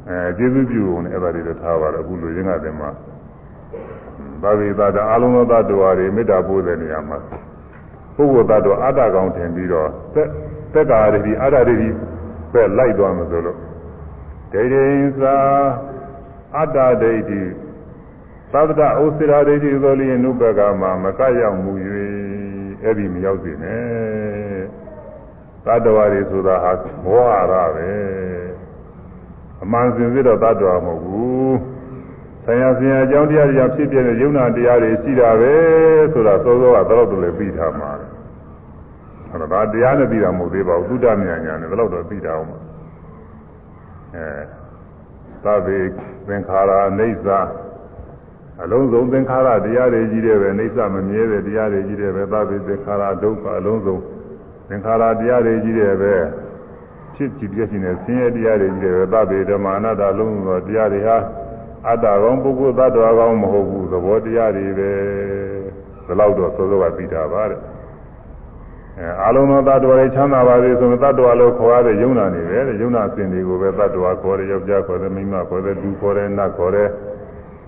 အဲကျေစုပြုဘုံနဲ့အဲ့ဒါတွေတော့ထားပါတော့အခုလူရင်းကတည်းမှာသာဝေသတာအလုံးစုံသတ္တဝါတွေမေတ္တာပို့တဲ့နေရာမှာ ပုဂ္ဂိုလ်သတ္တဝါအတ္တကောင်ထင်ပြီးတော့သက်သက်္ကာရတိအတ္တရတိပဲလိုက်သွားမှာဆိုလို့ဒိဋ္ဌိသာအတ္တဒိဋ္ဌိသဗ္ဗတဩစိရာဒိဋ္ဌိသောလျင်နုဘကမှာမကရောက်မှု၍အဲ့ဒီမရောက်စေနဲ့သတ္တဝါတွေဆိုတာဟာမောဟရပဲအမှန်စင်စစ်တော့သတ္တဝါမဟုတ်ဘူးဆရာဆရာအကြောင်းတရားတွေဖြစ်ပြတဲ့ယုံနာတရားတွေရှိတာပဲဆိုတာစောစောကတော့တော့လည်းပြီးထားမှာ အဲ့ဒါတရားနဲ့ပြီးတာမဟုတ်သေးပါဘူးသုဒ္ဓမြညာနဲ့တော့တော့ပြီးတာအောင်အဲသဗ္ဗေသင်္ခါရအိဋ္ဌာအလုံးစုံသင်္ခါရတရားတွေကြီးတယ်ပဲအိဋ္ဌာမမြဲတဲ့တရားတွေကြီးတယ်ပဲသဗ္ဗေသင်္ခါရဒုက္ခအလုံးစုံသင်္ခါရတရားတွေကြီးတယ်ပဲဖြစ်ကြည့်ပြခြင်းနဲ့ဆင်းရဲတရားတွေကြီးတယ်ပဲသဗ္ဗေဓမ္မာနတ္တလုံးစုံသောတရားတွေဟာအတ္တကောင်ပုဂ္ဂိုလ်သတ္တဝါကောင်မဟုတ်ဘူးသဘောတရားတွေပဲဒီလောက်တော့စောစောကသိတာပါတဲ့ အဲအာလုံးသောတ attva တွေချမ်းသာပါစေဆိုရင်တ attva လို့ခေါ်ရတဲ့ယုံနာနေပဲတဲ့ယုံနာစင်တွေကိုပဲတ attva ခေါ်တယ်ယောက်ျားခေါ်တယ်မိန်းမခေါ်တယ်လူခေါ်တယ်နတ်ခေါ်တယ်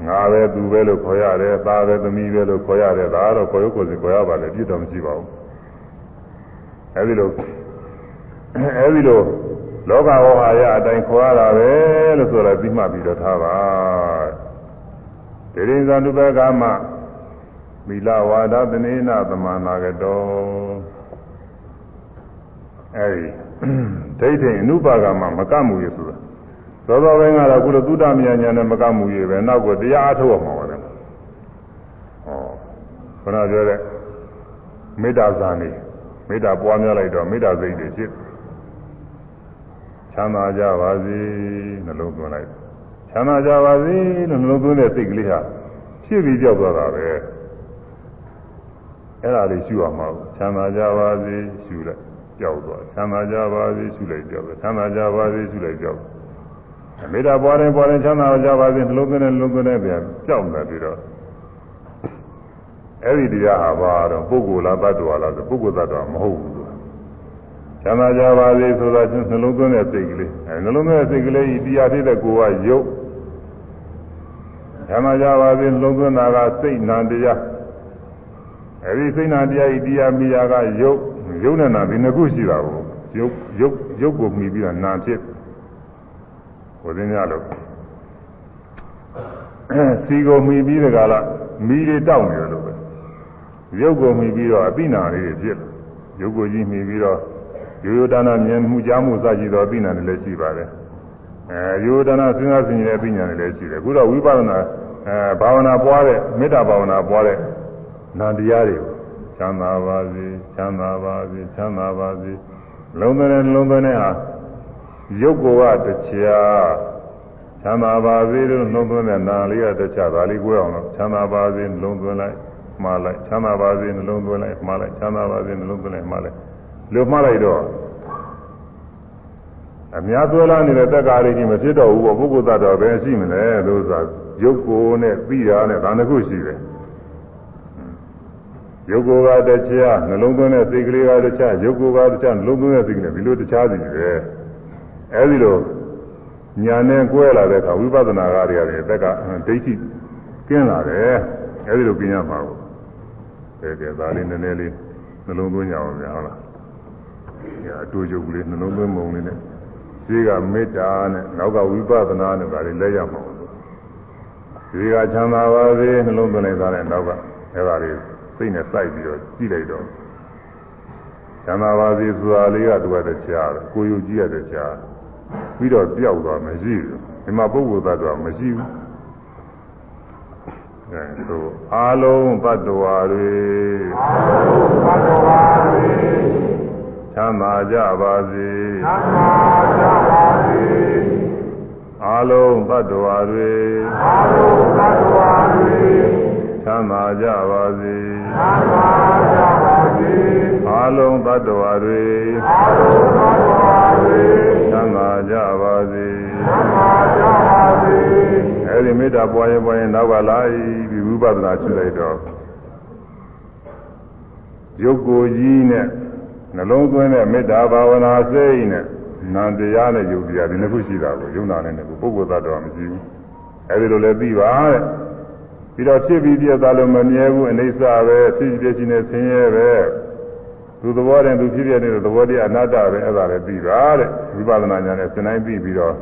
ငါပဲသူပဲလို့ခေါ်ရတယ်သားပဲသမီးပဲလို့ခေါ်ရတယ်ဒါကတော့ခေါ်ရုပ်ကိုယ်စီခေါ်ရပါလေပြည့်တော်မရှိပါဘူးအဲဒီလိုအဲဒီလိုလောကဝဟာရအတိုင်းခေါ်ရတာပဲလို့ဆိုတော့ပြီးမှပြီးတော့ထားပါဒေရင်ဇာနုဘကမမိလဝါဒသနေနသမနာကတော် အဲဒီဒိဋ္ဌိအနုပါကမှာမကမှုရဆိုတာသောသောဘင်းကတော့ကုလသုဒ္ဓမြညာနဲ့မကမှုရပဲနောက်ကတရားအထုတ်အောင်ပါပဲဟောခဏပြောတဲ့မေတ္တာဇာနေမေတ္တာပွားများလိုက်တော့မေတ္တာစိတ်တွေဖြစ်ချမ်းသာကြပါစေနှလုံးသွင်းလိုက်ချမ်းသာကြပါစေလို့နှလုံးသွင်းတဲ့စိတ်ကလေးဟာဖြစ်ပြီးကြောက်သွားတာပဲအဲ့ဒါလေးရှုရမှာချမ်းသာကြပါစေရှုလိုက် ကြောက်သွားချမ်းသာကြပါစေရှုလိုက်ကြောက်ချမ်းသာကြပါစေရှုလိုက်ကြောက်မေတ္တာပွားရင်ပွားရင်ချမ်းသာကြပါစေနှလုံးသွင်းတဲ့နှလုံးသွင်းတဲ့ပြန်ကြောက်နေပြီးတော့အဲ့ဒီတရားဟာဘာတော့ပုဂ္ဂိုလ်လားတ attva လားဆိုပုဂ္ဂိုလ်တ attva မဟုတ်ဘူးချမ်းသာကြပါစေဆိုတာနှလုံးသွင်းတဲ့စိတ်ကလေးအဲနှလုံးသွင်းတဲ့စိတ်ကလေးဤတရားဖြစ်တဲ့ကိုယ်ကယုတ်ချမ်းသာကြပါစေနှလုံးသွင်းတာကစိတ်နာတရားအဲဒီစိတ်နာတရားဤတရားမိယာကယုတ် ယုတ်နဲ့နာဒီနှစ်ခုရှိတာကိုယုတ်ယုတ်ယုတ်ကိုမှီပြီးတော့နာဖြစ်ဟိုသင်းရလို့စီကိုမှီပြီးတဲ့ကလာမီးတွေတောက်နေတယ်လို့ပဲယုတ်ကိုမှီပြီးတော့အပိနာလေးတွေဖြစ်ယုတ်ကိုကြီးမှီပြီးတော့ရိုးရိုးတဏ္ဍမြင်မှုကြားမှုစကြည့်တော့အပိနာတွေလည်းရှိပါတယ်အဲရိုးရိုးတဏ္ဍစဉ်းစားဆင်ခြင်တဲ့အပိနာတွေလည်းရှိတယ်အခုတော့ဝိပဿနာအဲဘာဝနာပွားတဲ့မေတ္တာဘာဝနာပွားတဲ့နန္တရားတွေကို ချမ်းသာပါစေချမ်းသာပါစေချမ်းသာပါစေလုံးသွင်းတဲ့လုံးသွင်းတဲ့ဟာရုပ်ကိုကတခြားချမ်းသာပါစေလို့လုံးသွင်းတဲ့နာလေးကတခြားဒါလေးကိုအောင်လို့ချမ်းသာပါစေလုံးသွင်းလိုက်မှားလိုက်ချမ်းသာပါစေနှလုံးသွင်းလိုက်မှားလိုက်ချမ်းသာပါစေနှလုံးသွင်းလိုက်မှားလိုက်လို့မှားလိုက်တော့အများသွဲလာနေတဲ့တက်ကားလေးကြီးမဖြစ်တော့ဘူးပေါ့ပုဂ္ဂိုလ်သတ္တဝါပဲရှိမလဲလို့ဆိုတာရုပ်ကိုနဲ့ပြီးတာနဲ့ဒါနှစ်ခုရှိတယ် ရုပ်ကိုယ်ကတခြားနှလုံးသွင်းတဲ့စိတ်ကလေးကတခြားရုပ်ကိုယ်ကတခြားနှလုံးသွင်းတဲ့စိတ်ကလေးဒီလိုတခြားစီပဲအဲဒီလိုညာနဲ့ကွဲလာတဲ့အခါဝိပဿနာကားတွေရတယ်တက်ကဒိဋ္ဌိကျင်းလာတယ်အဲဒီလိုကျင်းရမှာကိုကဲကဲဒါလေးနည်းနည်းလေးနှလုံးသွင်းကြအောင်များဟုတ်လားညာအတူရုပ်ကလေးနှလုံးသွင်းပုံလေးနဲ့ဈေးကမေတ္တာနဲ့နောက်ကဝိပဿနာနဲ့ဒါလေးလဲရမှာဈေးကချမ်းသာပါစေနှလုံးသွင်းလိုက်တာနဲ့နောက်ကအဲဒါလေး စိတ်နဲ့စိုက်ပြီးတော့ကြည့်လိုက်တော့သံသာပါစီဆိုတာလေးကတူရတဲ့ကြားကိုယူကြည့်ရတဲ့ကြားပြီးတော့ပြောက်သွားမရှိဘူးဒီမှာပုဂ္ဂိုလ်သတ္တဝါမရှိဘူးအဲဆိုအာလုံးသတ္တဝါတွေအာလုံးသတ္တဝါတွေချမ်းသာကြပါစေချမ်းသာကြပါစေအာလုံးသတ္တဝါတွေအာလုံးသတ္တဝါတွေချမ်းသာကြပါစေချမ်းသာကြပါစေ အာလုံးသတ္တဝါတွေအာလုံးသတ္တဝါတွေချမ်းသာကြပါစေချမ်းသာကြမေတ္တာပွားရင်ပွားရင်နောက်ကလာပြီးဝိပဿနာရှုလိုက်တော့ရုပ်ကိုယ်ကြီးနဲ့နှလုံးသွင်းတဲ့မေတ္တာဘာဝနာစိတ်နဲ့နာတရားနဲ့ယုတ်တရားဒီနှစ်ခုရှိတာကိုယုံနာနဲ့ကိုပုဂ္ဂိုလ်သတ္တဝါမရှိဘူးအဲဒီလိုလည်းသိပါတဲ့ ပြီးတော့ဖြစ်ပြီးပြတ်သားလို့မမြဲဘူးအိဋ္ဌပဲဖြစ်ဖြစ်ချင်းနဲ့ဆင်းရဲပဲသူသဘောတည်းသူဖြစ်ဖြစ်နေတဲ့သဘောတရားအနတ္တပဲအဲ့ဒါလည်းသိပါတဲ့ဝိပဿနာဉာဏ်နဲ့စဉ်းတိုင်းပြီးပြီးတော့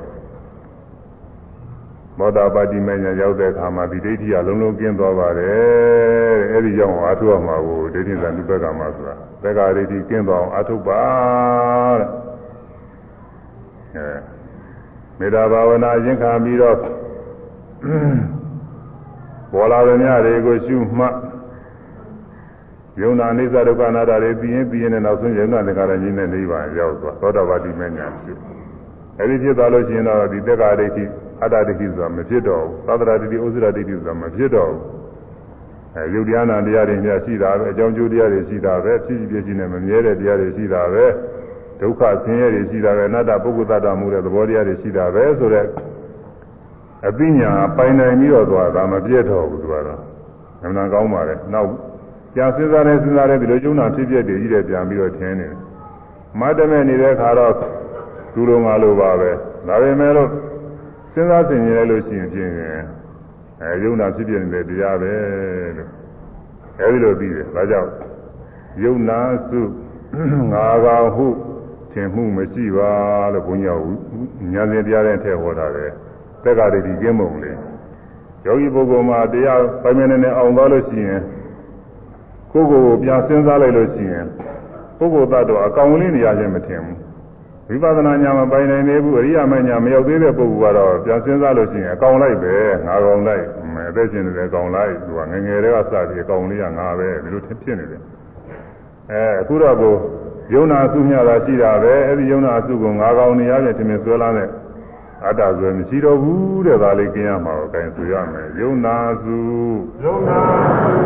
မောဒပါတိမညာရောက်တဲ့အခါမှာဒီဒိဋ္ဌိကလုံးလုံးကျင်းသွားပါတယ်တဲ့အဲဒီကြောင့်အာထုရမှာကိုဒိဋ္ဌိသံဒီဘက်ကမှာဆိုတာသက္ကာဒိဋ္ဌိကျင်းသွားအောင်အာထုပါတဲ့အဲမေတ္တာဘာဝနာရင်ခံပြီးတော့ ပေါ်လာတဲ့ညတွေကိုရှုမှတ်ယုံနာအိစ္ဆဒုက္ခအနာတ္တတွေပြီးရင်ပြီးရင်နောက်ဆုံးယုံနာသင်္ခါရကြီးနဲ့နိဗ္ဗာန်ရောက်သွားသောတာပတိမညာရှုအဲဒီဖြစ်သွားလို့ရှိရင်တော့ဒီသက္ကာဒိဋ္ဌိအတ္တဒိဋ္ဌိဆိုတာမဖြစ်တော့ဘူးသတ္တရာဒိဋ္ဌိဥစ္စရာဒိဋ္ဌိဆိုတာမဖြစ်တော့ဘူးအဲယုတ်တရားနာတရားတွေများရှိတာပဲအကြောင်းကျိုးတရားတွေရှိတာပဲဖြစ်ဖြစ်ဖြစ်နဲ့မမြဲတဲ့တရားတွေရှိတာပဲဒုက္ခဆင်းရဲတွေရှိတာပဲအနတ္တပုဂ္ဂိုလ်တ attva မှုတဲ့သဘောတရားတွေရှိတာပဲဆိုတော့ အပညာပိုင်နိုင်ပြီးတော့သွားတာမပြည့်တော့ဘူးသူကတော့အမှန်ကောင်းပါလေနောက်ကြာစဉ်းစားနေစဉ်းစားနေဒီလိုကျုံနာဖြစ်ဖြစ်တည်ကြီးတယ်ပြန်ပြီးတော့ထင်းနေတယ်မတ်တမဲ့နေတဲ့ခါတော့သူလိုငါလိုပါပဲဒါပေမဲ့လို့စဉ်းစားဆင်ခြင်လိုက်လို့ရှိရင်ဖြင့်အဲယုံနာဖြစ်ဖြစ်နေတဲ့တရားပဲလို့အဲဒီလိုပြီးတယ်ဒါကြောင့်ယုံနာစုငါကောင်ဟုထင်မှုမရှိပါလို့ဘုန်းကြီးကညာစဉ်တရားတဲ့ထည့်ဟောတာလေ သက္ကာရိတိကင်းမုံလေယောဂီပုဂ္ဂိုလ်မှာတရားပိုင်မနေနဲ့အောင်သွားလို့ရှိရင်ကိုယ်ကိုယ်ပြန်စဉ်းစားလိုက်လို့ရှိရင်ပုဂ္ဂိုလ်သတ္တဝါအကောင်လေးနေရာချင်းမထင်ဘူးဝိပဿနာညာမပိုင်နိုင်သေးဘူးအရိယာမညာမရောက်သေးတဲ့ပုဂ္ဂိုလ်ကတော့ပြန်စဉ်းစားလို့ရှိရင်အကောင်လိုက်ပဲငါကောင်လိုက်အသက်ရှင်နေတယ်ကောင်လိုက်သူကငငယ်တည်းကစပြီးအကောင်လေးကငါပဲဒီလိုဖြစ်နေတယ်အဲအခုတော့ကိုယုံနာအစုမြတာရှိတာပဲအဲ့ဒီယုံနာအစုကိုငါကောင်နေရတဲ့ထင်မြင်ဆွဲလာတဲ့ အတ္တဆိုမရှိတော့ဘူးတဲ့ဒါလေးကျင်းရမှာကိုအဲဆိုရမယ်ယုံနာစုယုံနာစု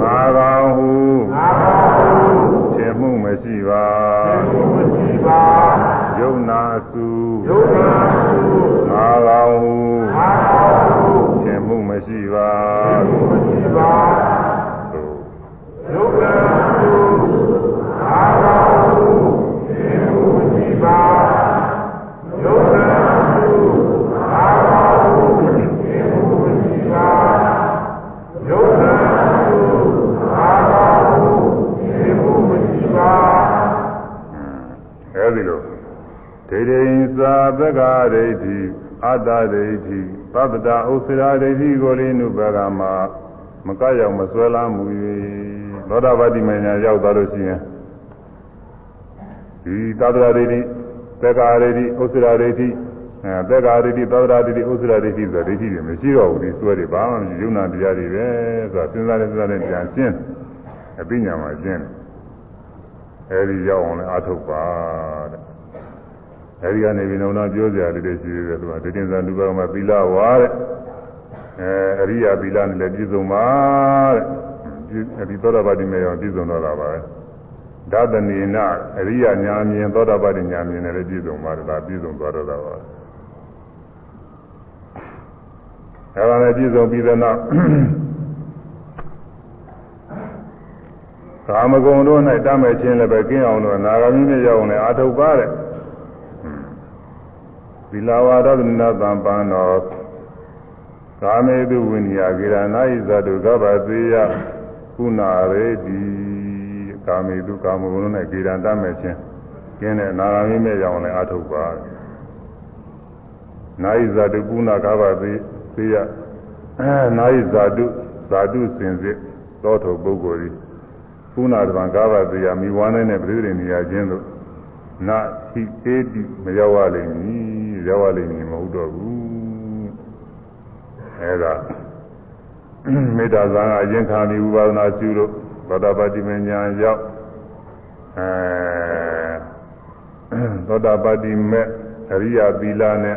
ငါကောင်ဟုငါကောင်ဟုထင်မှုမရှိပါထင်မှုမရှိပါယုံနာစုယုံနာစုငါကောင်ဟုငါကောင်ဟုထင်မှုမရှိပါထင်မှုမရှိပါယုံနာစုငါကောင်ဟုထင်မှုမရှိပါယုံနာအဲဒီလိုဒိဋ္ဌိသာသက္ကာဒိဋ္ဌိအတ္တဒိဋ္ဌိ သဗ္ဗတာဥစ္စရာဒိဋ္ဌိကိုလေးနုဘဂမှာမကရောက်မဆွဲလာမှု၍သောတာပတိမညာရောက်သွားလို့ရှိရင်ဒီသဗ္ဗတာဒိဋ္ဌိသက္ကာဒိဋ္ဌိဥစ္စရာဒိဋ္ဌိအဲသက္ကာဒိဋ္ဌိသဗ္ဗတာဒိဋ္ဌိဥစ္စရာဒိဋ္ဌိဆိုဒိဋ္ဌိတွေမရှိတော့ဘူးဒီစွဲတွေဘာမှမရှိယုံနာတရားတွေပဲဆိုတာစဉ်းစားနေစဉ်းစားနေပြန်ရှင်းအပိညာမှာရှင်းတယ်အဲဒီရောက်အောင်လည်းအထုတ်ပါတဲ့ အဲဒီကနေပြီးတော့ပြောကြရလေးတွေရှိသေးတယ်သူကဒိဋ္ဌိဇာလူဘကမှာသီလဝါတဲ့အဲအရိယာသီလနဲ့လည်းပြည့်စုံပါတဲ့အဲဒီသောတာပတိမေရောပြည့်စုံတော့တာပါပဲဒသနေနအရိယာညာမြင်သောတာပတိညာမြင်နဲ့လည်းပြည့်စုံပါတယ်ဒါပြည့်စုံသွားတော့တာပါအဲဒါလည်းပြည့်စုံပြီးတဲ့နောက်ကာမဂုဏ်တို့၌တတ်မဲ့ခြင်းလည်းပဲကင်းအောင်လို့နာဂမိနဲ့ရောက်အောင်လည်းအာထုတ်ပါတဲ့ သီလဝါဒသနသံပန်တော်ကာမေတုဝိနည်းကေရနာဣဇတုကဗ္ဗသေယကုနာရေတိကာမေတုကာမဂုဏ်တို့၌ကေရန်တတ်မဲ့ခြင်းကင်းတဲ့နာဂမိနဲ့ရောက်အောင်လည်းအာထုတ်ပါနာဣဇတုကုနာကဗ္ဗသေယနာဣဇတုဇာတုစင်စစ်သောထုပုဂ္ဂိုလ်ကုနာတဗံကာဗသေယမိဝါနဲ့နဲ့ပြိတိနေရခြင်းတို့နာဟိအေတိမရောက်ရလိမ့်မည် ရောက်ရလိမ့်မည်မဟုတ်တော့ဘူးအဲဒါမေတ္တာဇာအရင်ခံပြီးဝိပဿနာရှုလို့သောတာပတိမညာရောက်အဲသောတာပတိမေအရိယာသီလနဲ့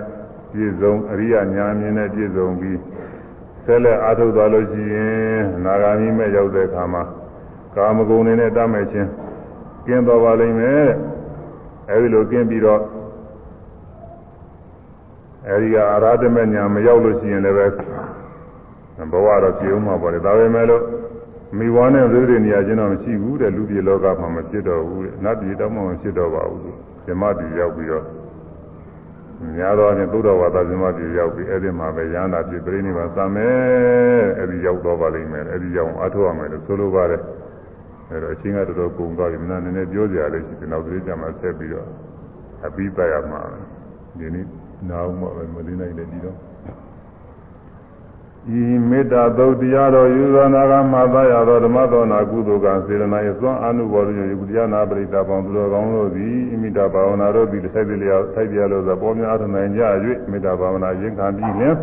ပြည့်စုံအရိယာညာမြင်နဲ့ပြည့်စုံပြီးဆက်လက်အားထုတ်သွားလို့ရှိရင်နာဂာမိမဲ့ရောက်တဲ့အခါမှာကာမဂုဏ်တွေနဲ့တတ်မဲ့ခြင်းကျင်းတော်ပါလိမ့်မယ်တဲ့အဲဒီလိုကျင်းပြီးတော့ အဲဒီကအရာဓမညာမရောက်လို့ရှိရင်လည်းပဲဘဝတော့ပြေအောင်မှာပေါ့လေဒါပေမဲ့လို့မိဘနဲ့သတိနေရာချင်းတော့မရှိဘူးတဲ့လူပြည်လောကမှာမဖြစ်တော့ဘူးတဲ့နတ်ပြည်တော့မှမဖြစ်တော့ပါဘူးဇမပြည်ရောက်ပြီးတော့များတော့ရင်သုဒ္ဓဝါဒဇမပြည်ရောက်ပြီးအဲ့ဒီမှာပဲရဟန္တာပြည်ပြိဋိဘာသမယ်အဲ့ဒီရောက်တော့ပါလိမ့်မယ်အဲ့ဒီရောက်အထောက်ရမယ်လို့ဆိုလိုပါတယ်အဲ့တော့အချင်းကတော်တော်ကုန်သွားပြီမနာနည်းနည်းပြောကြရလိမ့်ရှိတယ်နောက်သတိကြမှာဆက်ပြီးတော့အပြီးပတ်ရမှာဒီနေ့ နားဦးမှာပဲမလေးနိုင်တယ်ဒီတော့ဤမေတ္တာသုတ်တရားတော်ယူသောနာဂမှာသာရသောဓမ္မသောနာကုသိုလ်ကစေရနာ၏သွန်အနုဘောရယုတရားနာပရိသပေါင်းသူတော်ကောင်းတို့သည်ဣမိတာဘာဝနာတို့သည်တစ်ဆိုင်တည်းလျောက်ထိုက်ပြလို့သောပေါ်များထနိုင်ကြ၍မေတ္တာဘာဝနာရင်ခံပြီးလင်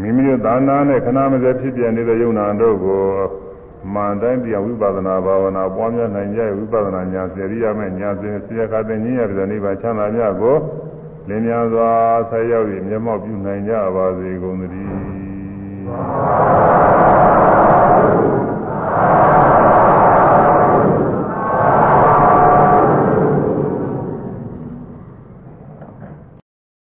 မိမိတို့သာနာနဲ့ခဏမစဲဖြစ်ပြနေတဲ့ယုံနာတို့ကိုမှန်တိုင်းပြဝိပဿနာဘာဝနာပွားများနိုင်ကြဝိပဿနာဉာဏ်စေရိယမဲ့ဉာဏ်စဉ်ဆရာကတဲ့ဉာဏ်ရတဲ့နိဗ္ဗာန်ချမ်းသာမြတ်ကို လင်းများစွာဆက်ရောက်ပြီးမျက်မှောက်ပြုနိုင်ကြပါစေကုန်သတည်း